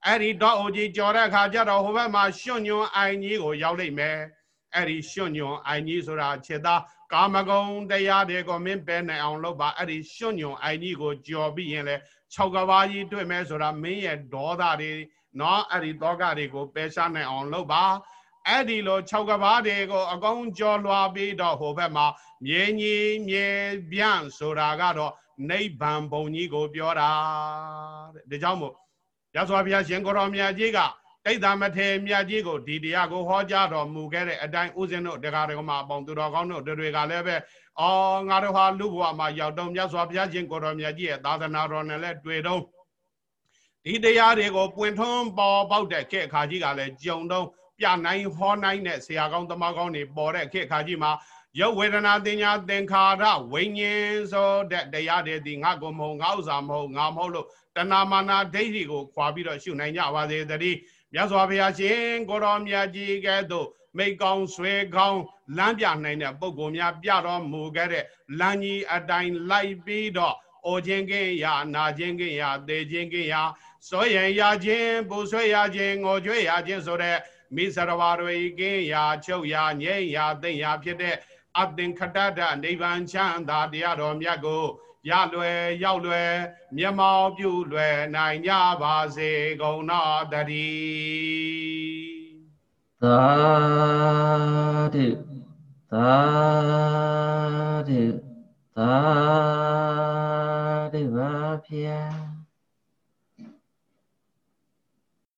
အဲ့ဒီတောအုပ်ကြီးကြော်တဲ့အခါကျတော့ဟိုဘက်မှာရွှွညွန်အိုင်ကြီးကိုရောက်လိမ့်မယ် အဲ့ဒီရွှွညွန်အိုင်ကြီးဆိုတာခြေသားကာမဂုဏ်တရားတွေကိုမင်းပဲနိုင်အောင်လုပ်ပါအဲ့ဒီရွှွညွန်အိုင်ကြီးကိုကြော်ပြီးရင်လေ၆ကဘာကြီးတွေ့မယ်ဆိုတာမင်းရဲ့ဒေါသတွေနော်အဲ့ဒီတောကတွေကိုပယ်ရှားနိုင်အောင်လုပ်ပါအဲ့ဒီလို6ကဘာတွေကိုအကုန်ကြော်လွှာပြီးတော့ဟိုဘက်မှာမြေကြီးမြေပြန့်ဆိုတာကတော့နိဗ္ဗာန်ဘုံကြီးကိုပြောတာတဲ့ဒါကြောင့်မို့ရသော်ဘုရားရှင်ကိုရောမြတ်ကြီးက တိတ်တာမထေမြတ်ကြီးကိုဒီတရားကိုဟောကြားတော်မူခဲ့တဲ့အတိုင်းဥစဉ်တို့တရားတော်မှာအပေါင်းသူတော်ကောင်းတို့တွေကလည်းပဲအော်ငါတို့ဟာလူဘဝမှာရောက်တော့မြတ်စွာဘုရားရှင်ကိုတော်မြတ်ကြီးရဲ့သာသနာတော်နဲ့လည်းတွေ့တော့ဒီတရားတွေကိုပွင့်ထွန်းပေါ်ပေါက်တဲ့ခေတ်အခါကြီးကလည်းကြုံတော့ပြနိုင်ဟောနိုင်တဲ့ဆရာကောင်းတမကောင်းတွေပေါ်တဲ့ခေတ်အခါကြီးမှာရုပ်ဝေဒနာတင်ညာသင်္ခါရဝိညာဉ်ဆိုတဲ့တရားတွေဒီငါကိုမဟုတ်ငါဥစ္စာမဟုတ်ငါမဟုတ်လို့တဏမာနာဒိဋ္ဌိကိုခွာပြီးတော့ရှုနိုင်ကြပါစေတည်း မြတ်စွာဘုရားရှင်ကိုတော်မြတ်ကြီးကဲ့သို့မိကောင်းဆွဲကောင်းလမ်းပြနိုင်တဲ့ပုဂ္ဂိုလ်များပြတော်မူခဲ့တဲ့လမ်းကြီးအတိုင်းလိုက်ပြီးတော့အိုခြင်းကင်းရာနာခြင်းကင်းရာသေခြင်းကင်းရာစောရန်ရခြင်းပူဆွဲရခြင်းငိုကြွေးရခြင်းဆိုတဲ့မိစရဝါတွေကင်းရာချုပ်ရာငြိမ့်ရာသိမ့်ရာဖြစ်တဲ့အသင်္ခတတနိဗ္ဗာန်ချမ်းသာတရားတော်မြတ်ကို ရလွယ်ရောက်လွယ်မျက်မှောက်ပြုလွယ်နိုင်ကြပါစေကုန်တော်တည်းသာဓုသာဓုသာဓုပါဗျာ